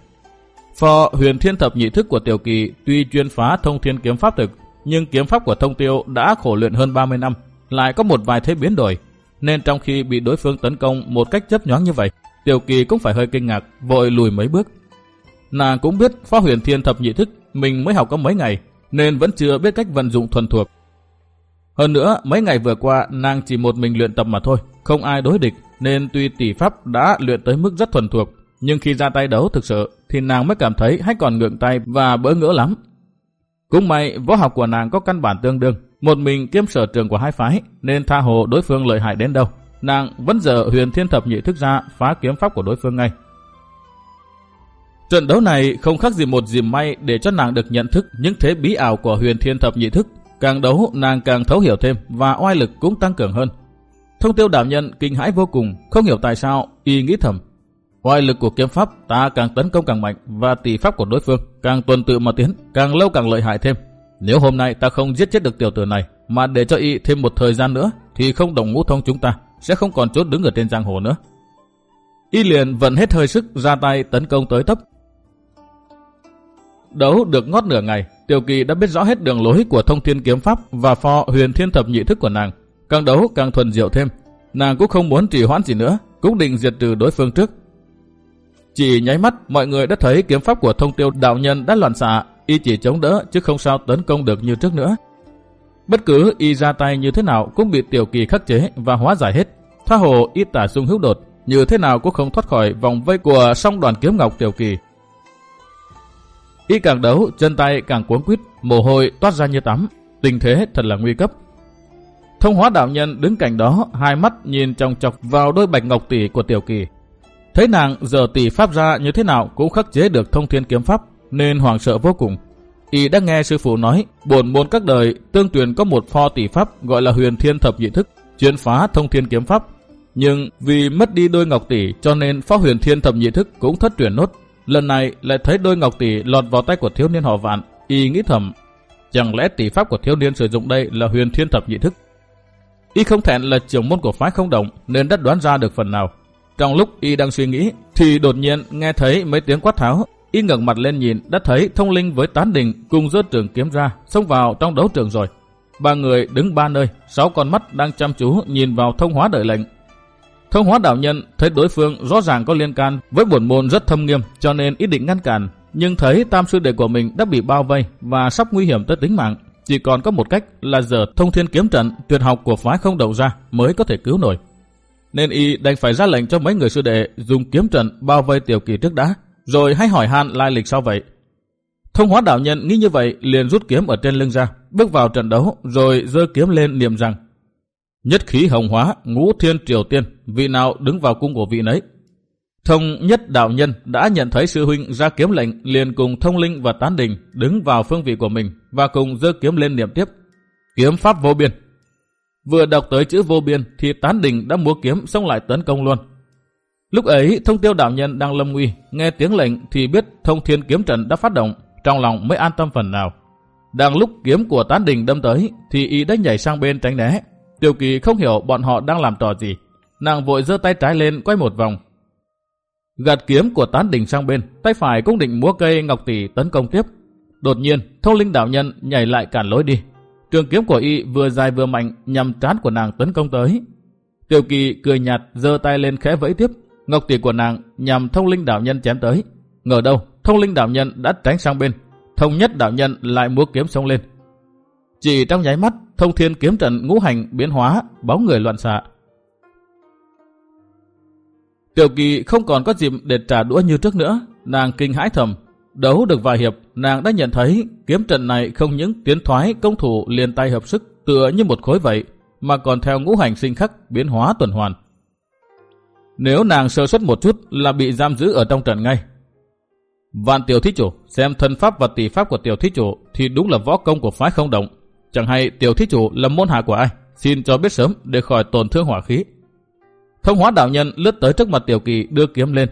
Pho huyền thiên thập nhị thức của tiểu kỳ tuy chuyên phá thông thiên kiếm pháp thực, nhưng kiếm pháp của thông tiêu đã khổ luyện hơn 30 năm, lại có một vài thế biến đổi, nên trong khi bị đối phương tấn công một cách chấp nhoáng như vậy, Tiểu Kỳ cũng phải hơi kinh ngạc, vội lùi mấy bước. Nàng cũng biết phá huyền thiên thập nhị thức mình mới học có mấy ngày, nên vẫn chưa biết cách vận dụng thuần thuộc. Hơn nữa, mấy ngày vừa qua nàng chỉ một mình luyện tập mà thôi, không ai đối địch, nên tuy tỷ pháp đã luyện tới mức rất thuần thuộc, nhưng khi ra tay đấu thực sự thì nàng mới cảm thấy hay còn ngượng tay và bỡ ngỡ lắm. Cũng may võ học của nàng có căn bản tương đương, một mình kiêm sở trường của hai phái nên tha hồ đối phương lợi hại đến đâu nàng vẫn giờ huyền thiên thập nhị thức ra phá kiếm pháp của đối phương ngay. Trận đấu này không khác gì một dìm may để cho nàng được nhận thức những thế bí ảo của huyền thiên thập nhị thức. Càng đấu nàng càng thấu hiểu thêm và oai lực cũng tăng cường hơn. Thông tiêu đạo nhân kinh hãi vô cùng, không hiểu tại sao, y nghĩ thầm. Oai lực của kiếm pháp ta càng tấn công càng mạnh và tỷ pháp của đối phương càng tuần tự mà tiến, càng lâu càng lợi hại thêm. Nếu hôm nay ta không giết chết được tiểu tử này mà để cho y thêm một thời gian nữa thì không đồng ngũ thông chúng ta sẽ không còn chốt đứng ở trên giang hồ nữa. Y liền vận hết hơi sức ra tay tấn công tới tấp. Đấu được ngót nửa ngày, Tiểu Kỳ đã biết rõ hết đường lối của thông thiên kiếm pháp và phò huyền thiên thập nhị thức của nàng. Càng đấu càng thuần diệu thêm. Nàng cũng không muốn trì hoãn gì nữa, cũng định diệt trừ đối phương trước. Chỉ nháy mắt, mọi người đã thấy kiếm pháp của thông tiêu đạo nhân đã loạn xạ, y chỉ chống đỡ chứ không sao tấn công được như trước nữa. Bất cứ y ra tay như thế nào cũng bị tiểu kỳ khắc chế và hóa giải hết. Tha hồ y tả sung hữu đột, như thế nào cũng không thoát khỏi vòng vây của song đoàn kiếm ngọc tiểu kỳ. Y càng đấu, chân tay càng cuốn quýt, mồ hôi toát ra như tắm, tình thế thật là nguy cấp. Thông hóa đạo nhân đứng cạnh đó, hai mắt nhìn trong chọc vào đôi bạch ngọc tỷ của tiểu kỳ. Thấy nàng giờ tỷ pháp ra như thế nào cũng khắc chế được thông thiên kiếm pháp, nên hoàng sợ vô cùng. Y đã nghe sư phụ nói, bổn môn các đời tương truyền có một pho tỷ pháp gọi là huyền thiên thập nhị thức, chuyên phá thông thiên kiếm pháp. Nhưng vì mất đi đôi ngọc tỷ cho nên phó huyền thiên thập nhị thức cũng thất truyền nốt. Lần này lại thấy đôi ngọc tỷ lọt vào tay của thiếu niên họ vạn, y nghĩ thầm, chẳng lẽ tỷ pháp của thiếu niên sử dụng đây là huyền thiên thập nhị thức? Y không thẹn là trưởng môn của phái không động nên đã đoán ra được phần nào. Trong lúc y đang suy nghĩ thì đột nhiên nghe thấy mấy tiếng quát tháo. Y ngẩng mặt lên nhìn đã thấy thông linh với tán đình cùng giơ trường kiếm ra xông vào trong đấu trường rồi. Ba người đứng ba nơi, sáu con mắt đang chăm chú nhìn vào thông hóa đợi lệnh. Thông hóa đạo nhân thấy đối phương rõ ràng có liên can với bổn môn rất thâm nghiêm cho nên ý định ngăn cản. Nhưng thấy tam sư đệ của mình đã bị bao vây và sắp nguy hiểm tới tính mạng. Chỉ còn có một cách là giờ thông thiên kiếm trận tuyệt học của phái không đầu ra mới có thể cứu nổi. Nên y đành phải ra lệnh cho mấy người sư đệ dùng kiếm trận bao vây tiểu kỳ trước đã, rồi hãy hỏi han lai lịch sao vậy. Thông hóa đạo nhân nghĩ như vậy liền rút kiếm ở trên lưng ra, bước vào trận đấu rồi giơ kiếm lên niệm rằng Nhất khí hồng hóa, ngũ thiên triều tiên, vị nào đứng vào cung của vị nấy. Thông nhất đạo nhân đã nhận thấy sư huynh ra kiếm lệnh liền cùng thông linh và tán đình đứng vào phương vị của mình và cùng giơ kiếm lên niệm tiếp. Kiếm pháp vô biên. Vừa đọc tới chữ vô biên thì tán đình đã múa kiếm xông lại tấn công luôn. Lúc ấy thông tiêu đạo nhân đang lâm nguy, nghe tiếng lệnh thì biết thông thiên kiếm trận đã phát động, trong lòng mới an tâm phần nào. Đang lúc kiếm của tán đình đâm tới thì y đã nhảy sang bên tránh né. Tiểu kỳ không hiểu bọn họ đang làm trò gì. Nàng vội giơ tay trái lên quay một vòng Gạt kiếm của tán đỉnh sang bên, tay phải cũng định múa cây ngọc tỷ tấn công tiếp. Đột nhiên, thông linh đạo nhân nhảy lại cản lối đi. Trường kiếm của y vừa dài vừa mạnh nhằm trán của nàng tấn công tới. Tiểu kỳ cười nhạt giơ tay lên khẽ vẫy tiếp. Ngọc tỷ của nàng nhằm thông linh đạo nhân chém tới. Ngờ đâu, thông linh đạo nhân đã tránh sang bên. Thông nhất đạo nhân lại múa kiếm xông lên. Chỉ trong nháy mắt, thông thiên kiếm trận ngũ hành biến hóa, bóng người loạn xạ. Tiểu kỳ không còn có dịp để trả đũa như trước nữa, nàng kinh hãi thầm. Đấu được vài hiệp, nàng đã nhận thấy kiếm trận này không những tiến thoái công thủ liền tay hợp sức tựa như một khối vậy, mà còn theo ngũ hành sinh khắc biến hóa tuần hoàn. Nếu nàng sơ suất một chút là bị giam giữ ở trong trận ngay. Vạn tiểu thí chủ, xem thân pháp và tỷ pháp của tiểu thí chủ thì đúng là võ công của phái không động. Chẳng hay tiểu thí chủ là môn hạ của ai, xin cho biết sớm để khỏi tổn thương hỏa khí. Thông hóa đạo nhân lướt tới trước mặt Tiểu Kỳ đưa kiếm lên.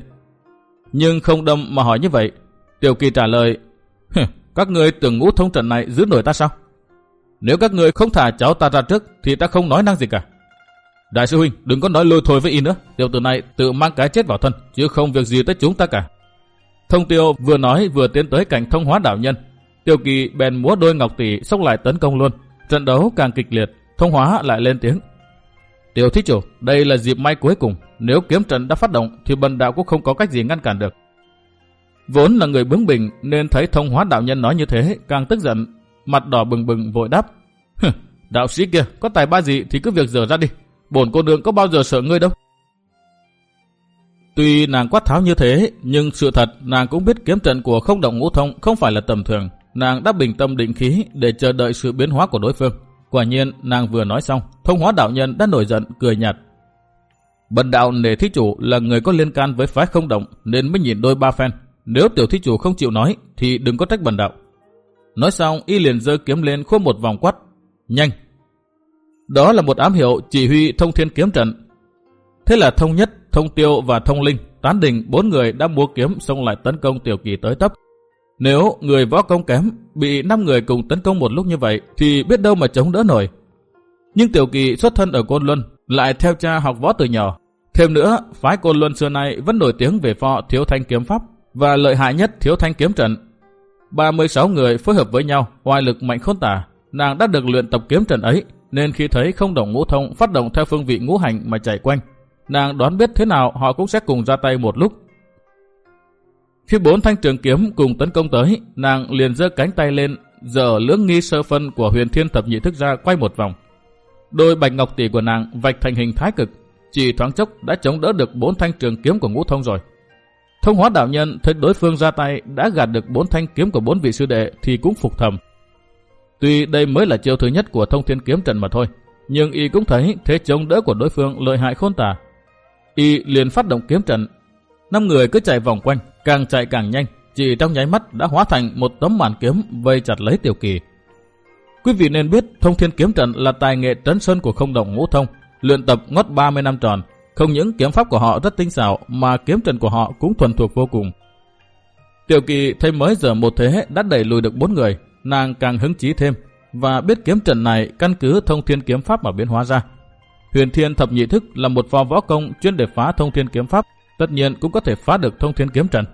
Nhưng không đâm mà hỏi như vậy. Tiểu Kỳ trả lời, các ngươi tưởng ngũ thông trận này giữ nổi ta sao? Nếu các ngươi không thả cháu ta ra trước thì ta không nói năng gì cả. Đại sư huynh, đừng có nói lôi thôi với y nữa. Tiểu tử này tự mang cái chết vào thân, chứ không việc gì tới chúng ta cả. Thông tiêu vừa nói vừa tiến tới cảnh thông hóa đạo nhân. tiêu kỳ bèn múa đôi ngọc tỷ xốc lại tấn công luôn. Trận đấu càng kịch liệt, thông hóa lại lên tiếng. Tiểu thí chủ, đây là dịp may cuối cùng. Nếu kiếm trận đã phát động thì bần đạo cũng không có cách gì ngăn cản được. Vốn là người bướng bỉnh nên thấy thông hóa đạo nhân nói như thế càng tức giận. Mặt đỏ bừng bừng vội đáp. đạo sĩ kia, có tài ba gì thì cứ việc dở ra đi. Bổn cô nương có bao giờ sợ ngươi đâu. Tuy nàng quát tháo như thế, nhưng sự thật nàng cũng biết kiếm trận của không động ngũ thông không phải là tầm thường. Nàng đã bình tâm định khí để chờ đợi sự biến hóa của đối phương. Quả nhiên, nàng vừa nói xong, thông hóa đạo nhân đã nổi giận, cười nhạt. Bần đạo nể thí chủ là người có liên can với phái không động nên mới nhìn đôi ba phen. Nếu tiểu thí chủ không chịu nói thì đừng có trách bần đạo. Nói xong y liền giơ kiếm lên khô một vòng quát. Nhanh! Đó là một ám hiệu chỉ huy thông thiên kiếm trận. Thế là thông nhất, thông tiêu và thông linh, tán đình bốn người đã múa kiếm xông lại tấn công tiểu kỳ tới tấp. Nếu người võ công kém bị 5 người cùng tấn công một lúc như vậy thì biết đâu mà chống đỡ nổi. Nhưng Tiểu Kỳ xuất thân ở Côn Luân lại theo cha học võ từ nhỏ. Thêm nữa, phái Côn Luân xưa nay vẫn nổi tiếng về phò thiếu thanh kiếm pháp và lợi hại nhất thiếu thanh kiếm trận. 36 người phối hợp với nhau, hoài lực mạnh khôn tả. Nàng đã được luyện tập kiếm trận ấy, nên khi thấy không đồng ngũ thông phát động theo phương vị ngũ hành mà chạy quanh, nàng đoán biết thế nào họ cũng sẽ cùng ra tay một lúc khi bốn thanh trường kiếm cùng tấn công tới, nàng liền giơ cánh tay lên, dở lưỡng nghi sơ phân của huyền thiên thập nhị thức ra quay một vòng. Đôi bạch ngọc tỷ của nàng vạch thành hình thái cực, chỉ thoáng chốc đã chống đỡ được bốn thanh trường kiếm của ngũ thông rồi. Thông hóa đạo nhân thấy đối phương ra tay đã gạt được bốn thanh kiếm của bốn vị sư đệ thì cũng phục thầm. Tuy đây mới là chiêu thứ nhất của thông thiên kiếm trận mà thôi, nhưng y cũng thấy thế chống đỡ của đối phương lợi hại khôn tả. Y liền phát động kiếm trận Năm người cứ chạy vòng quanh, càng chạy càng nhanh, chỉ trong nháy mắt đã hóa thành một tấm màn kiếm vây chặt lấy tiểu kỳ. Quý vị nên biết thông thiên kiếm trận là tài nghệ trấn sơn của không đồng ngũ thông, luyện tập ngót 30 năm tròn. Không những kiếm pháp của họ rất tinh xảo mà kiếm trận của họ cũng thuần thuộc vô cùng. Tiểu kỳ thấy mới giờ một thế đã đẩy lùi được bốn người, nàng càng hứng chí thêm và biết kiếm trận này căn cứ thông thiên kiếm pháp mà biến hóa ra. Huyền Thiên Thập Nhị Thức là một phò võ công chuyên để phá thông thiên kiếm pháp, tất nhiên cũng có thể phá được thông thiên kiếm trận.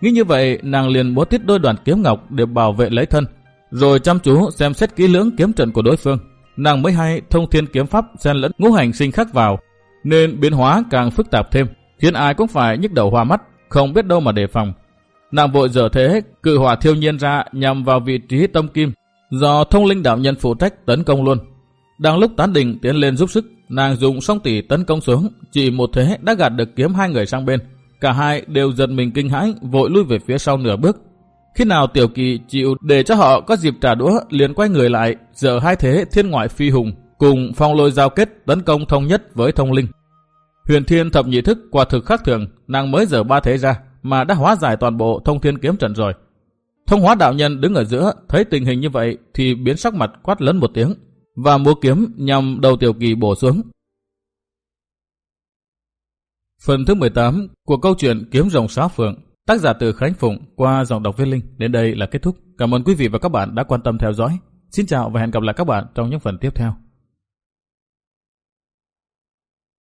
Nghĩ như vậy, nàng liền bố tiết đôi đoàn kiếm ngọc để bảo vệ lấy thân, rồi chăm chú xem xét kỹ lưỡng kiếm trận của đối phương. Nàng mới hay thông thiên kiếm pháp xen lẫn ngũ hành sinh khắc vào, nên biến hóa càng phức tạp thêm, khiến ai cũng phải nhức đầu hoa mắt, không biết đâu mà đề phòng. Nàng vội dở thế, cự hỏa thiêu nhiên ra nhằm vào vị trí tâm kim, do thông linh đạo nhân phụ trách tấn công luôn. Đang lúc tán đình tiến lên giúp sức, nàng dùng song tỷ tấn công xuống, chỉ một thế đã gạt được kiếm hai người sang bên. Cả hai đều giật mình kinh hãi, vội lui về phía sau nửa bước. Khi nào Tiểu Kỳ chịu để cho họ có dịp trả đũa, liền quay người lại, giờ hai thế thiên ngoại phi hùng, cùng phong lôi giao kết tấn công thông nhất với thông linh. Huyền Thiên thập nhị thức quả thực khác thường, nàng mới giờ ba thế ra, mà đã hóa giải toàn bộ thông thiên kiếm trận rồi. Thông hóa đạo nhân đứng ở giữa, thấy tình hình như vậy thì biến sắc mặt quát lớn một tiếng, và múa kiếm nhằm đầu tiểu kỳ bổ xuống. Phần thứ 18 của câu chuyện Kiếm rồng xá phượng, tác giả từ Khánh Phụng qua dòng đọc viết Linh đến đây là kết thúc. Cảm ơn quý vị và các bạn đã quan tâm theo dõi. Xin chào và hẹn gặp lại các bạn trong những phần tiếp theo.